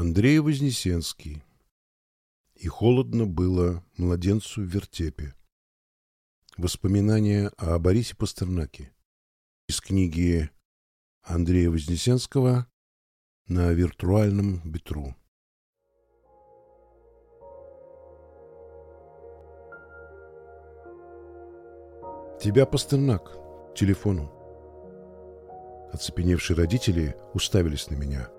Андрей Вознесенский. И холодно было младенцу в вертепе. Воспоминания о Борисе Пастернаке. Из книги Андрея Вознесенского «На виртуальном ветру». Тебя Пастернак. Телефону. Оцепеневшие родители уставились на меня.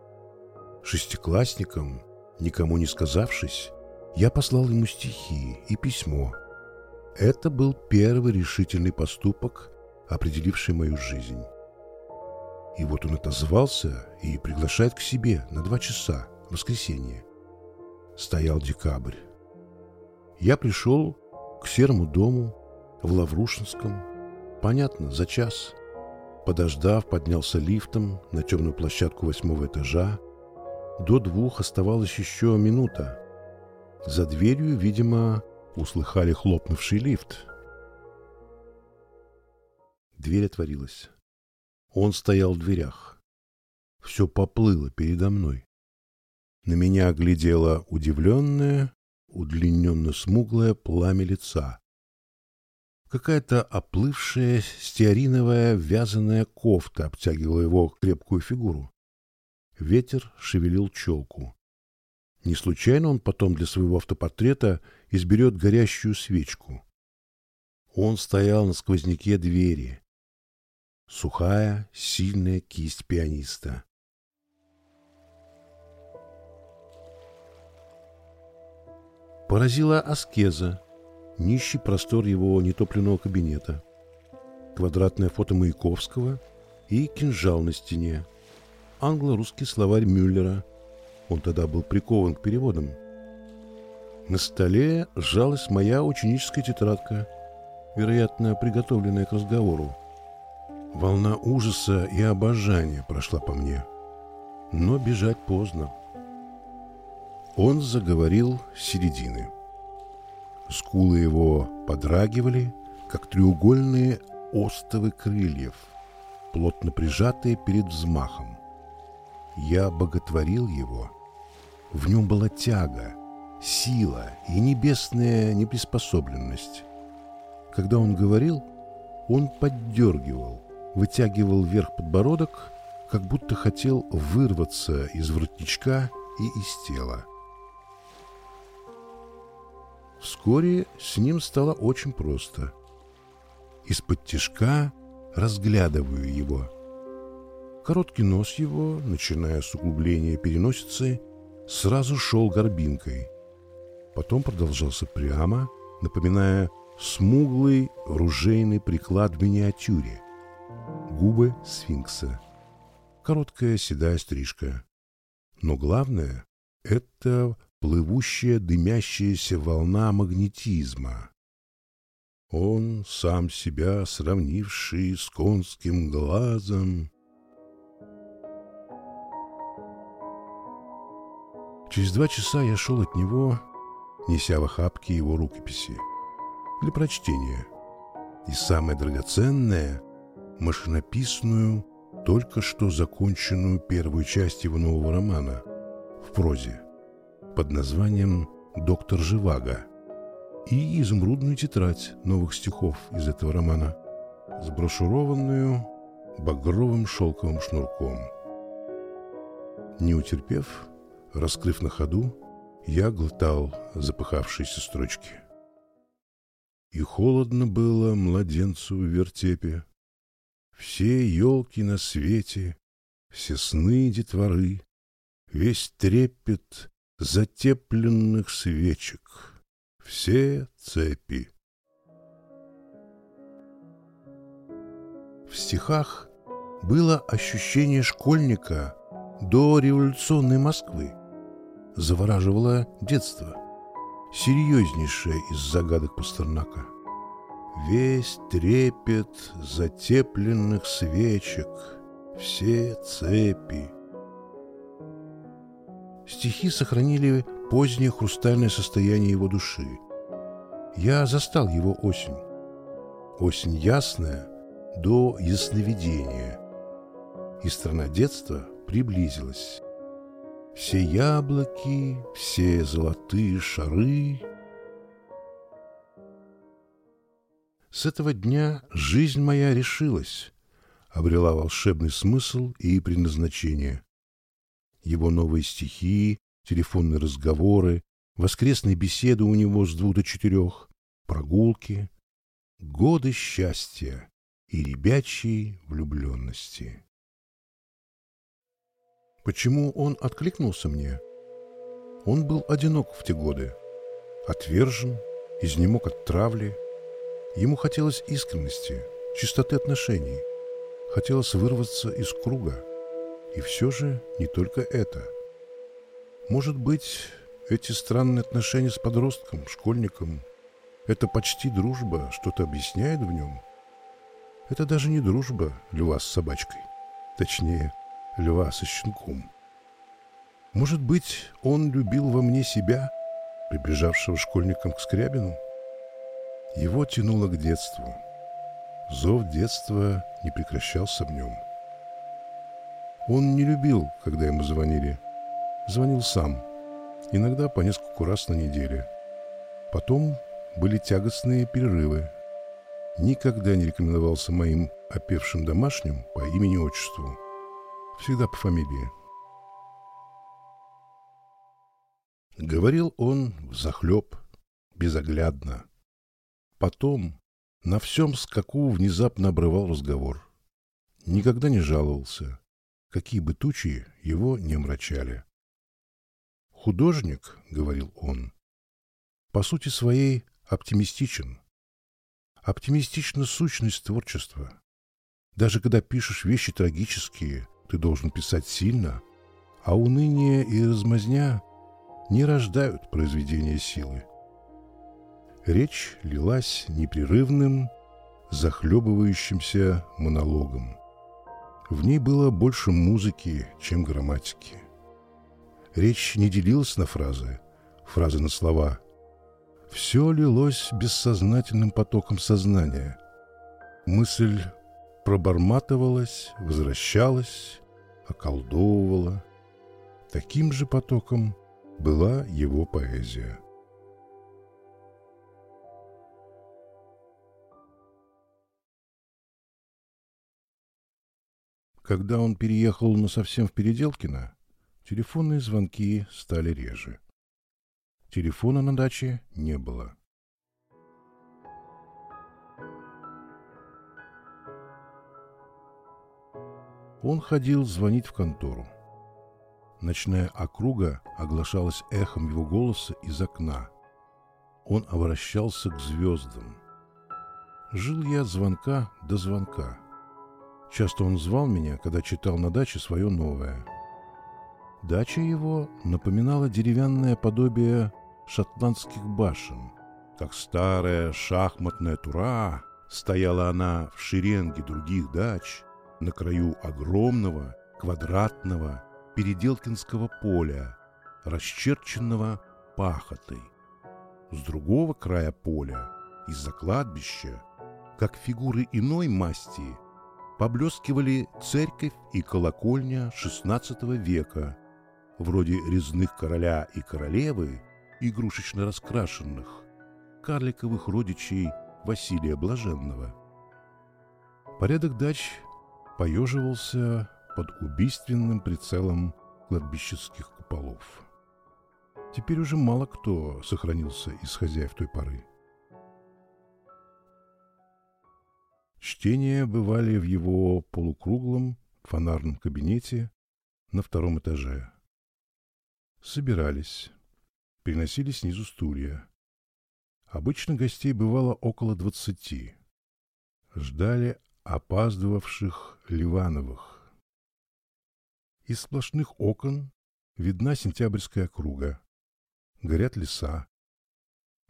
Шестиклассником, никому не сказавшись, я послал ему стихи и письмо. Это был первый решительный поступок, определивший мою жизнь. И вот он отозвался и приглашает к себе на два часа, в воскресенье. Стоял декабрь. Я пришел к серому дому в Лаврушинском, понятно, за час. Подождав, поднялся лифтом на темную площадку восьмого этажа. До двух оставалась еще минута. За дверью, видимо, услыхали хлопнувший лифт. Дверь отворилась. Он стоял в дверях. Все поплыло передо мной. На меня глядело удивленное, удлиненно-смуглое пламя лица. Какая-то оплывшая стеариновая вязаная кофта обтягивала его крепкую фигуру. Ветер шевелил челку. Не случайно он потом для своего автопортрета изберет горящую свечку. Он стоял на сквозняке двери. Сухая, сильная кисть пианиста. Поразила аскеза, нищий простор его нетопленного кабинета, квадратное фото Маяковского и кинжал на стене, англо-русский словарь Мюллера. Он тогда был прикован к переводам. На столе сжалась моя ученическая тетрадка, вероятно, приготовленная к разговору. Волна ужаса и обожания прошла по мне. Но бежать поздно. Он заговорил с середины. Скулы его подрагивали, как треугольные остовы крыльев, плотно прижатые перед взмахом. Я боготворил его. В нем была тяга, сила и небесная неприспособленность. Когда он говорил, он поддергивал, вытягивал вверх подбородок, как будто хотел вырваться из воротничка и из тела. Вскоре с ним стало очень просто. Из-под тишка разглядываю его. Короткий нос его, начиная с углубления переносицы, сразу шел горбинкой. Потом продолжался прямо, напоминая смуглый ружейный приклад в миниатюре. Губы сфинкса. Короткая седая стрижка. Но главное — это плывущая дымящаяся волна магнетизма. Он, сам себя сравнивший с конским глазом, Через два часа я шел от него, неся в охапке его рукописи для прочтения. И самое драгоценное — машинописную, только что законченную первую часть его нового романа в прозе под названием «Доктор Живаго» и изумрудную тетрадь новых стихов из этого романа, сброшурованную багровым шелковым шнурком. Не утерпев, раскрыв на ходу, я глотал запыхавшиеся строчки. И холодно было младенцу в вертепе. Все елки на свете, все сны детворы, Весь трепет затепленных свечек, все цепи. В стихах было ощущение школьника до революционной Москвы. Завораживало детство, серьезнейшее из загадок Пастернака. Весь трепет затепленных свечек, все цепи — Стихи сохранили позднее хрустальное состояние его души. Я застал его осень. Осень ясная до ясновидения. И страна детства приблизилась. Все яблоки, все золотые шары. С этого дня жизнь моя решилась, обрела волшебный смысл и предназначение. Его новые стихи, телефонные разговоры, воскресные беседы у него с двух до четырех, прогулки, годы счастья и ребячьей влюбленности. Почему он откликнулся мне? Он был одинок в те годы, отвержен, изнемог от травли. Ему хотелось искренности, чистоты отношений, хотелось вырваться из круга. И все же не только это. Может быть, эти странные отношения с подростком, школьником, это почти дружба, что-то объясняет в нем? Это даже не дружба льва с собачкой. Точнее, льва со щенком. Может быть, он любил во мне себя, прибежавшего школьником к Скрябину? Его тянуло к детству. Зов детства не прекращался в нем. Он не любил, когда ему звонили. Звонил сам, иногда по нескольку раз на неделю. Потом были тягостные перерывы. Никогда не рекомендовался моим опевшим домашним по имени-отчеству – всегда по фамилии. Говорил он взахлеб, безоглядно. Потом на всем скаку внезапно обрывал разговор. Никогда не жаловался, какие бы тучи его не омрачали. «Художник», — говорил он, — «по сути своей оптимистичен. Оптимистична сущность творчества. Даже когда пишешь вещи трагические — ты должен писать сильно, а уныние и размазня не рождают произведения силы. Речь лилась непрерывным, захлебывающимся монологом. В ней было больше музыки, чем грамматики. Речь не делилась на фразы, фразы на слова. Все лилось бессознательным потоком сознания. Мысль проборматывалась, возвращалась, околдовывала. Таким же потоком была его поэзия. Когда он переехал на совсем в Переделкино, телефонные звонки стали реже. Телефона на даче не было. Он ходил звонить в контору. Ночная округа оглашалась эхом его голоса из окна. Он обращался к звездам. Жил я от звонка до звонка. Часто он звал меня, когда читал на даче свое новое. Дача его напоминала деревянное подобие шотландских башен. Как старая шахматная тура, стояла она в шеренге других дач – на краю огромного квадратного переделкинского поля, расчерченного пахотой. С другого края поля, из-за кладбища, как фигуры иной масти, поблескивали церковь и колокольня XVI века, вроде резных короля и королевы, игрушечно раскрашенных, карликовых родичей Василия Блаженного. Порядок дач поеживался под убийственным прицелом кладбищенских куполов. Теперь уже мало кто сохранился из хозяев той поры. Чтения бывали в его полукруглом фонарном кабинете на втором этаже. Собирались, переносили снизу стулья. Обычно гостей бывало около двадцати. Ждали опаздывавших Ливановых. Из сплошных окон видна сентябрьская круга. Горят леса.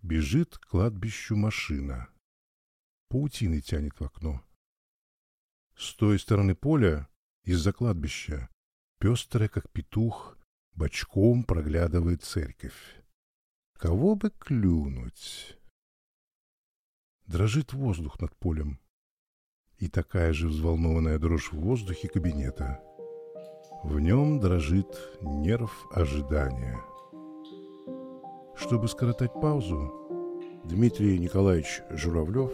Бежит к кладбищу машина. Паутиной тянет в окно. С той стороны поля, из-за кладбища, пестрая, как петух, бочком проглядывает церковь. Кого бы клюнуть? Дрожит воздух над полем и такая же взволнованная дрожь в воздухе кабинета. В нем дрожит нерв ожидания. Чтобы скоротать паузу, Дмитрий Николаевич Журавлев,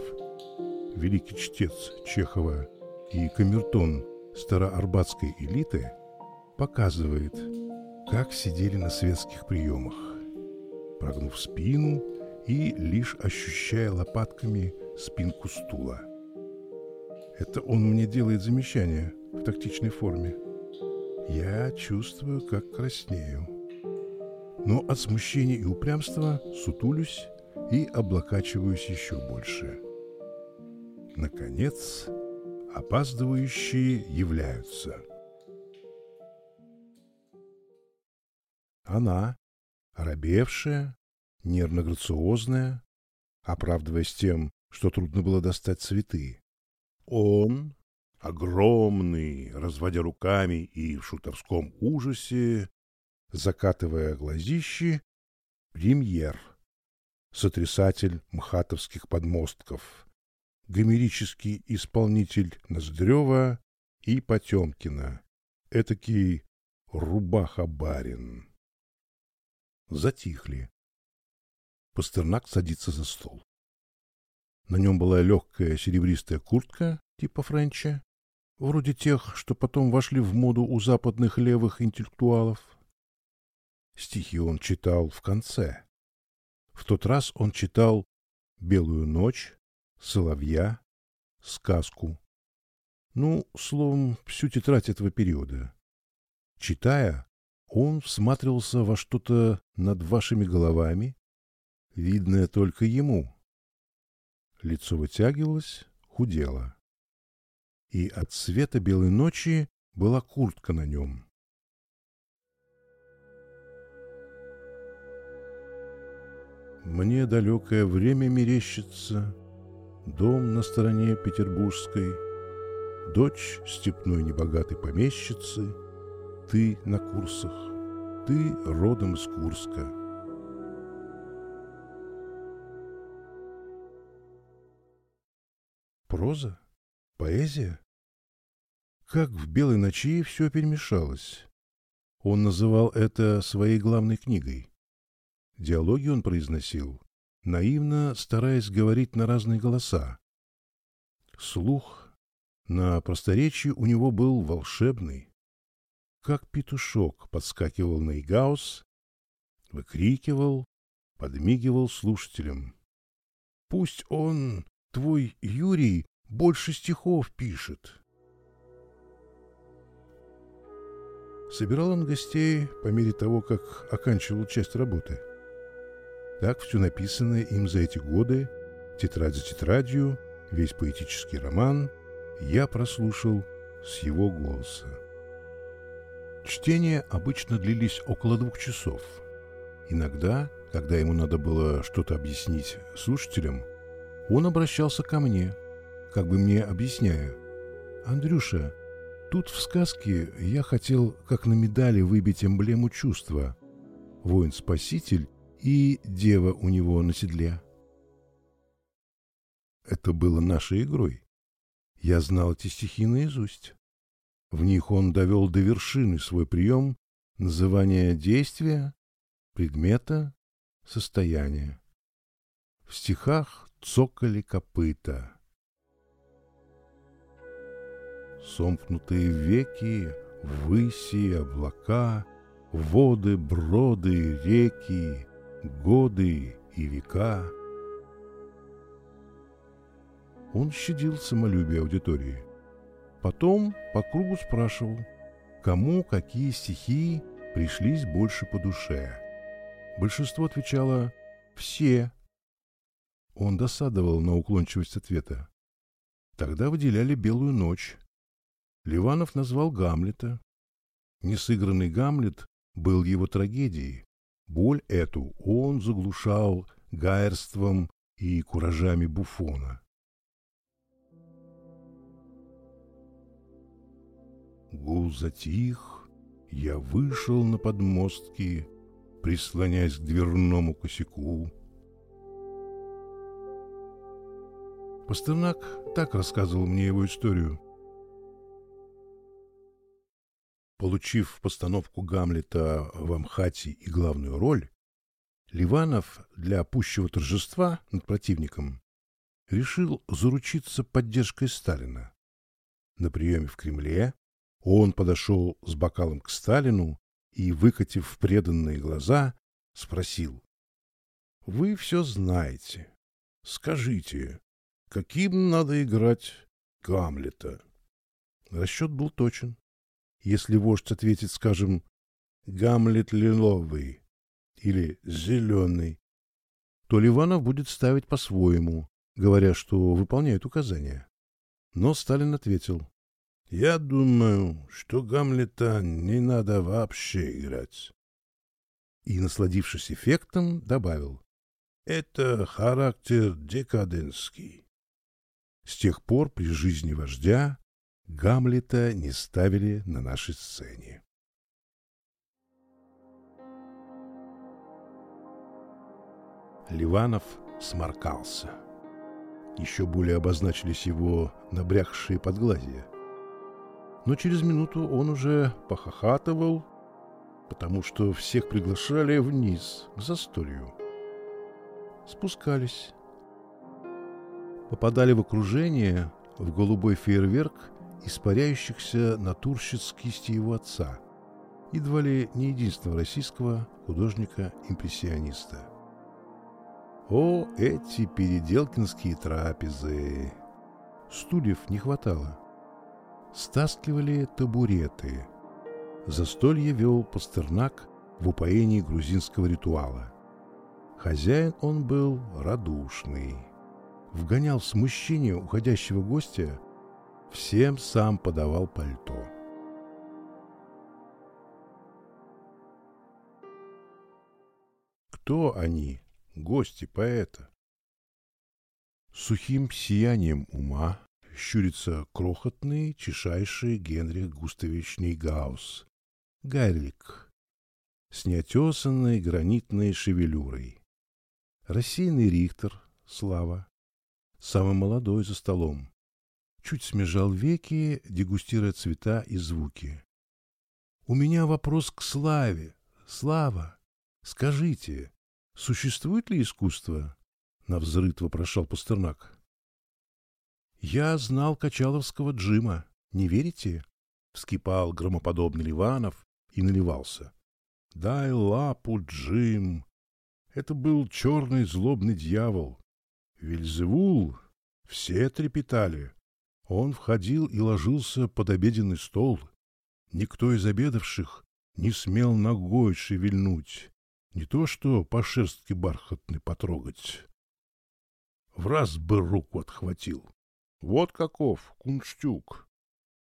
великий чтец Чехова и камертон староарбатской элиты, показывает, как сидели на светских приемах, прогнув спину и лишь ощущая лопатками спинку стула. Это он мне делает замечание в тактичной форме. Я чувствую, как краснею. Но от смущения и упрямства сутулюсь и облокачиваюсь еще больше. Наконец, опаздывающие являются. Она, оробевшая, нервно-грациозная, оправдываясь тем, что трудно было достать цветы. Он, огромный, разводя руками и в шутовском ужасе, закатывая глазищи, премьер, сотрясатель мхатовских подмостков, гомерический исполнитель Ноздрева и Потемкина, этакий рубаха-барин. Затихли. Пастернак садится за стол. На нем была легкая серебристая куртка типа френча, вроде тех, что потом вошли в моду у западных левых интеллектуалов. Стихи он читал в конце. В тот раз он читал «Белую ночь», «Соловья», «Сказку». Ну, словом, всю тетрадь этого периода. Читая, он всматривался во что-то над вашими головами, видное только ему. Лицо вытягивалось, худело. И от света белой ночи была куртка на нем. Мне далекое время мерещится, Дом на стороне петербургской, Дочь степной небогатой помещицы, Ты на курсах, ты родом из Курска. Проза? Поэзия? Как в «Белой ночи» все перемешалось. Он называл это своей главной книгой. Диалоги он произносил, наивно стараясь говорить на разные голоса. Слух на просторечии у него был волшебный. Как петушок подскакивал на Игаус, выкрикивал, подмигивал слушателям. Пусть он, твой Юрий, больше стихов пишет. Собирал он гостей по мере того, как оканчивал часть работы — так все написанное им за эти годы, тетрадь за тетрадью, весь поэтический роман, я прослушал с его голоса. Чтения обычно длились около двух часов. Иногда, когда ему надо было что-то объяснить слушателям, он обращался ко мне, как бы мне объясняя. «Андрюша, тут в сказке я хотел, как на медали, выбить эмблему чувства. Воин-спаситель и дева у него на седле. Это было нашей игрой. Я знал эти стихи наизусть. В них он довел до вершины свой прием называния действия, предмета, состояния. В стихах цокали копыта. Сомкнутые веки, выси, облака, воды, броды, реки, годы и века. Он щадил самолюбие аудитории. Потом по кругу спрашивал, кому какие стихи пришлись больше по душе. Большинство отвечало «все». Он досадовал на уклончивость ответа. Тогда выделяли «Белую ночь». Ливанов назвал Гамлета. Несыгранный Гамлет был его трагедией. Боль эту он заглушал гайерством и куражами Буфона. Гул затих, я вышел на подмостки, прислоняясь к дверному косяку. Пастернак так рассказывал мне его историю. Получив постановку Гамлета в Амхате и главную роль, Ливанов для пущего торжества над противником решил заручиться поддержкой Сталина. На приеме в Кремле он подошел с бокалом к Сталину и, выкатив преданные глаза, спросил. — Вы все знаете. Скажите, каким надо играть Гамлета? Расчет был точен. Если вождь ответит, скажем, «Гамлет лиловый» или «зеленый», то Ливанов будет ставить по-своему, говоря, что выполняет указания. Но Сталин ответил, «Я думаю, что Гамлета не надо вообще играть». И, насладившись эффектом, добавил, «Это характер декаденский». С тех пор при жизни вождя Гамлета не ставили на нашей сцене. Ливанов сморкался. Еще более обозначились его набрякшие подглазия. Но через минуту он уже похохатывал, потому что всех приглашали вниз, к застолью. Спускались. Попадали в окружение, в голубой фейерверк испаряющихся натурщиц кисти его отца, едва ли не единственного российского художника-импрессиониста. О, эти переделкинские трапезы! Стульев не хватало. Стаскивали табуреты. Застолье вел Пастернак в упоении грузинского ритуала. Хозяин он был радушный. Вгонял в смущение уходящего гостя Всем сам подавал пальто. Кто они, гости поэта? Сухим сиянием ума щурится крохотный, чешайший Генрих Густавич Нейгаус, Гайлик, с неотесанной гранитной шевелюрой. Рассеянный Рихтер, Слава, самый молодой за столом, чуть смежал веки, дегустируя цвета и звуки. «У меня вопрос к Славе. Слава, скажите, существует ли искусство?» — навзрыд вопрошал Пастернак. «Я знал Качаловского Джима. Не верите?» — вскипал громоподобный Ливанов и наливался. «Дай лапу, Джим!» Это был черный злобный дьявол. Вельзевул все трепетали. Он входил и ложился под обеденный стол. Никто из обедавших не смел ногой шевельнуть, не то что по шерстке бархатной потрогать. В раз бы руку отхватил. Вот каков кунштюк.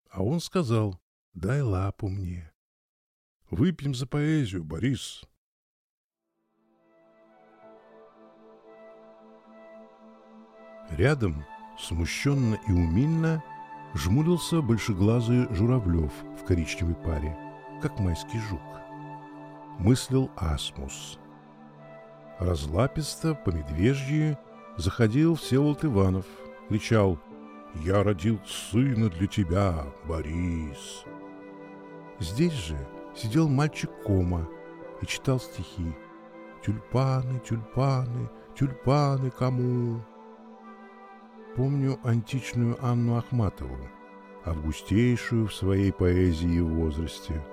А он сказал, дай лапу мне. Выпьем за поэзию, Борис. Рядом Смущенно и умильно жмурился большеглазый журавлев в коричневой паре, как майский жук. Мыслил Асмус. Разлаписто, по медвежьи, заходил Всеволод Иванов, кричал «Я родил сына для тебя, Борис!» Здесь же сидел мальчик Кома и читал стихи «Тюльпаны, тюльпаны, тюльпаны кому?» Помню античную Анну Ахматову, августейшую в своей поэзии и возрасте.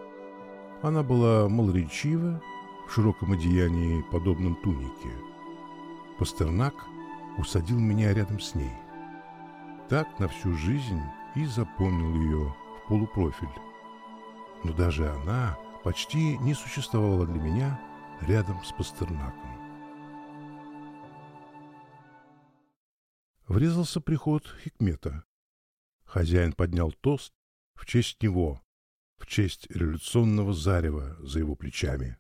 Она была малоречива, в широком одеянии, подобном тунике. Пастернак усадил меня рядом с ней. Так на всю жизнь и запомнил ее в полупрофиль. Но даже она почти не существовала для меня рядом с Пастернаком. Врезался приход Хикмета. Хозяин поднял тост в честь него, в честь революционного зарева за его плечами.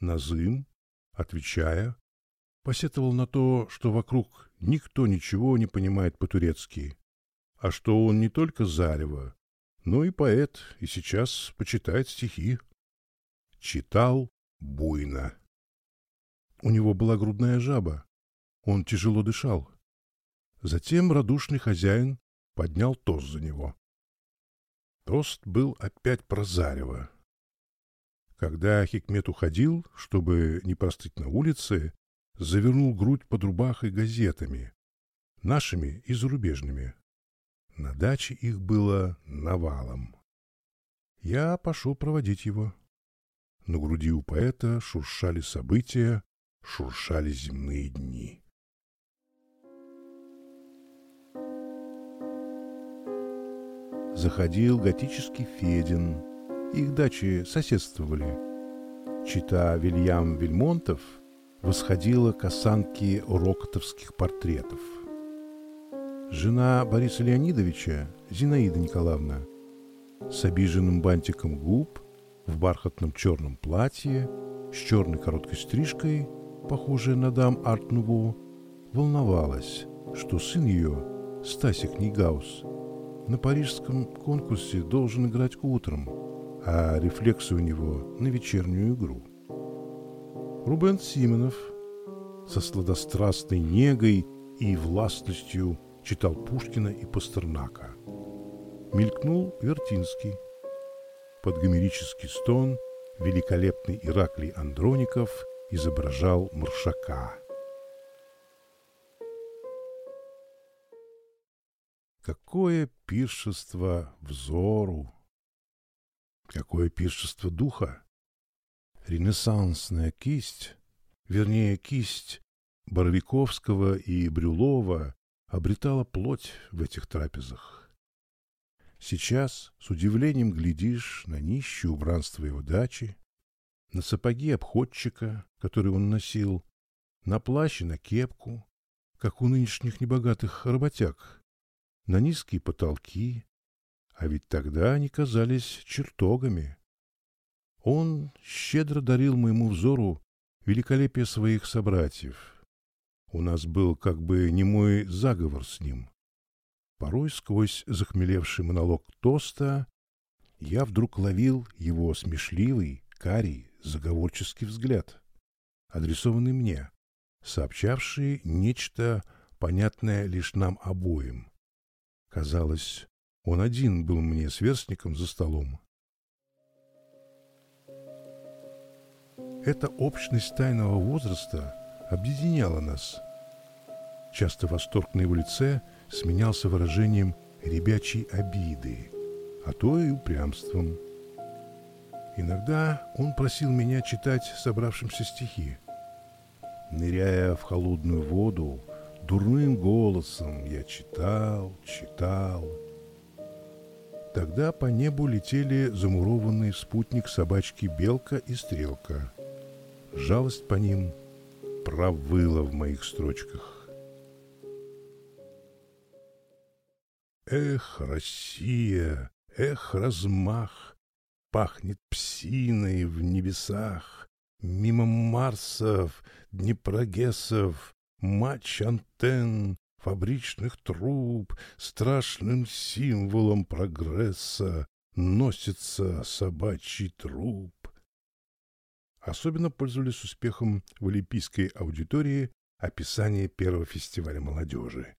Назым, отвечая, посетовал на то, что вокруг никто ничего не понимает по-турецки, а что он не только зарево, но и поэт, и сейчас почитает стихи. Читал буйно. У него была грудная жаба. Он тяжело дышал. Затем радушный хозяин поднял тост за него. Тост был опять про зарево. Когда Хикмет уходил, чтобы не простыть на улице, завернул грудь под рубахой газетами, нашими и зарубежными. На даче их было навалом. Я пошел проводить его. На груди у поэта шуршали события, шуршали земные дни. Заходил готический Федин. Их дачи соседствовали. Чита Вильям Вильмонтов восходила к осанке рокотовских портретов. Жена Бориса Леонидовича, Зинаида Николаевна, с обиженным бантиком губ, в бархатном черном платье, с черной короткой стрижкой, похожая на дам Арт-Нуво, волновалась, что сын ее, Стасик Нигаус, на парижском конкурсе должен играть утром, а рефлексы у него на вечернюю игру. Рубен Симонов со сладострастной негой и властностью читал Пушкина и Пастернака. Мелькнул Вертинский. Под гомерический стон великолепный Ираклий Андроников изображал маршака. Какое пиршество взору! Какое пиршество духа! Ренессансная кисть, вернее, кисть Боровиковского и Брюлова обретала плоть в этих трапезах. Сейчас с удивлением глядишь на нищее убранство его дачи, на сапоги обходчика, который он носил, на плащ и на кепку, как у нынешних небогатых работяг, на низкие потолки, а ведь тогда они казались чертогами. Он щедро дарил моему взору великолепие своих собратьев. У нас был как бы немой заговор с ним. Порой сквозь захмелевший монолог тоста я вдруг ловил его смешливый, карий, заговорческий взгляд, адресованный мне, сообщавший нечто понятное лишь нам обоим. Казалось, он один был мне сверстником за столом. Эта общность тайного возраста объединяла нас. Часто восторг на его лице сменялся выражением ребячей обиды, а то и упрямством. Иногда он просил меня читать собравшимся стихи. Ныряя в холодную воду, Дурным голосом я читал, читал. Тогда по небу летели замурованный спутник собачки Белка и Стрелка. Жалость по ним провыла в моих строчках. Эх, Россия, эх, размах, Пахнет псиной в небесах, Мимо Марсов, Днепрогесов, матч антенн, фабричных труб, страшным символом прогресса носится собачий труп. Особенно пользовались успехом в олимпийской аудитории описание первого фестиваля молодежи.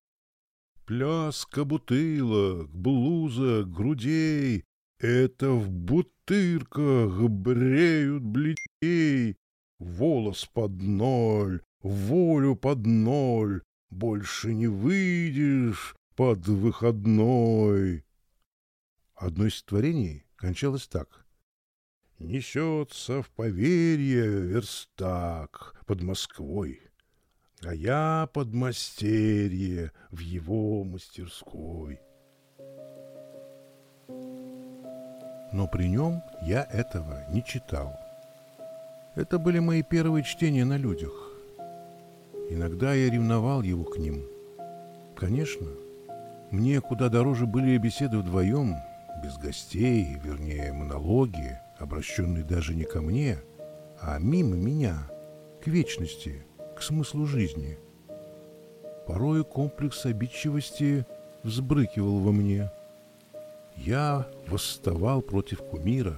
Пляска бутылок, блузок, грудей — это в бутырках бреют блетей, волос под ноль, волю под ноль, больше не выйдешь под выходной. Одно из творений кончалось так. Несется в поверье верстак под Москвой, а я под мастерье в его мастерской. Но при нем я этого не читал. Это были мои первые чтения на людях. Иногда я ревновал его к ним. Конечно, мне куда дороже были беседы вдвоем, без гостей, вернее, монологи, обращенные даже не ко мне, а мимо меня, к вечности, к смыслу жизни. Порой комплекс обидчивости взбрыкивал во мне. Я восставал против кумира.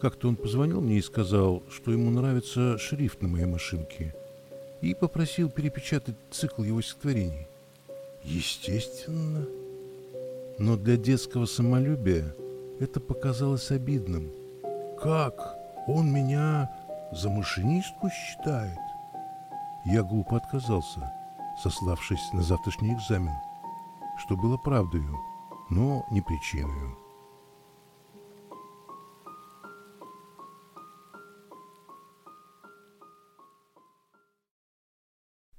Как-то он позвонил мне и сказал, что ему нравится шрифт на моей машинке – и попросил перепечатать цикл его стихотворений. Естественно. но для детского самолюбия это показалось обидным. Как? Он меня за машинистку считает? Я глупо отказался, сославшись на завтрашний экзамен, что было правдою, но не причиной.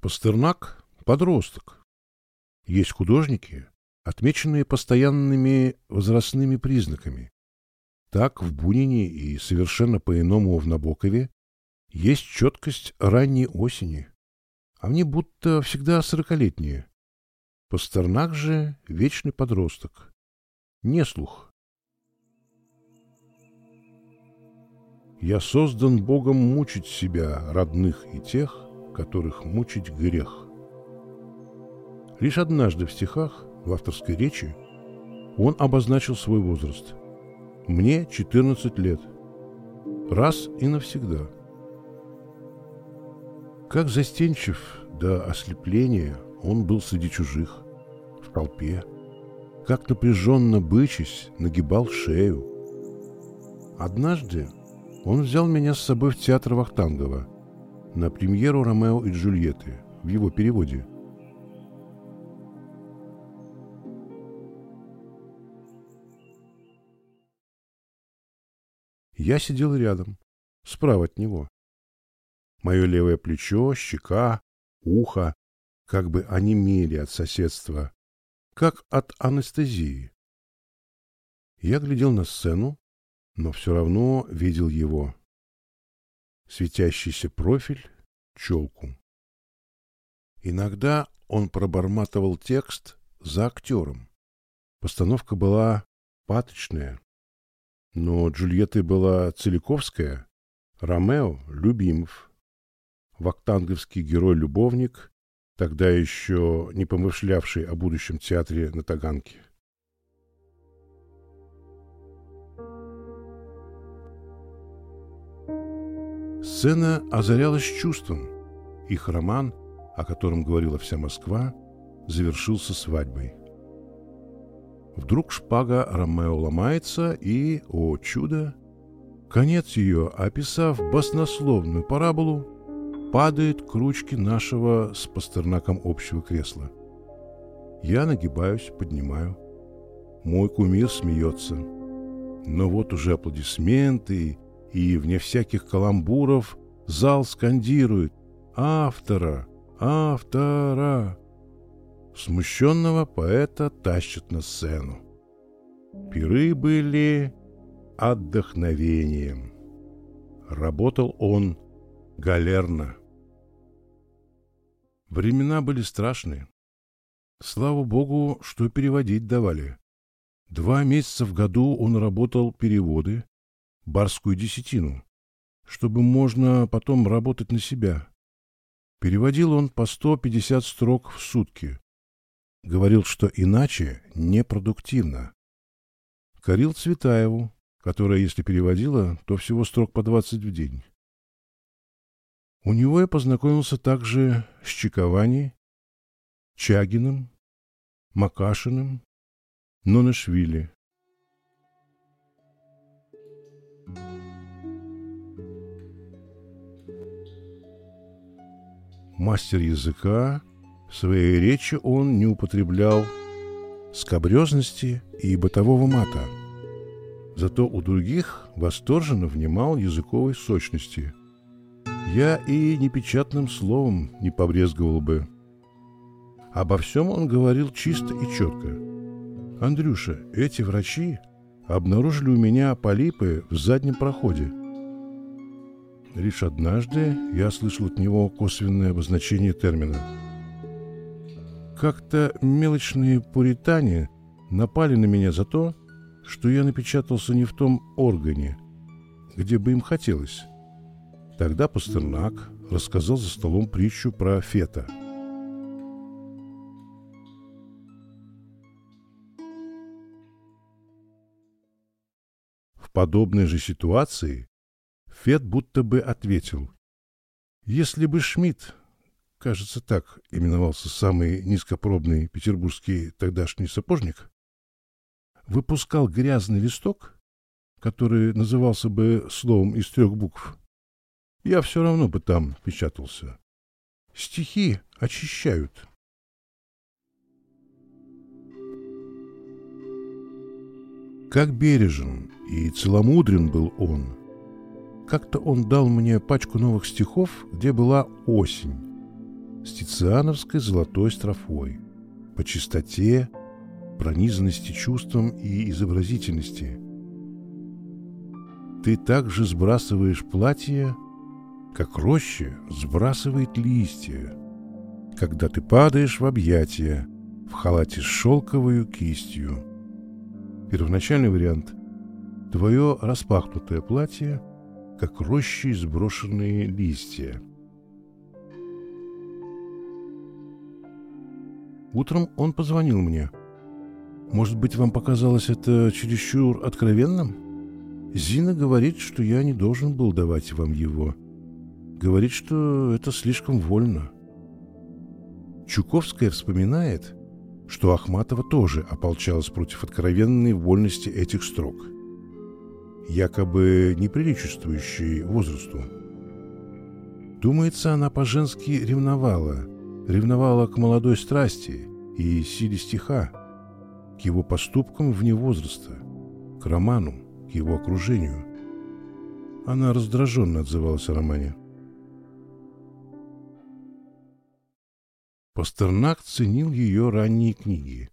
Пастернак – подросток. Есть художники, отмеченные постоянными возрастными признаками. Так в Бунине и совершенно по-иному в Набокове есть четкость ранней осени. Они будто всегда сорокалетние. Пастернак же – вечный подросток. Не слух. Я создан Богом мучить себя, родных и тех, которых мучить грех. Лишь однажды в стихах, в авторской речи, он обозначил свой возраст. Мне 14 лет. Раз и навсегда. Как застенчив до ослепления он был среди чужих, в толпе. Как напряженно бычись, нагибал шею. Однажды он взял меня с собой в театр Вахтангова – на премьеру «Ромео и Джульетты» в его переводе. Я сидел рядом, справа от него. Мое левое плечо, щека, ухо как бы онемели от соседства, как от анестезии. Я глядел на сцену, но все равно видел его светящийся профиль, челку. Иногда он проборматывал текст за актером. Постановка была паточная, но Джульетта была Целиковская, Ромео — Любимов. Вактанговский герой-любовник, тогда еще не помышлявший о будущем театре на Таганке. Сцена озарялась чувством. Их роман, о котором говорила вся Москва, завершился свадьбой. Вдруг шпага Ромео ломается и, о чудо, конец ее, описав баснословную параболу, падает к ручке нашего с Пастернаком общего кресла. Я нагибаюсь, поднимаю. Мой кумир смеется. Но вот уже аплодисменты и, вне всяких каламбуров, зал скандирует «Автора! Автора!». Смущенного поэта тащат на сцену. Пиры были отдохновением. Работал он галерно. Времена были страшные. Слава богу, что переводить давали. Два месяца в году он работал переводы, барскую десятину, чтобы можно потом работать на себя. Переводил он по 150 строк в сутки. Говорил, что иначе непродуктивно. Корил Цветаеву, которая, если переводила, то всего строк по 20 в день. У него я познакомился также с Чиковани, Чагиным, Макашиным, Нонешвили. Мастер языка, в своей речи он не употреблял скобрезности и бытового мата. Зато у других восторженно внимал языковой сочности. Я и непечатным словом не побрезговал бы. Обо всем он говорил чисто и четко. «Андрюша, эти врачи обнаружили у меня полипы в заднем проходе – Лишь однажды я слышал от него косвенное обозначение термина. Как-то мелочные пуритане напали на меня за то, что я напечатался не в том органе, где бы им хотелось. Тогда Пастернак рассказал за столом притчу про Фета. В подобной же ситуации Фет будто бы ответил. Если бы Шмидт, кажется, так именовался самый низкопробный петербургский тогдашний сапожник, выпускал грязный листок, который назывался бы словом из трех букв, я все равно бы там печатался. Стихи очищают. Как бережен и целомудрен был он. Как-то он дал мне пачку новых стихов, где была осень, с тициановской золотой строфой, по чистоте, пронизанности чувством и изобразительности. Ты также сбрасываешь платье, как роща сбрасывает листья, когда ты падаешь в объятия в халате с шелковой кистью. Первоначальный вариант – твое распахнутое платье, как рощи сброшенные листья. Утром он позвонил мне. Может быть, вам показалось это чересчур откровенным? Зина говорит, что я не должен был давать вам его – Говорит, что это слишком вольно. Чуковская вспоминает, что Ахматова тоже ополчалась против откровенной вольности этих строк, якобы неприличествующей возрасту. Думается, она по-женски ревновала, ревновала к молодой страсти и силе стиха, к его поступкам вне возраста, к роману, к его окружению. Она раздраженно отзывалась о романе. Пастернак ценил ее ранние книги.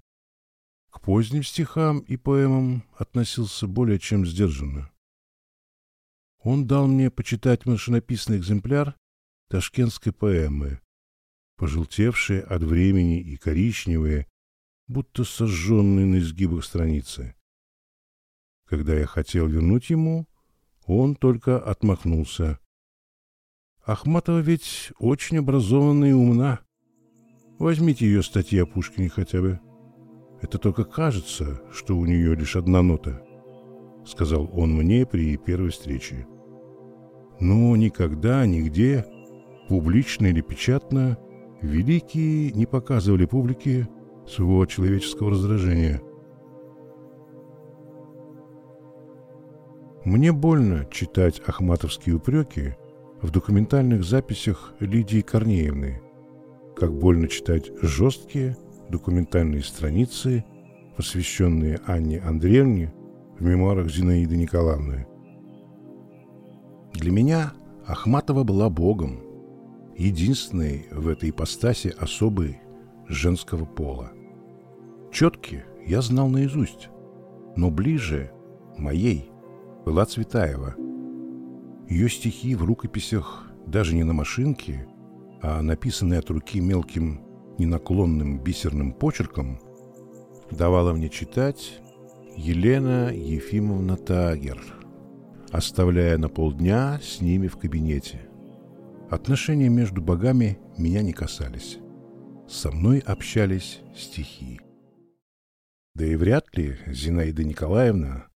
Поздним стихам и поэмам относился более чем сдержанно. Он дал мне почитать машинописный экземпляр ташкентской поэмы, пожелтевшие от времени и коричневые, будто сожженные на изгибах страницы. Когда я хотел вернуть ему, он только отмахнулся. Ахматова ведь очень образованная и умна. Возьмите ее статьи о Пушкине хотя бы. Это только кажется, что у нее лишь одна нота, сказал он мне при первой встрече. Но никогда, нигде, публично или печатно, великие не показывали публике своего человеческого раздражения. Мне больно читать ахматовские упреки в документальных записях Лидии Корнеевны – как больно читать жесткие документальные страницы, посвященные Анне Андреевне в мемуарах Зинаиды Николаевны. Для меня Ахматова была богом, единственной в этой ипостаси особой женского пола. Четки я знал наизусть, но ближе моей была Цветаева. Ее стихи в рукописях даже не на машинке – а написанный от руки мелким ненаклонным бисерным почерком, давала мне читать Елена Ефимовна Тагер, оставляя на полдня с ними в кабинете. Отношения между богами меня не касались. Со мной общались стихи. Да и вряд ли Зинаида Николаевна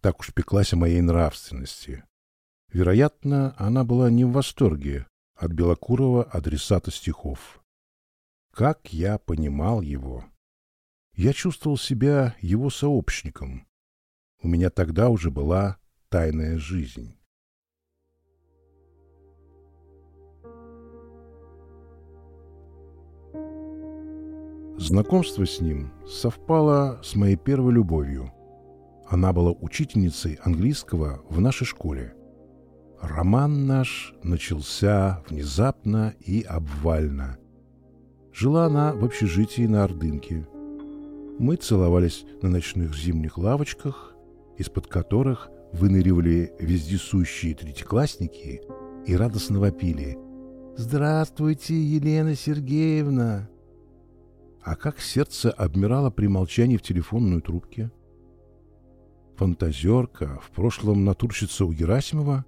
так уж пеклась о моей нравственности. Вероятно, она была не в восторге от Белокурова адресата стихов. Как я понимал его! Я чувствовал себя его сообщником. У меня тогда уже была тайная жизнь. Знакомство с ним совпало с моей первой любовью. Она была учительницей английского в нашей школе. Роман наш начался внезапно и обвально. Жила она в общежитии на Ордынке. Мы целовались на ночных зимних лавочках, из-под которых выныривали вездесущие третьеклассники и радостно вопили «Здравствуйте, Елена Сергеевна!» А как сердце обмирало при молчании в телефонную трубке. Фантазерка, в прошлом натурщица у Герасимова,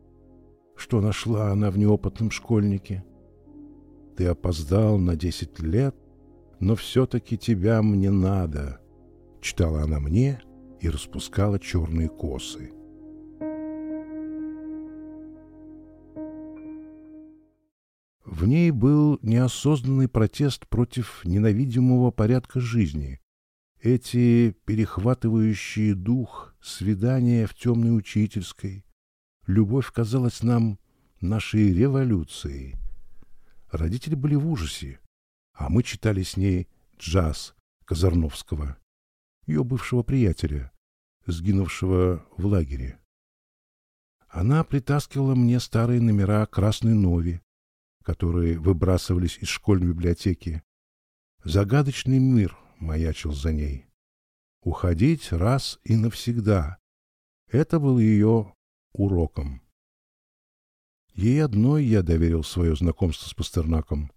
что нашла она в неопытном школьнике. Ты опоздал на десять лет, но все-таки тебя мне надо, читала она мне и распускала черные косы. В ней был неосознанный протест против ненавидимого порядка жизни, Эти перехватывающие дух свидания в темной учительской. Любовь казалась нам нашей революцией. Родители были в ужасе, а мы читали с ней джаз Казарновского, ее бывшего приятеля, сгинувшего в лагере. Она притаскивала мне старые номера «Красной Нови», которые выбрасывались из школьной библиотеки. Загадочный мир маячил за ней. Уходить раз и навсегда. Это было ее уроком. Ей одной я доверил свое знакомство с Пастернаком.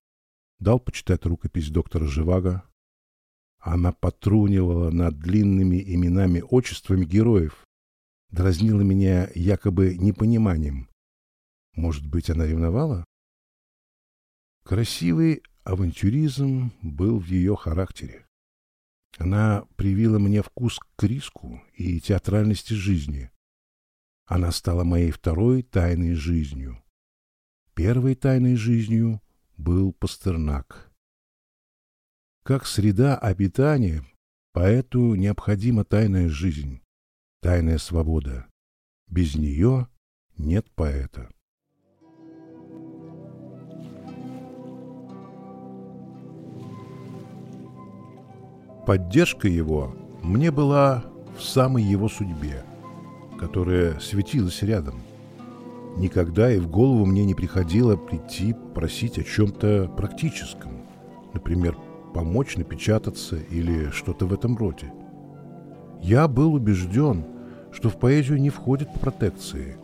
Дал почитать рукопись доктора Живаго. Она потрунивала над длинными именами-отчествами героев, дразнила меня якобы непониманием. Может быть, она ревновала? Красивый авантюризм был в ее характере. Она привила мне вкус к риску и театральности жизни. Она стала моей второй тайной жизнью. Первой тайной жизнью был Пастернак. Как среда обитания, поэту необходима тайная жизнь, тайная свобода. Без нее нет поэта. Поддержка его мне была в самой его судьбе, которая светилась рядом. Никогда и в голову мне не приходило прийти просить о чем-то практическом, например, помочь напечататься или что-то в этом роде. Я был убежден, что в поэзию не входит протекции.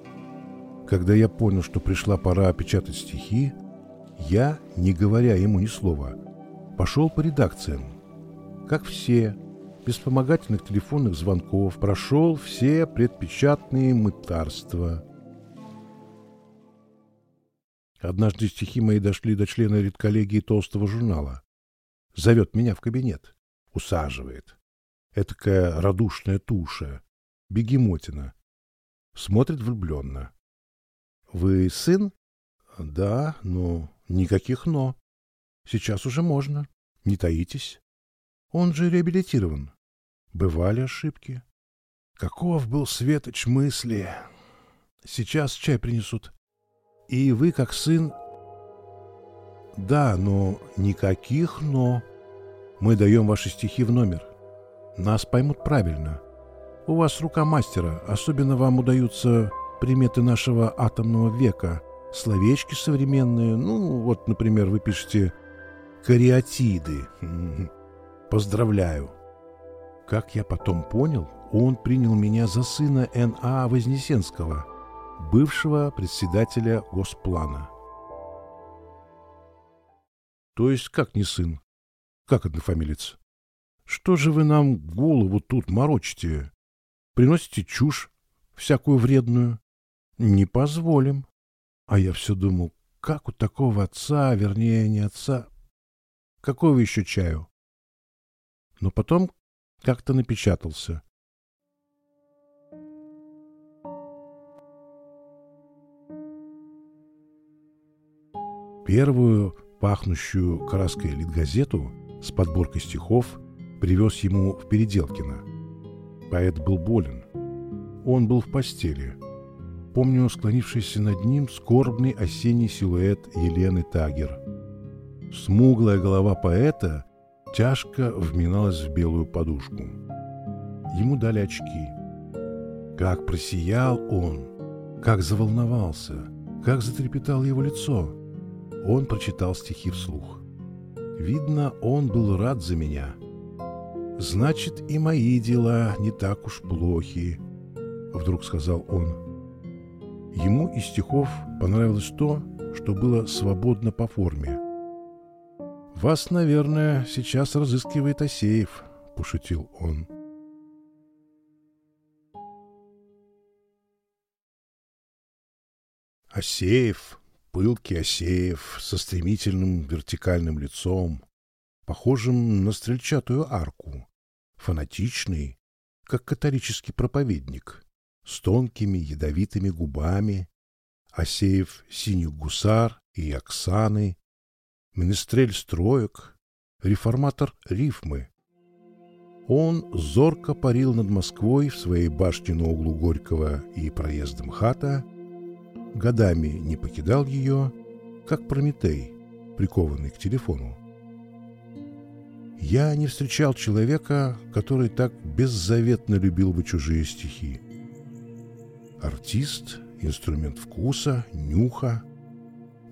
Когда я понял, что пришла пора печатать стихи, я, не говоря ему ни слова, пошел по редакциям, как все, без вспомогательных телефонных звонков, прошел все предпечатные мытарства. Однажды стихи мои дошли до члена редколлегии толстого журнала. Зовет меня в кабинет, усаживает. Этакая радушная туша, бегемотина. Смотрит влюбленно. «Вы сын?» «Да, но никаких «но». Сейчас уже можно. Не таитесь. Он же реабилитирован. Бывали ошибки. Каков был Светоч мысли. Сейчас чай принесут. И вы, как сын... Да, но никаких «но». Мы даем ваши стихи в номер. Нас поймут правильно. У вас рука мастера. Особенно вам удаются приметы нашего атомного века. Словечки современные. Ну, вот, например, вы пишете «кариатиды». Поздравляю. Как я потом понял, он принял меня за сына Н.А. Вознесенского, бывшего председателя Госплана. То есть как не сын? Как однофамилец? Что же вы нам голову тут морочите? Приносите чушь, всякую вредную? Не позволим. А я все думал, как у такого отца, вернее, не отца... Какого еще чаю? но потом как-то напечатался. Первую пахнущую краской литгазету с подборкой стихов привез ему в Переделкино. Поэт был болен. Он был в постели. Помню склонившийся над ним скорбный осенний силуэт Елены Тагер. Смуглая голова поэта тяжко вминалась в белую подушку. Ему дали очки. Как просиял он, как заволновался, как затрепетало его лицо. Он прочитал стихи вслух. Видно, он был рад за меня. «Значит, и мои дела не так уж плохи», — вдруг сказал он. Ему из стихов понравилось то, что было свободно по форме — «Вас, наверное, сейчас разыскивает Асеев», — пошутил он. Асеев, пылкий Асеев, со стремительным вертикальным лицом, похожим на стрельчатую арку, фанатичный, как католический проповедник, с тонкими ядовитыми губами, Асеев синих гусар и Оксаны, менестрель строек, реформатор рифмы. Он зорко парил над Москвой в своей башне на углу Горького и проездом хата, годами не покидал ее, как Прометей, прикованный к телефону. Я не встречал человека, который так беззаветно любил бы чужие стихи. Артист, инструмент вкуса, нюха.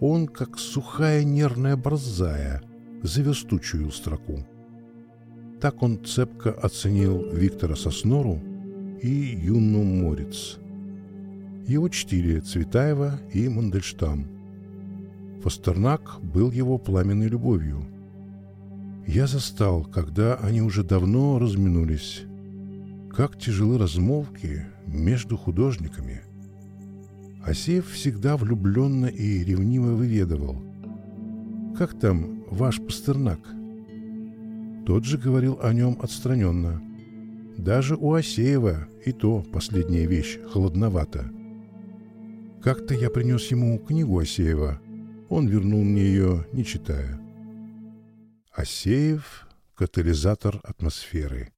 Он, как сухая нервная борзая, завестучую строку. Так он цепко оценил Виктора Соснору и Юну Морец. Его чтили Цветаева и Мандельштам. Пастернак был его пламенной любовью. Я застал, когда они уже давно разминулись. Как тяжелы размолвки между художниками. Асеев всегда влюбленно и ревниво выведывал. «Как там ваш Пастернак?» Тот же говорил о нем отстраненно. Даже у Асеева и то последняя вещь холодновато. Как-то я принес ему книгу Асеева. Он вернул мне ее, не читая. Асеев — катализатор атмосферы.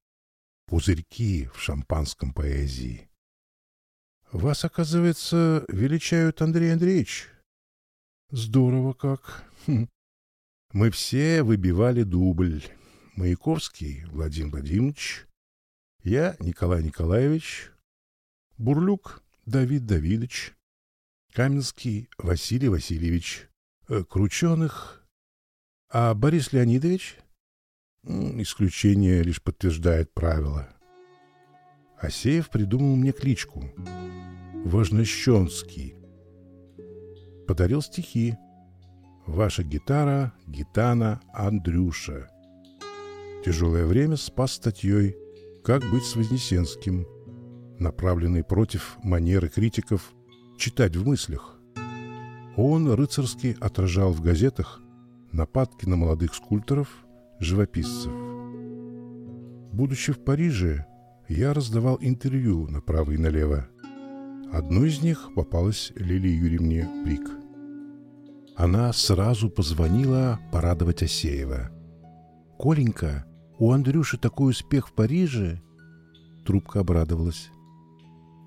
Пузырьки в шампанском поэзии. Вас, оказывается, величают Андрей Андреевич. Здорово как. Хм. Мы все выбивали дубль. Маяковский Владимир Владимирович, я Николай Николаевич, Бурлюк Давид Давидович, Каменский Василий Васильевич, э, Крученых, а Борис Леонидович? Исключение лишь подтверждает правило. Асеев придумал мне кличку Важнощенский. Подарил стихи. Ваша гитара, гитана, Андрюша. Тяжелое время спас статьей «Как быть с Вознесенским», направленной против манеры критиков читать в мыслях. Он рыцарски отражал в газетах нападки на молодых скульпторов, живописцев. Будучи в Париже, я раздавал интервью направо и налево. Одно из них попалось Лилии Юрьевне Прик. Она сразу позвонила порадовать Осеева. «Коленька, у Андрюши такой успех в Париже!» Трубка обрадовалась.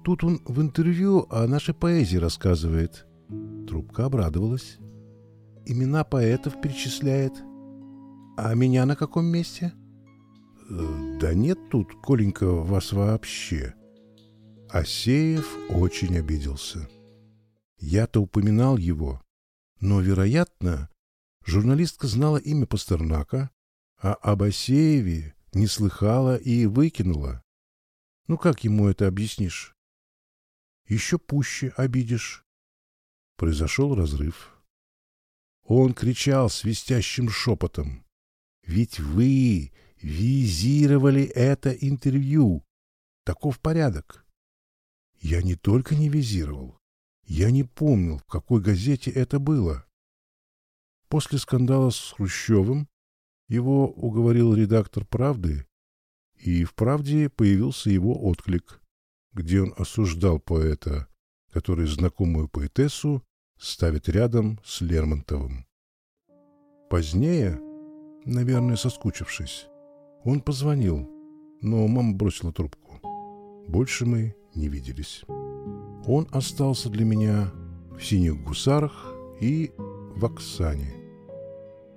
«Тут он в интервью о нашей поэзии рассказывает». Трубка обрадовалась. «Имена поэтов перечисляет. А меня на каком месте?» «Э, «Да нет тут, Коленька, вас вообще». Асеев очень обиделся. Я-то упоминал его, но, вероятно, журналистка знала имя Пастернака, а об Асееве не слыхала и выкинула. Ну как ему это объяснишь? Еще пуще обидишь. Произошел разрыв. Он кричал свистящим шепотом. «Ведь вы визировали это интервью. Таков порядок». Я не только не визировал, я не помнил, в какой газете это было. После скандала с Хрущевым его уговорил редактор «Правды», и в «Правде» появился его отклик, где он осуждал поэта, который знакомую поэтессу ставит рядом с Лермонтовым. Позднее, наверное, соскучившись, он позвонил, но мама бросила трубку. Больше мы не виделись. Он остался для меня в «Синих гусарах» и в «Оксане».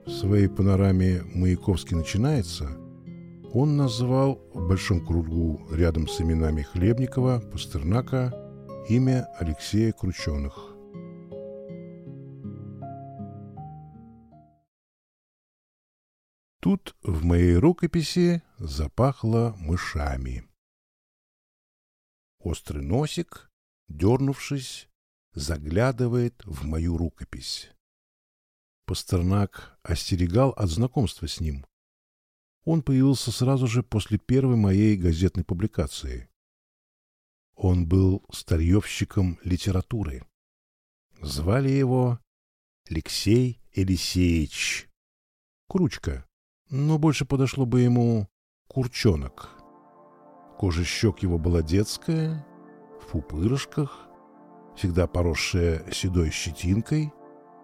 В своей панораме «Маяковский начинается» он назвал в большом кругу рядом с именами Хлебникова, Пастернака имя Алексея Крученых. Тут в моей рукописи запахло мышами. Острый носик, дернувшись, заглядывает в мою рукопись. Пастернак остерегал от знакомства с ним. Он появился сразу же после первой моей газетной публикации. Он был старьевщиком литературы. Звали его Алексей Елисеевич. Кручка, но больше подошло бы ему Курчонок. Кожа щек его была детская, в пупырышках, всегда поросшая седой щетинкой,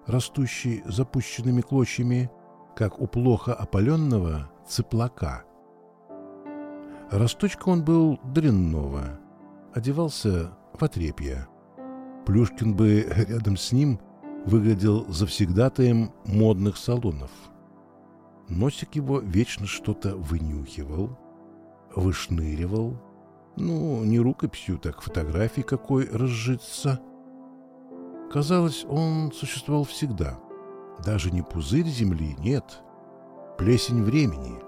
растущей запущенными клочьями, как у плохо опаленного цыплака. Росточка он был дрянного, одевался в отрепье. Плюшкин бы рядом с ним выглядел завсегдатаем модных салонов. Носик его вечно что-то вынюхивал, вышныривал. Ну, не рукописью, так фотографией какой разжиться. Казалось, он существовал всегда. Даже не пузырь земли, нет. Плесень времени,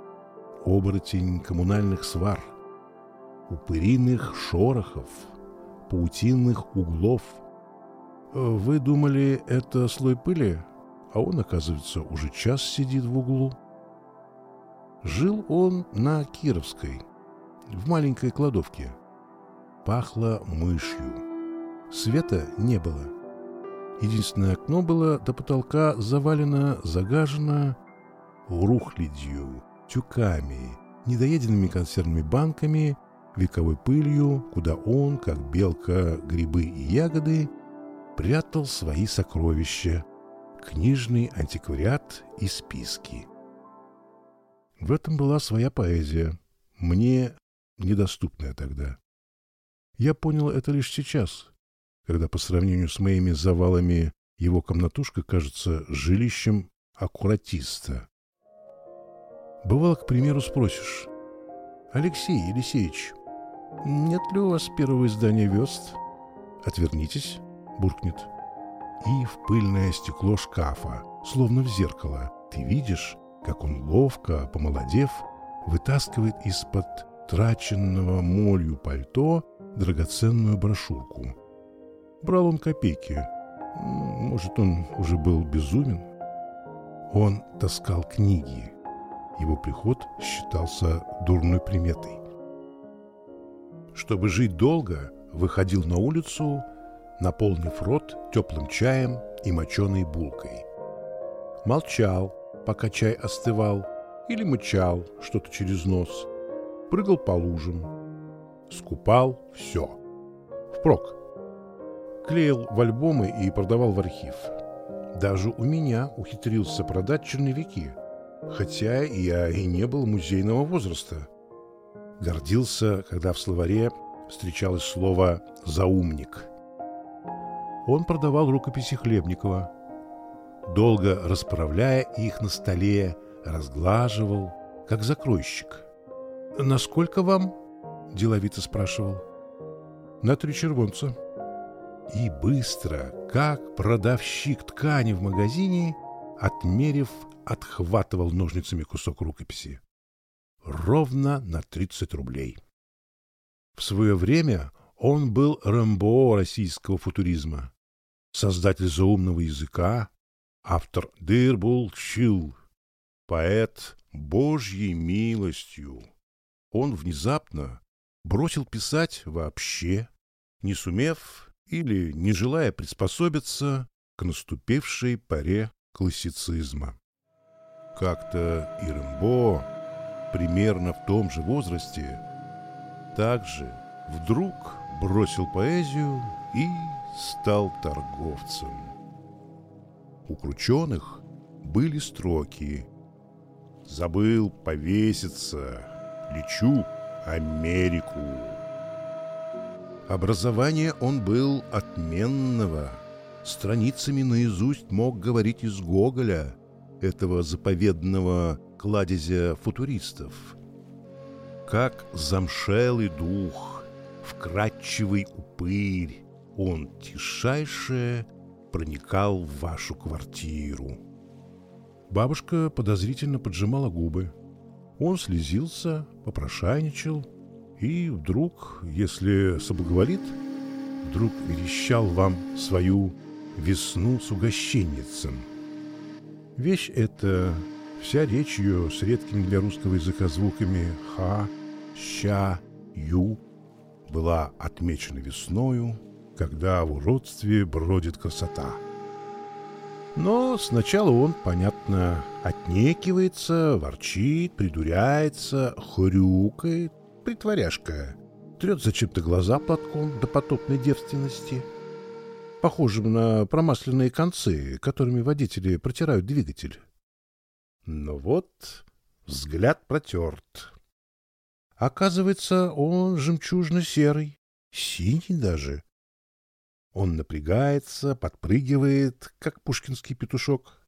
оборотень коммунальных свар, упыриных шорохов, паутинных углов — вы думали, это слой пыли, а он, оказывается, уже час сидит в углу. Жил он на Кировской, в маленькой кладовке. Пахло мышью. Света не было. Единственное окно было до потолка завалено, загажено рухлядью, тюками, недоеденными консервными банками, вековой пылью, куда он, как белка, грибы и ягоды, прятал свои сокровища, книжный антиквариат и списки. В этом была своя поэзия, мне недоступная тогда. Я понял это лишь сейчас, когда по сравнению с моими завалами его комнатушка кажется жилищем аккуратиста. Бывало, к примеру, спросишь, «Алексей Елисеевич, нет ли у вас первого издания «Вест»?» Отвернитесь, буркнет. И в пыльное стекло шкафа, словно в зеркало, ты видишь, как он ловко, помолодев, вытаскивает из-под траченного молью пальто драгоценную брошюрку. Брал он копейки. Может, он уже был безумен? Он таскал книги. Его приход считался дурной приметой. Чтобы жить долго, выходил на улицу наполнив рот теплым чаем и моченой булкой. Молчал, пока чай остывал, или мычал что-то через нос, прыгал по лужам, скупал все. Впрок. Клеил в альбомы и продавал в архив. Даже у меня ухитрился продать черновики, хотя я и не был музейного возраста. Гордился, когда в словаре встречалось слово «заумник». Он продавал рукописи Хлебникова. Долго расправляя их на столе, разглаживал, как закройщик. «Насколько вам?» – деловито спрашивал. «На три червонца». И быстро, как продавщик ткани в магазине, отмерив, отхватывал ножницами кусок рукописи. Ровно на 30 рублей. В свое время он был Рэмбо российского футуризма создатель заумного языка, автор Дырбул Чил, поэт Божьей милостью. Он внезапно бросил писать вообще, не сумев или не желая приспособиться к наступившей паре классицизма. Как-то и Рэмбо, примерно в том же возрасте, также вдруг бросил поэзию и стал торговцем. У крученых были строки «Забыл повеситься, лечу Америку». Образование он был отменного. Страницами наизусть мог говорить из Гоголя, этого заповедного кладезя футуристов. Как замшелый дух, вкрадчивый упырь, он тишайше проникал в вашу квартиру. Бабушка подозрительно поджимала губы. Он слезился, попрошайничал и вдруг, если соблаговолит, вдруг верещал вам свою весну с угощенницем. Вещь эта, вся речь ее с редкими для русского языка звуками «ха», «ща», «ю» была отмечена весною, когда в уродстве бродит красота. Но сначала он, понятно, отнекивается, ворчит, придуряется, хрюкает, притворяшка, трет зачем-то глаза платком до потопной девственности, похожим на промасленные концы, которыми водители протирают двигатель. Но вот взгляд протерт. Оказывается, он жемчужно-серый, синий даже. Он напрягается, подпрыгивает, как пушкинский петушок,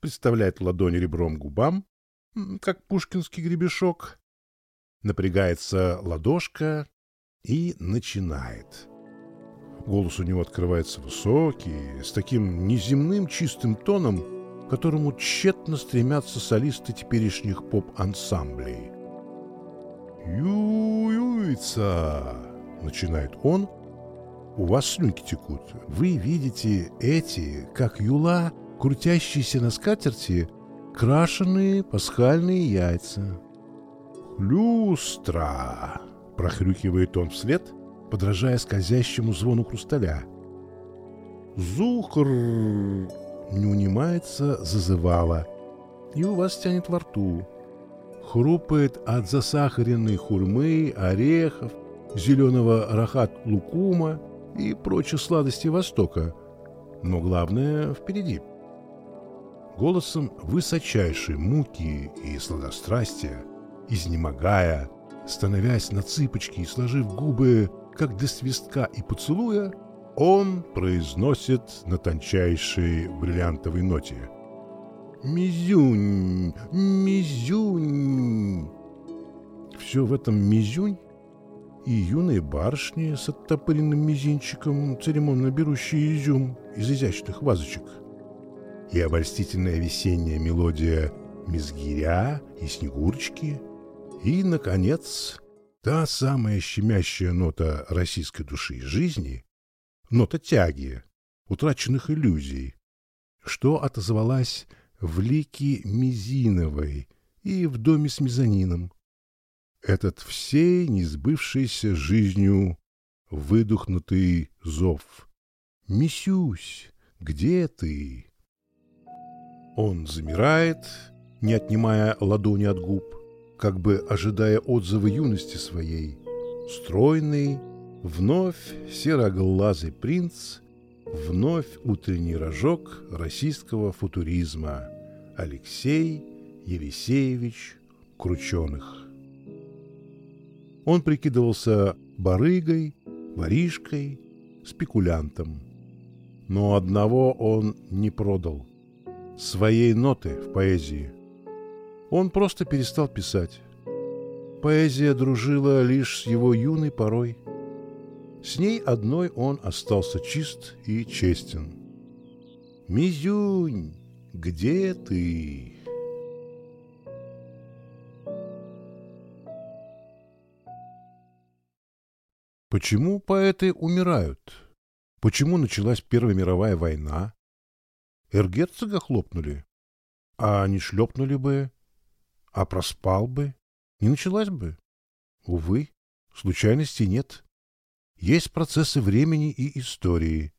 представляет ладонь ребром губам, как пушкинский гребешок, напрягается ладошка и начинает. Голос у него открывается высокий, с таким неземным чистым тоном, к которому тщетно стремятся солисты теперешних поп-ансамблей. «Ю-юйца!» — начинает он. «У вас слюнки текут. Вы видите эти, как юла, крутящиеся на скатерти, крашеные пасхальные яйца». «Люстра!» — прохрюкивает он вслед, подражая скользящему звону хрусталя. «Зухр!» — не унимается, зазывала, и у вас тянет во рту хрупает от засахаренной хурмы, орехов, зеленого рахат-лукума и прочих сладостей Востока. Но главное впереди. Голосом высочайшей муки и сладострастия, изнемогая, становясь на цыпочки и сложив губы, как до свистка и поцелуя, он произносит на тончайшей бриллиантовой ноте – Мизюнь, мизюнь. Все в этом мизюнь и юные барышни с оттопыренным мизинчиком, церемонно берущие изюм из изящных вазочек, и обольстительная весенняя мелодия мизгиря и снегурочки, и, наконец, та самая щемящая нота российской души и жизни, нота тяги, утраченных иллюзий, что отозвалась в лике Мизиновой и в доме с мезонином. Этот всей несбывшейся жизнью выдохнутый зов. «Мисюсь, где ты?» Он замирает, не отнимая ладони от губ, как бы ожидая отзыва юности своей. Стройный, вновь сероглазый принц — вновь утренний рожок российского футуризма Алексей Елисеевич Крученых. Он прикидывался барыгой, воришкой, спекулянтом. Но одного он не продал – своей ноты в поэзии. Он просто перестал писать. Поэзия дружила лишь с его юной порой – с ней одной он остался чист и честен. «Мизюнь, где ты?» Почему поэты умирают? Почему началась Первая мировая война? Эргерцога хлопнули? А не шлепнули бы? А проспал бы? Не началась бы? Увы, случайностей нет есть процессы времени и истории.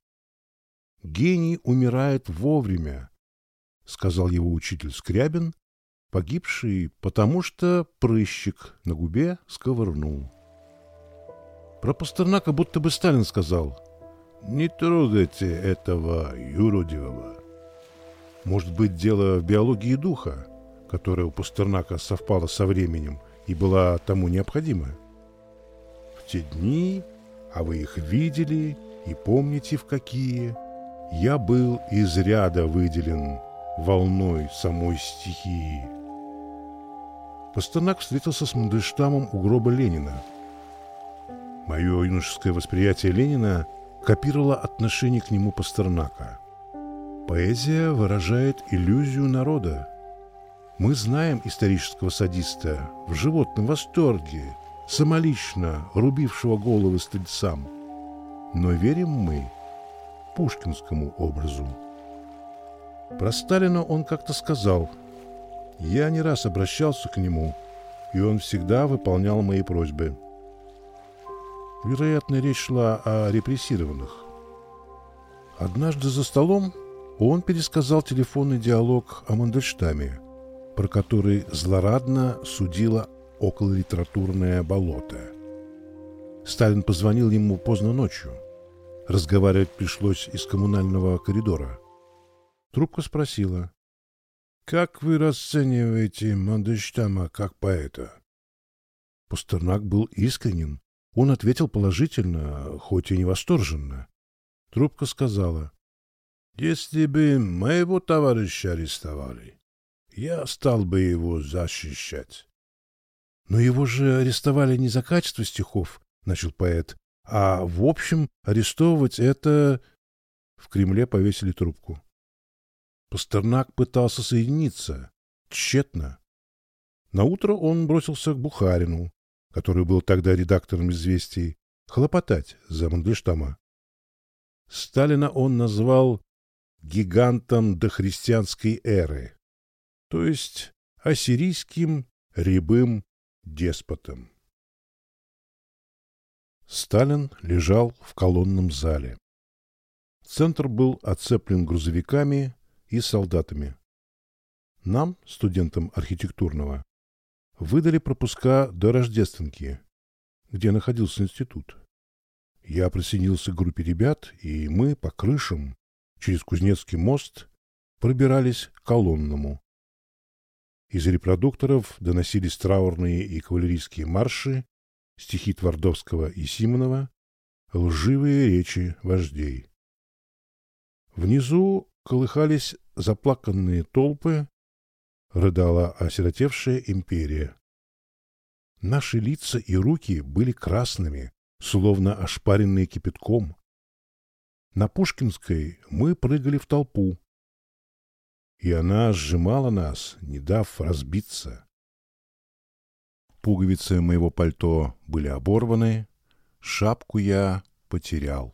Гений умирает вовремя, сказал его учитель Скрябин, погибший, потому что прыщик на губе сковырнул. Про Пастернака будто бы Сталин сказал «Не трогайте этого юродивого». Может быть, дело в биологии духа, которая у Пастернака совпала со временем и была тому необходима. В те дни а вы их видели и помните в какие. Я был из ряда выделен волной самой стихии. Пастернак встретился с Мандельштамом у гроба Ленина. Мое юношеское восприятие Ленина копировало отношение к нему Пастернака. Поэзия выражает иллюзию народа. Мы знаем исторического садиста в животном восторге, самолично рубившего головы стыдцам. Но верим мы пушкинскому образу. Про Сталина он как-то сказал, «Я не раз обращался к нему, и он всегда выполнял мои просьбы». Вероятно, речь шла о репрессированных. Однажды за столом он пересказал телефонный диалог о Мандельштаме, про который злорадно судила окололитературное болото. Сталин позвонил ему поздно ночью. Разговаривать пришлось из коммунального коридора. Трубка спросила, «Как вы расцениваете Мандельштама как поэта?» Пастернак был искренен. Он ответил положительно, хоть и не восторженно. Трубка сказала, «Если бы моего товарища арестовали, я стал бы его защищать». «Но его же арестовали не за качество стихов», — начал поэт, «а в общем арестовывать это...» В Кремле повесили трубку. Пастернак пытался соединиться. Тщетно. Наутро он бросился к Бухарину, который был тогда редактором «Известий», хлопотать за Мандельштама. Сталина он назвал гигантом дохристианской эры, то есть ассирийским рябым деспотом. Сталин лежал в колонном зале. Центр был оцеплен грузовиками и солдатами. Нам, студентам архитектурного, выдали пропуска до Рождественки, где находился институт. Я присоединился к группе ребят, и мы по крышам через Кузнецкий мост пробирались к колонному. Из репродукторов доносились траурные и кавалерийские марши, стихи Твардовского и Симонова, лживые речи вождей. Внизу колыхались заплаканные толпы, рыдала осиротевшая империя. Наши лица и руки были красными, словно ошпаренные кипятком. На Пушкинской мы прыгали в толпу, и она сжимала нас, не дав разбиться. Пуговицы моего пальто были оборваны, шапку я потерял.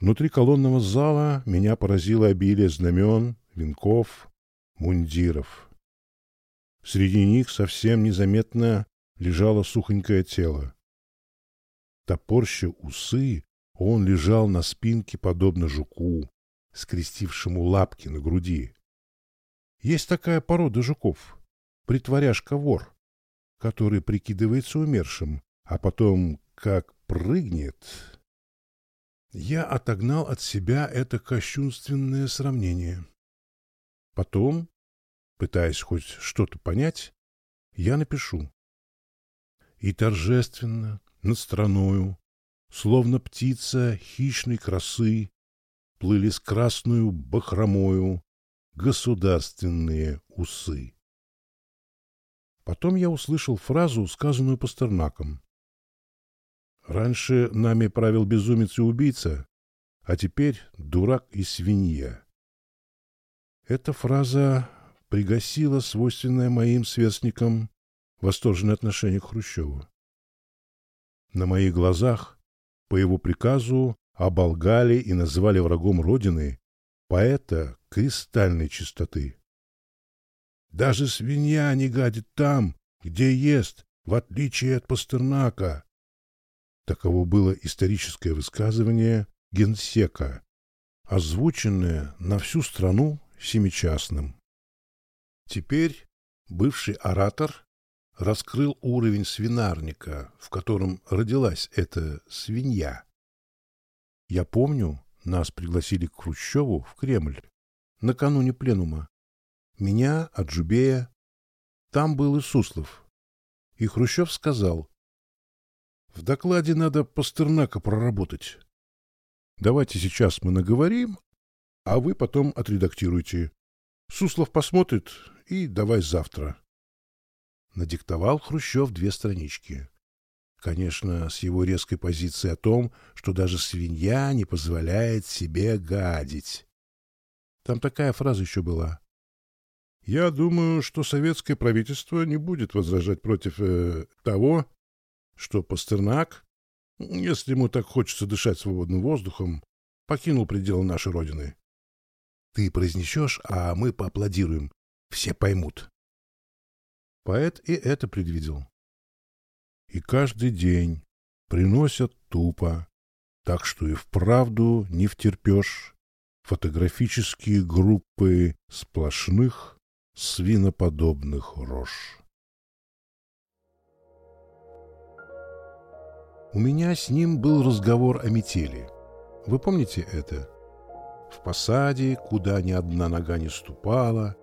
Внутри колонного зала меня поразило обилие знамен, венков, мундиров. Среди них совсем незаметно лежало сухонькое тело. Топорща усы, он лежал на спинке, подобно жуку, скрестившему лапки на груди. Есть такая порода жуков — притворяшка-вор, который прикидывается умершим, а потом, как прыгнет... Я отогнал от себя это кощунственное сравнение. Потом, пытаясь хоть что-то понять, я напишу. И торжественно, над страною, словно птица хищной красы, плыли с красную бахромою государственные усы. Потом я услышал фразу, сказанную Пастернаком. Раньше нами правил безумец и убийца, а теперь дурак и свинья. Эта фраза пригасила свойственное моим сверстникам восторженное отношение к Хрущеву. На моих глазах по его приказу оболгали и назвали врагом Родины поэта кристальной чистоты. Даже свинья не гадит там, где ест, в отличие от Пастернака. Таково было историческое высказывание генсека, озвученное на всю страну семичастным. Теперь бывший оратор раскрыл уровень свинарника, в котором родилась эта свинья. Я помню, нас пригласили к Хрущеву в Кремль накануне пленума. Меня, Аджубея. Там был и Суслов. И Хрущев сказал, в докладе надо Пастернака проработать. Давайте сейчас мы наговорим, а вы потом отредактируйте. Суслов посмотрит и давай завтра. Надиктовал Хрущев две странички. Конечно, с его резкой позицией о том, что даже свинья не позволяет себе гадить. Там такая фраза еще была. Я думаю, что советское правительство не будет возражать против э, того, что Пастернак, если ему так хочется дышать свободным воздухом, покинул пределы нашей Родины. Ты произнесешь, а мы поаплодируем. Все поймут. Поэт и это предвидел. И каждый день приносят тупо, так что и вправду не втерпешь фотографические группы сплошных свиноподобных рож. У меня с ним был разговор о метели. Вы помните это? В посаде, куда ни одна нога не ступала.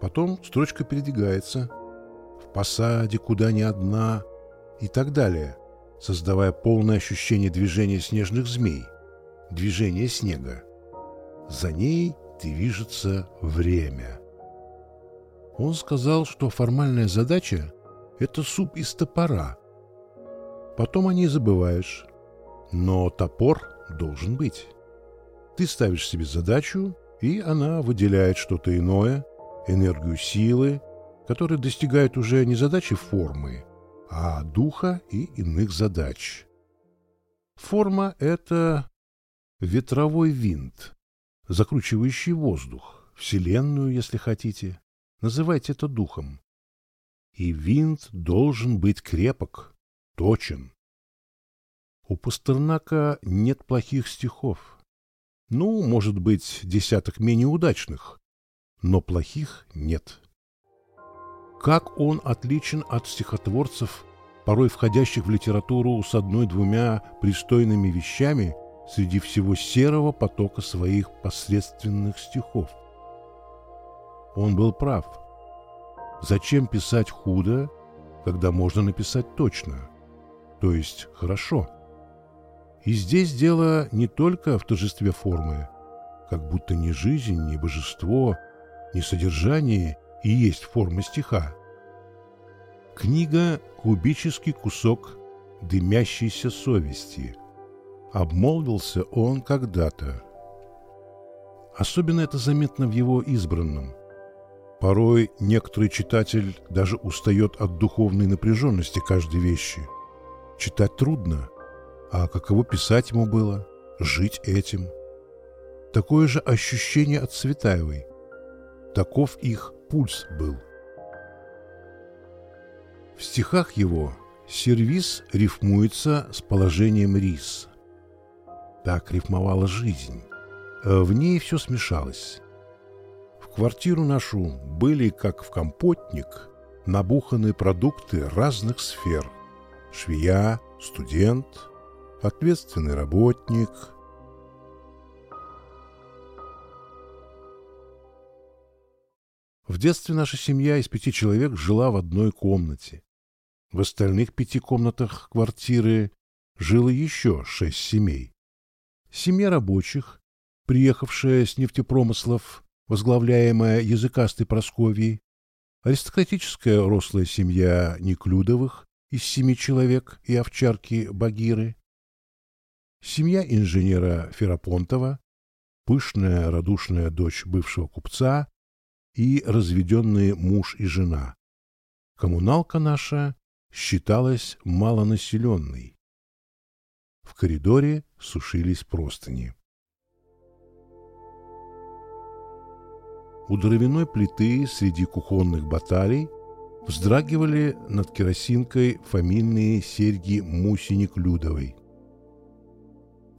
Потом строчка передвигается. в посаде, куда ни одна и так далее, создавая полное ощущение движения снежных змей, движения снега. За ней движется время. Он сказал, что формальная задача – это суп из топора. Потом о ней забываешь. Но топор должен быть. Ты ставишь себе задачу, и она выделяет что-то иное, энергию силы, которая достигает уже не задачи формы, а духа и иных задач. Форма – это ветровой винт, закручивающий воздух, Вселенную, если хотите. Называйте это духом. И винт должен быть крепок, точен. У Пастернака нет плохих стихов. Ну, может быть, десяток менее удачных, но плохих нет. Как он отличен от стихотворцев, порой входящих в литературу с одной-двумя пристойными вещами среди всего серого потока своих посредственных стихов. Он был прав. Зачем писать худо, когда можно написать точно, то есть хорошо? И здесь дело не только в торжестве формы, как будто ни жизнь, ни божество, ни содержание и есть форма стиха. Книга – кубический кусок дымящейся совести. Обмолвился он когда-то. Особенно это заметно в его избранном. Порой некоторый читатель даже устает от духовной напряженности каждой вещи. Читать трудно – а каково писать ему было, жить этим? Такое же ощущение от Светаевой. Таков их пульс был. В стихах его сервис рифмуется с положением рис. Так рифмовала жизнь. В ней все смешалось. В квартиру нашу были, как в компотник, набуханы продукты разных сфер. Швея, студент – ответственный работник. В детстве наша семья из пяти человек жила в одной комнате. В остальных пяти комнатах квартиры жило еще шесть семей. Семья рабочих, приехавшая с нефтепромыслов, возглавляемая языкастой Просковьей, аристократическая рослая семья Неклюдовых из семи человек и овчарки Багиры, Семья инженера Ферапонтова, пышная радушная дочь бывшего купца и разведенные муж и жена. Коммуналка наша считалась малонаселенной. В коридоре сушились простыни. У дровяной плиты среди кухонных баталий вздрагивали над керосинкой фамильные серьги Мусиник Людовой.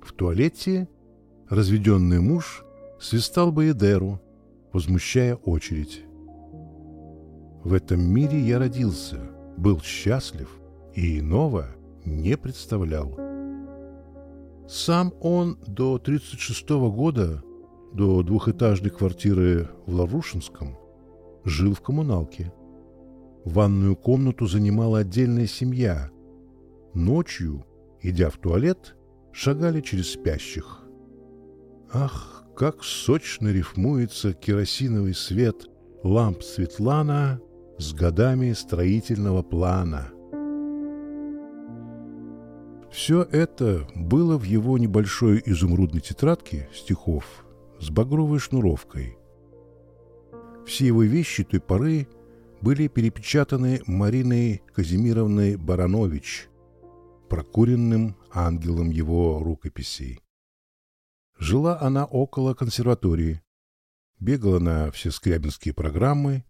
В туалете разведенный муж свистал Баедеру, возмущая очередь. В этом мире я родился, был счастлив и иного не представлял. Сам он до 36 года, до двухэтажной квартиры в Лаврушинском, жил в коммуналке. Ванную комнату занимала отдельная семья. Ночью, идя в туалет, шагали через спящих. Ах, как сочно рифмуется керосиновый свет ламп Светлана с годами строительного плана. Все это было в его небольшой изумрудной тетрадке стихов с багровой шнуровкой. Все его вещи той поры были перепечатаны Мариной Казимировной Баранович, прокуренным ангелом его рукописей. Жила она около консерватории, бегала на все скрябинские программы,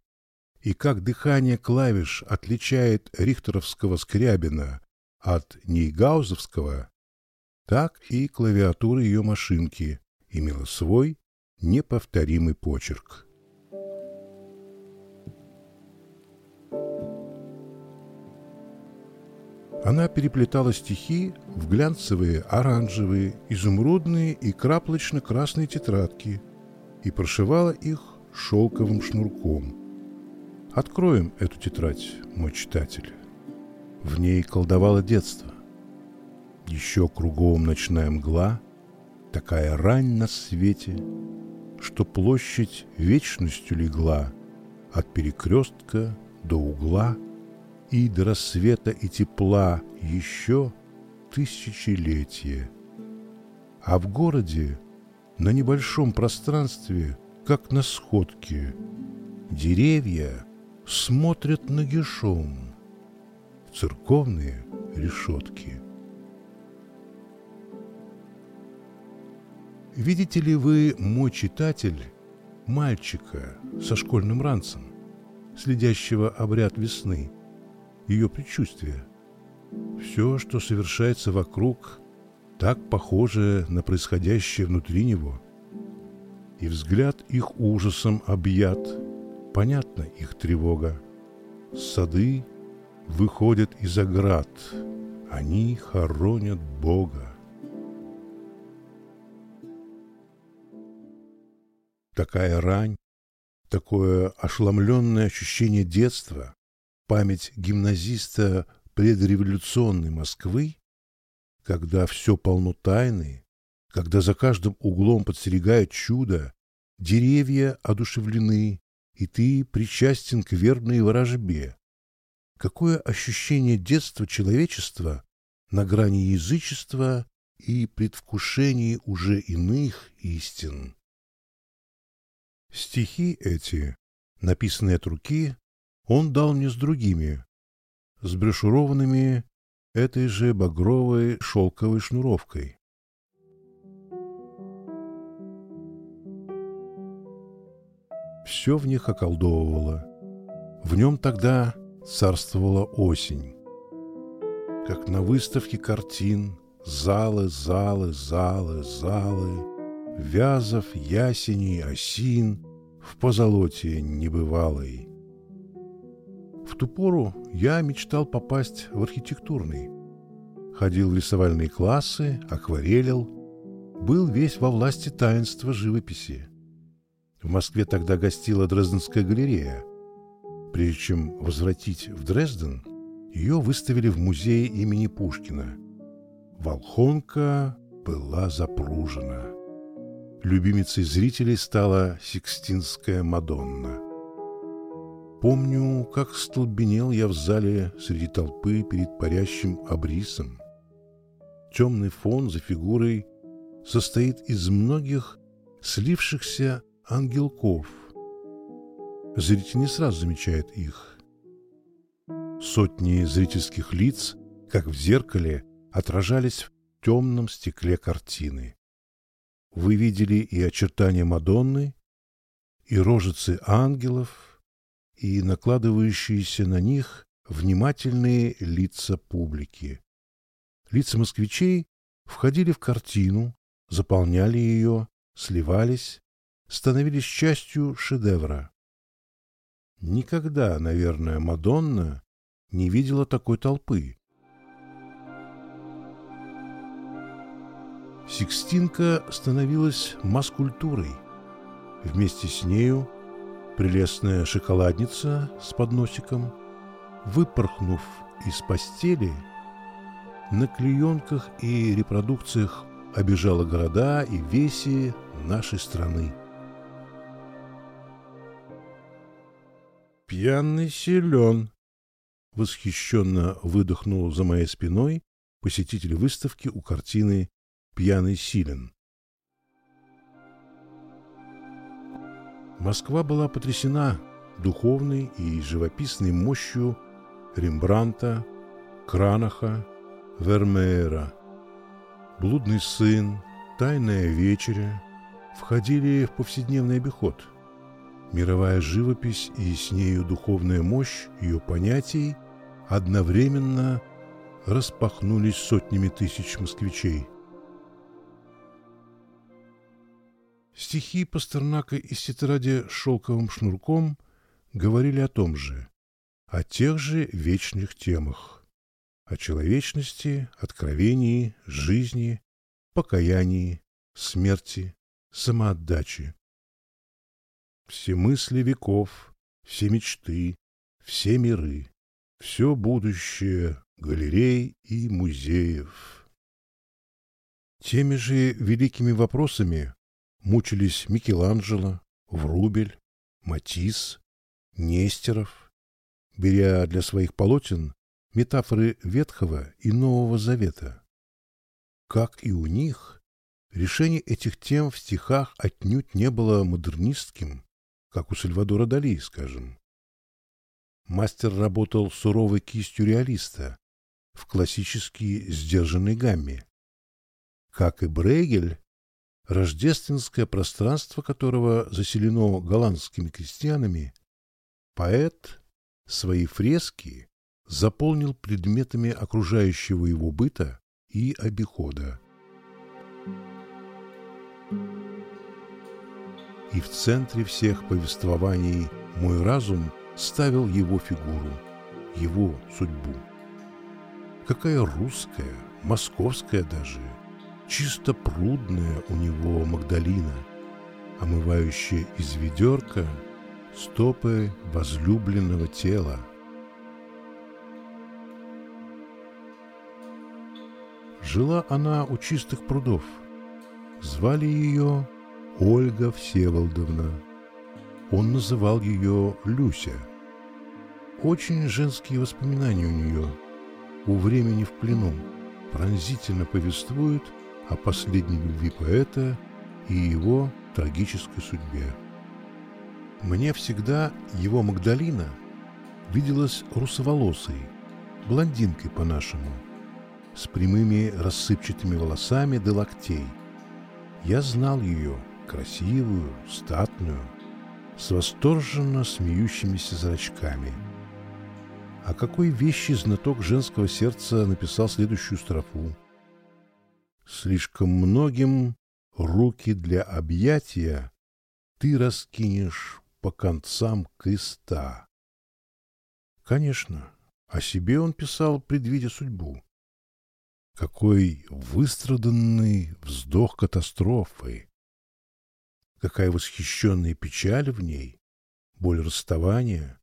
и как дыхание клавиш отличает рихтеровского скрябина от нейгаузовского, так и клавиатура ее машинки имела свой неповторимый почерк. Она переплетала стихи в глянцевые, оранжевые, изумрудные и краплочно-красные тетрадки и прошивала их шелковым шнурком. Откроем эту тетрадь, мой читатель. В ней колдовало детство. Еще кругом ночная мгла, Такая рань на свете, Что площадь вечностью легла От перекрестка до угла, И до рассвета и тепла Еще тысячелетие. А в городе на небольшом пространстве, как на сходке, деревья смотрят нагишом в церковные решетки. Видите ли вы, мой читатель, мальчика со школьным ранцем, следящего обряд весны, ее предчувствия? Все, что совершается вокруг, так похоже на происходящее внутри него. И взгляд их ужасом объят, понятна их тревога. Сады выходят из оград, они хоронят Бога. Такая рань, такое ошеломленное ощущение детства, память гимназиста предреволюционной Москвы когда все полно тайны, когда за каждым углом подстерегает чудо, деревья одушевлены, и ты причастен к верной ворожбе. Какое ощущение детства человечества на грани язычества и предвкушении уже иных истин. Стихи эти, написанные от руки, он дал мне с другими, с брошюрованными этой же багровой шелковой шнуровкой. Все в них околдовывало. В нем тогда царствовала осень. Как на выставке картин, залы, залы, залы, залы, вязов, ясеней, осин в позолоте небывалой. В ту пору я мечтал попасть в архитектурный. Ходил в рисовальные классы, акварелил, был весь во власти таинства живописи. В Москве тогда гостила Дрезденская галерея. Прежде чем возвратить в Дрезден, ее выставили в музее имени Пушкина. Волхонка была запружена. Любимицей зрителей стала Сикстинская Мадонна – Помню, как столбенел я в зале среди толпы перед парящим абрисом. Темный фон за фигурой состоит из многих слившихся ангелков. Зритель не сразу замечает их. Сотни зрительских лиц, как в зеркале, отражались в темном стекле картины. Вы видели и очертания Мадонны, и рожицы ангелов – и накладывающиеся на них внимательные лица публики. Лица москвичей входили в картину, заполняли ее, сливались, становились частью шедевра. Никогда, наверное, Мадонна не видела такой толпы. Сикстинка становилась маскультурой. Вместе с нею Прелестная шоколадница с подносиком, выпорхнув из постели, на клеенках и репродукциях обижала города и веси нашей страны. «Пьяный силен!» — восхищенно выдохнул за моей спиной посетитель выставки у картины «Пьяный силен». Москва была потрясена духовной и живописной мощью Рембранта, Кранаха, Вермеера. «Блудный сын», «Тайная вечеря» входили в повседневный обиход. Мировая живопись и с нею духовная мощь ее понятий одновременно распахнулись сотнями тысяч москвичей. Стихи Пастернака из тетради шелковым шнурком говорили о том же, о тех же вечных темах, о человечности, откровении, жизни, покаянии, смерти, самоотдаче. Все мысли веков, все мечты, все миры, все будущее галерей и музеев. Теми же великими вопросами мучились Микеланджело, Врубель, Матисс, Нестеров, беря для своих полотен метафоры Ветхого и Нового Завета. Как и у них, решение этих тем в стихах отнюдь не было модернистским, как у Сальвадора Дали, скажем. Мастер работал суровой кистью реалиста в классически сдержанной гамме. Как и Брейгель, рождественское пространство которого заселено голландскими крестьянами, поэт свои фрески заполнил предметами окружающего его быта и обихода. И в центре всех повествований мой разум ставил его фигуру, его судьбу. Какая русская, московская даже, чисто прудная у него Магдалина, омывающая из ведерка стопы возлюбленного тела. Жила она у чистых прудов. Звали ее Ольга Всеволодовна. Он называл ее Люся. Очень женские воспоминания у нее. У времени в плену пронзительно повествуют о последней любви поэта и его трагической судьбе. Мне всегда его Магдалина виделась русоволосой, блондинкой по-нашему, с прямыми рассыпчатыми волосами до локтей. Я знал ее, красивую, статную, с восторженно смеющимися зрачками. А какой вещи знаток женского сердца написал следующую строфу? «Слишком многим руки для объятия ты раскинешь по концам креста». Конечно, о себе он писал, предвидя судьбу. Какой выстраданный вздох катастрофы! Какая восхищенная печаль в ней, боль расставания,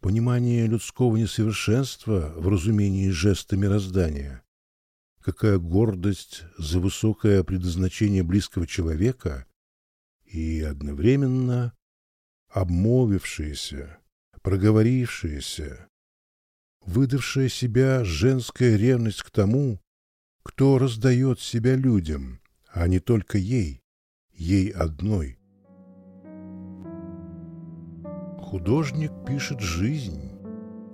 понимание людского несовершенства в разумении жеста мироздания. Какая гордость за высокое предназначение близкого человека и одновременно обмолвившаяся, проговорившаяся, выдавшая себя женская ревность к тому, кто раздает себя людям, а не только ей ей одной. Художник пишет жизнь,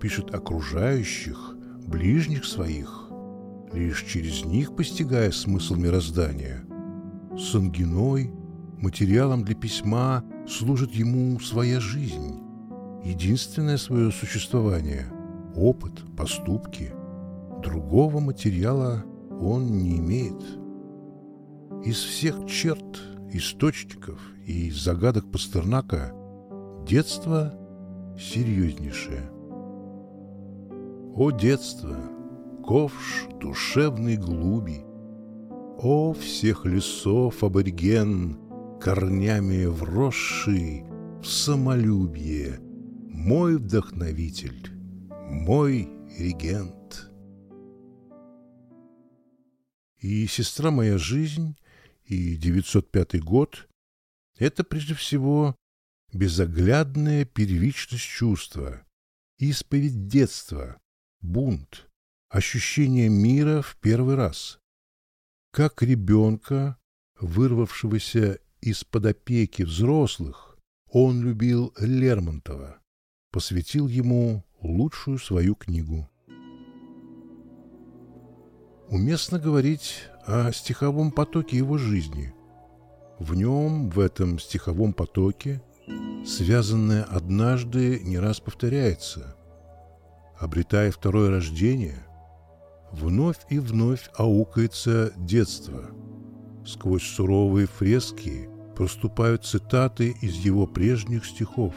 пишет окружающих, ближних своих, лишь через них постигая смысл мироздания. Сангиной, материалом для письма, служит ему своя жизнь, единственное свое существование, опыт, поступки. Другого материала он не имеет. Из всех черт источников и загадок Пастернака детство серьезнейшее. О детство, ковш душевной глуби, О всех лесов абориген, корнями вросший в самолюбие, Мой вдохновитель, мой регент. И сестра моя жизнь и 905 год – это прежде всего безоглядная первичность чувства, исповедь детства, бунт, ощущение мира в первый раз. Как ребенка, вырвавшегося из-под опеки взрослых, он любил Лермонтова, посвятил ему лучшую свою книгу. Уместно говорить о стиховом потоке его жизни. В нем, в этом стиховом потоке, связанное однажды не раз повторяется. Обретая второе рождение, вновь и вновь аукается детство. Сквозь суровые фрески проступают цитаты из его прежних стихов.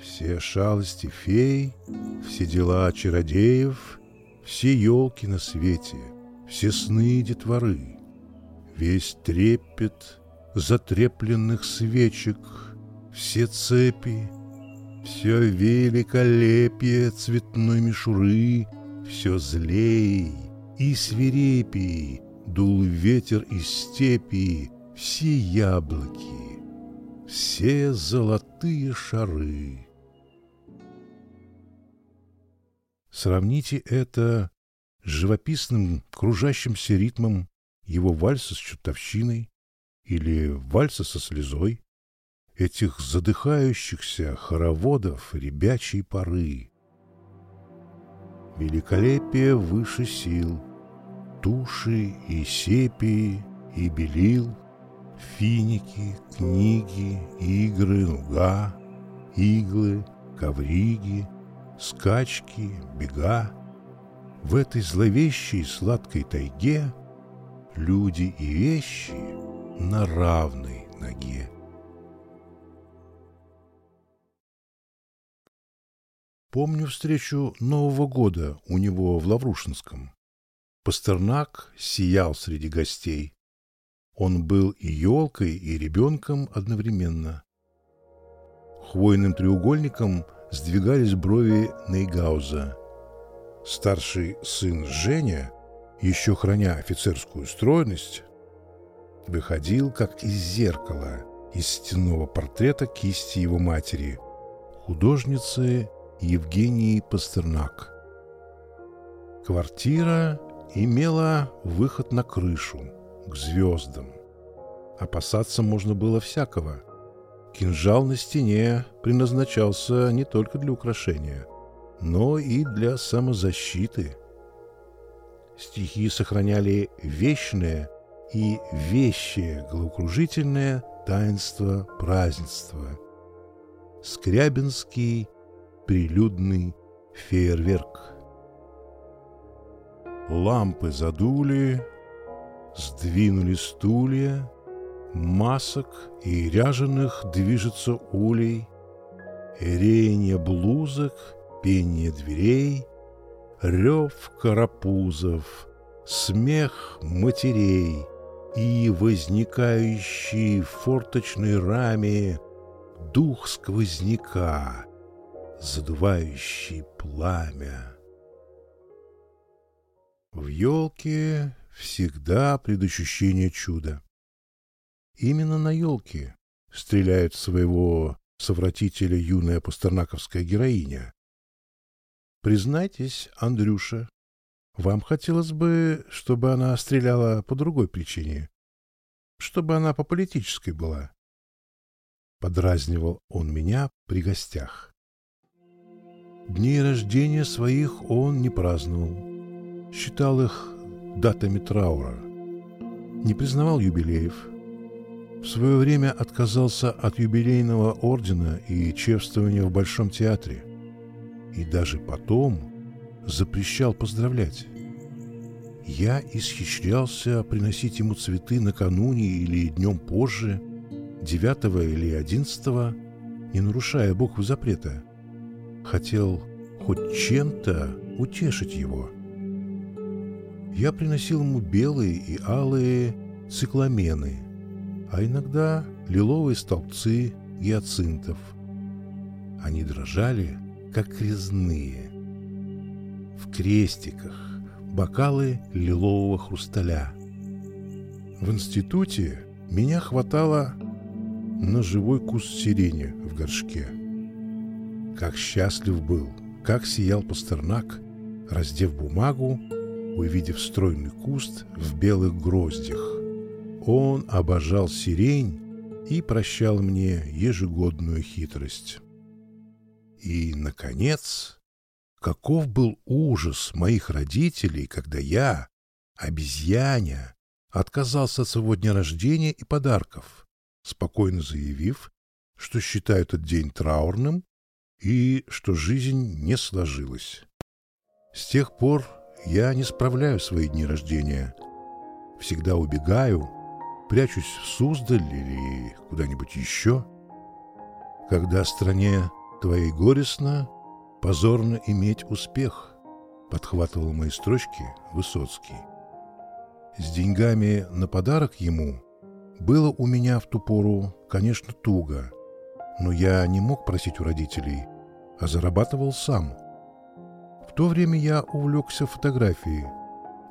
Все шалости фей, все дела чародеев, все елки на свете — все сны детворы, весь трепет затрепленных свечек, все цепи, Все великолепие цветной мишуры, Все злей и свирепей Дул ветер из степи, Все яблоки, все золотые шары. Сравните это с живописным кружащимся ритмом его вальса с чутовщиной или вальса со слезой, этих задыхающихся хороводов ребячей поры. Великолепие выше сил, туши и сепии, и белил, финики, книги, игры, нуга, иглы, ковриги, скачки, бега. В этой зловещей сладкой тайге люди и вещи на равной ноге. Помню встречу Нового года у него в Лаврушинском. Пастернак сиял среди гостей. Он был и елкой, и ребенком одновременно. Хвойным треугольником сдвигались брови Нейгауза. Старший сын Женя, еще храня офицерскую стройность, выходил как из зеркала из стенного портрета кисти его матери, художницы Евгении Пастернак. Квартира имела выход на крышу, к звездам. Опасаться можно было всякого. Кинжал на стене предназначался не только для украшения, но и для самозащиты. Стихи сохраняли вечное и вещее головокружительное таинство празднества. Скрябинский прилюдный фейерверк. Лампы задули, сдвинули стулья, масок и ряженых движется улей, реяние блузок, пение дверей, рев карапузов, смех матерей и возникающий в форточной раме дух сквозняка, задувающий пламя. В елке всегда предощущение чуда. Именно на елке стреляет своего совратителя юная пастернаковская героиня. Признайтесь, Андрюша, вам хотелось бы, чтобы она стреляла по другой причине, чтобы она по политической была. Подразнивал он меня при гостях. Дней рождения своих он не праздновал, считал их датами траура. Не признавал юбилеев. В свое время отказался от юбилейного ордена и чествования в Большом театре. И даже потом запрещал поздравлять. Я исхищрялся приносить ему цветы накануне или днем позже, девятого или одиннадцатого, не нарушая буквы запрета. Хотел хоть чем-то утешить его – я приносил ему белые и алые цикламены, а иногда лиловые столбцы гиацинтов. Они дрожали, как резные. В крестиках бокалы лилового хрусталя. В институте меня хватало на живой куст сирени в горшке. Как счастлив был, как сиял Пастернак, раздев бумагу увидев стройный куст в белых гроздях. Он обожал сирень и прощал мне ежегодную хитрость. И, наконец, каков был ужас моих родителей, когда я, обезьяня, отказался от своего дня рождения и подарков, спокойно заявив, что считаю этот день траурным и что жизнь не сложилась. С тех пор я не справляю свои дни рождения. Всегда убегаю, прячусь в Суздаль или куда-нибудь еще. Когда стране твоей горестно, позорно иметь успех, подхватывал мои строчки Высоцкий. С деньгами на подарок ему было у меня в ту пору, конечно, туго, но я не мог просить у родителей а зарабатывал сам. В то время я увлекся фотографией,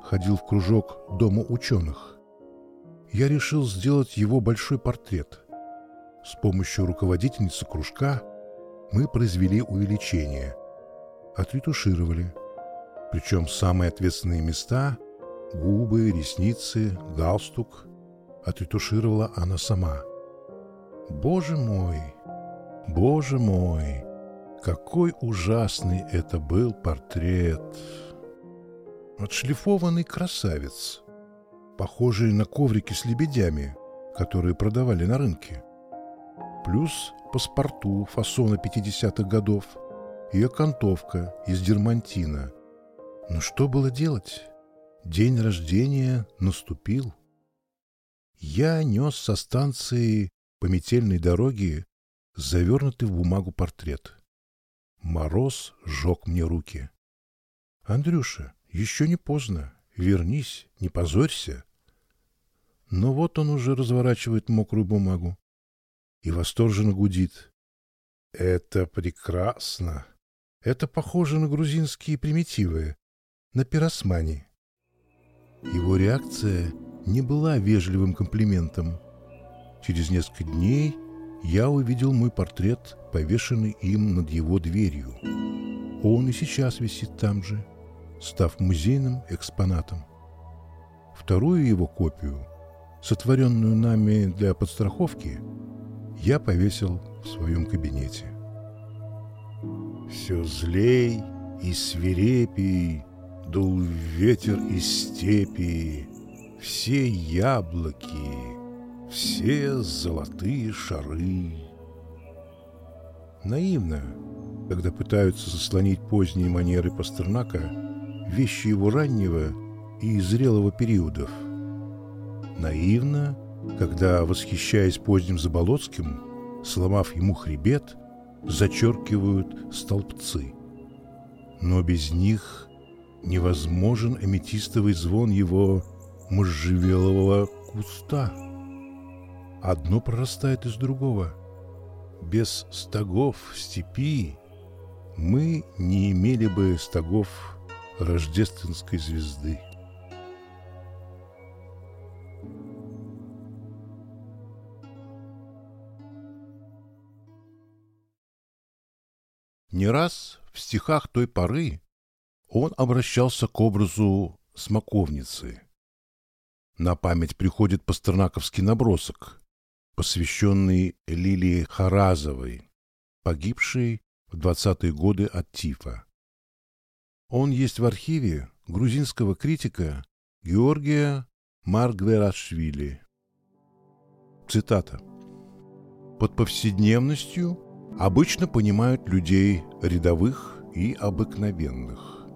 ходил в кружок Дома ученых. Я решил сделать его большой портрет. С помощью руководительницы кружка мы произвели увеличение, отретушировали. Причем самые ответственные места – губы, ресницы, галстук – отретушировала она сама. Боже мой, боже мой, какой ужасный это был портрет! Отшлифованный красавец, похожий на коврики с лебедями, которые продавали на рынке. Плюс паспорту фасона 50-х годов и окантовка из дермантина. Но что было делать? День рождения наступил. Я нес со станции по метельной дороге завернутый в бумагу портрет. Мороз сжег мне руки. «Андрюша, еще не поздно. Вернись, не позорься». Но вот он уже разворачивает мокрую бумагу и восторженно гудит. «Это прекрасно! Это похоже на грузинские примитивы, на пиросмани». Его реакция не была вежливым комплиментом. Через несколько дней я увидел мой портрет, повешенный им над его дверью. Он и сейчас висит там же, став музейным экспонатом. Вторую его копию, сотворенную нами для подстраховки, я повесил в своем кабинете. Все злей и свирепей дул ветер из степи, все яблоки все золотые шары. Наивно, когда пытаются заслонить поздние манеры Пастернака, вещи его раннего и зрелого периодов. Наивно, когда, восхищаясь поздним Заболоцким, сломав ему хребет, зачеркивают столбцы. Но без них невозможен аметистовый звон его можжевелового куста — Одно прорастает из другого. Без стогов степи мы не имели бы стогов рождественской звезды. Не раз в стихах той поры он обращался к образу смоковницы. На память приходит пастернаковский набросок, посвященный Лилии Харазовой, погибшей в 20-е годы от тифа. Он есть в архиве грузинского критика Георгия Маргверашвили. Цитата. «Под повседневностью обычно понимают людей рядовых и обыкновенных.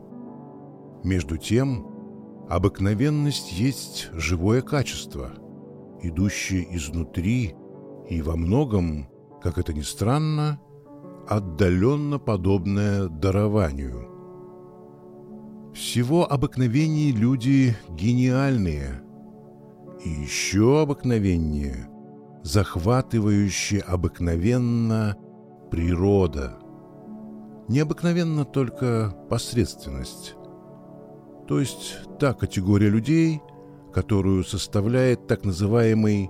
Между тем, обыкновенность есть живое качество – идущее изнутри и во многом, как это ни странно, отдаленно подобное дарованию. Всего обыкновеннее люди гениальные, и еще обыкновеннее, захватывающие обыкновенно природа. Необыкновенно только посредственность, то есть та категория людей – которую составляет так называемый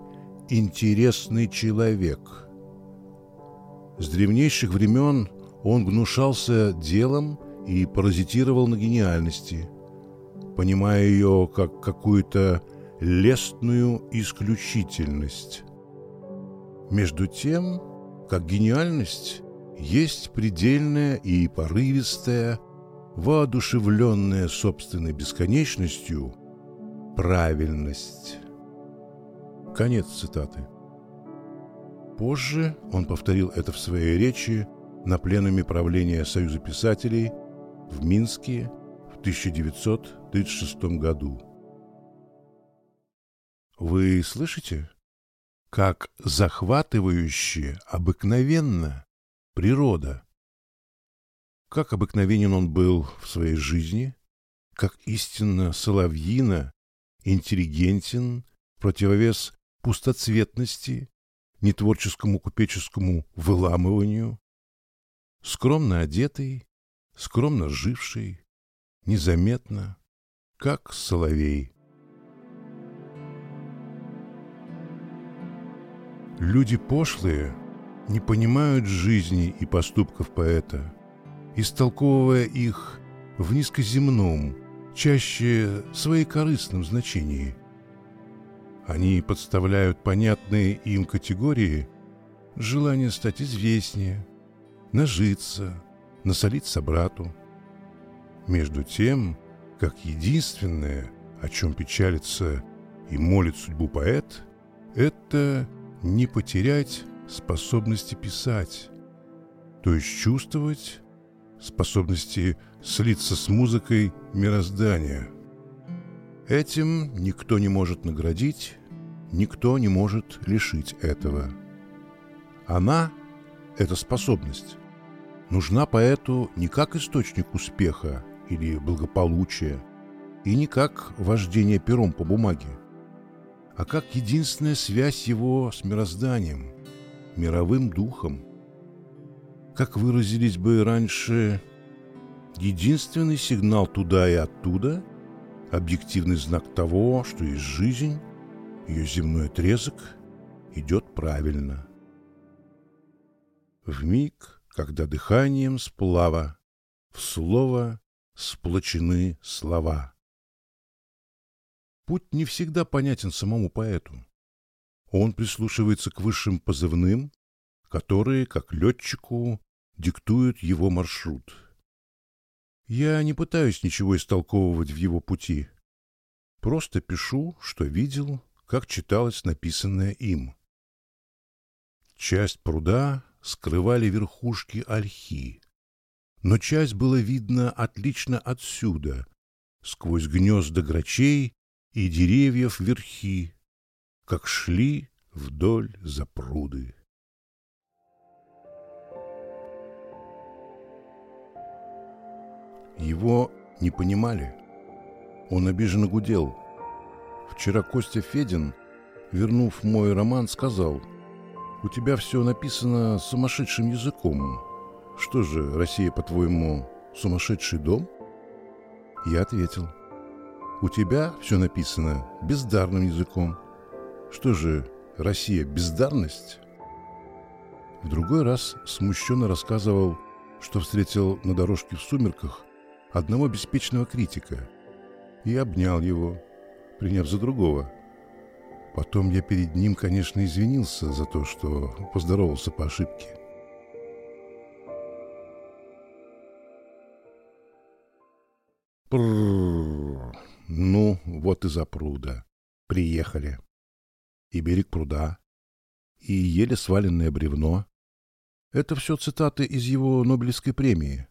«интересный человек». С древнейших времен он гнушался делом и паразитировал на гениальности, понимая ее как какую-то лестную исключительность. Между тем, как гениальность есть предельная и порывистая, воодушевленная собственной бесконечностью – правильность. Конец цитаты. Позже он повторил это в своей речи на пленуме правления Союза писателей в Минске в 1936 году. Вы слышите, как захватывающе, обыкновенно природа? Как обыкновенен он был в своей жизни, как истинно соловьина интеллигентен, противовес пустоцветности, нетворческому купеческому выламыванию. скромно одетый, скромно живший, незаметно, как соловей. Люди пошлые не понимают жизни и поступков поэта, истолковывая их в низкоземном, чаще своекорыстном значении. Они подставляют понятные им категории желание стать известнее, нажиться, насолить собрату. Между тем, как единственное, о чем печалится и молит судьбу поэт, это не потерять способности писать, то есть чувствовать способности слиться с музыкой мироздания. Этим никто не может наградить, никто не может лишить этого. Она, эта способность, нужна поэту не как источник успеха или благополучия, и не как вождение пером по бумаге, а как единственная связь его с мирозданием, мировым духом. Как выразились бы раньше, единственный сигнал туда и оттуда, объективный знак того, что есть жизнь, ее земной отрезок идет правильно. В миг, когда дыханием сплава в слово сплочены слова – Путь не всегда понятен самому поэту. Он прислушивается к высшим позывным, которые, как летчику, диктуют его маршрут. Я не пытаюсь ничего истолковывать в его пути. Просто пишу, что видел, как читалось написанное им. Часть пруда скрывали верхушки ольхи, но часть было видно отлично отсюда, сквозь гнезда грачей и деревьев верхи, как шли вдоль запруды. Его не понимали. Он обиженно гудел. Вчера Костя Федин, вернув мой роман, сказал, «У тебя все написано сумасшедшим языком. Что же, Россия, по-твоему, сумасшедший дом?» Я ответил, — у тебя все написано бездарным языком. Что же, Россия – бездарность? В другой раз смущенно рассказывал, что встретил на дорожке в сумерках одного беспечного критика и обнял его, приняв за другого. Потом я перед ним, конечно, извинился за то, что поздоровался по ошибке. Прррр. Ну, вот и запруда. Приехали. И берег пруда, и еле сваленное бревно. Это все цитаты из его Нобелевской премии.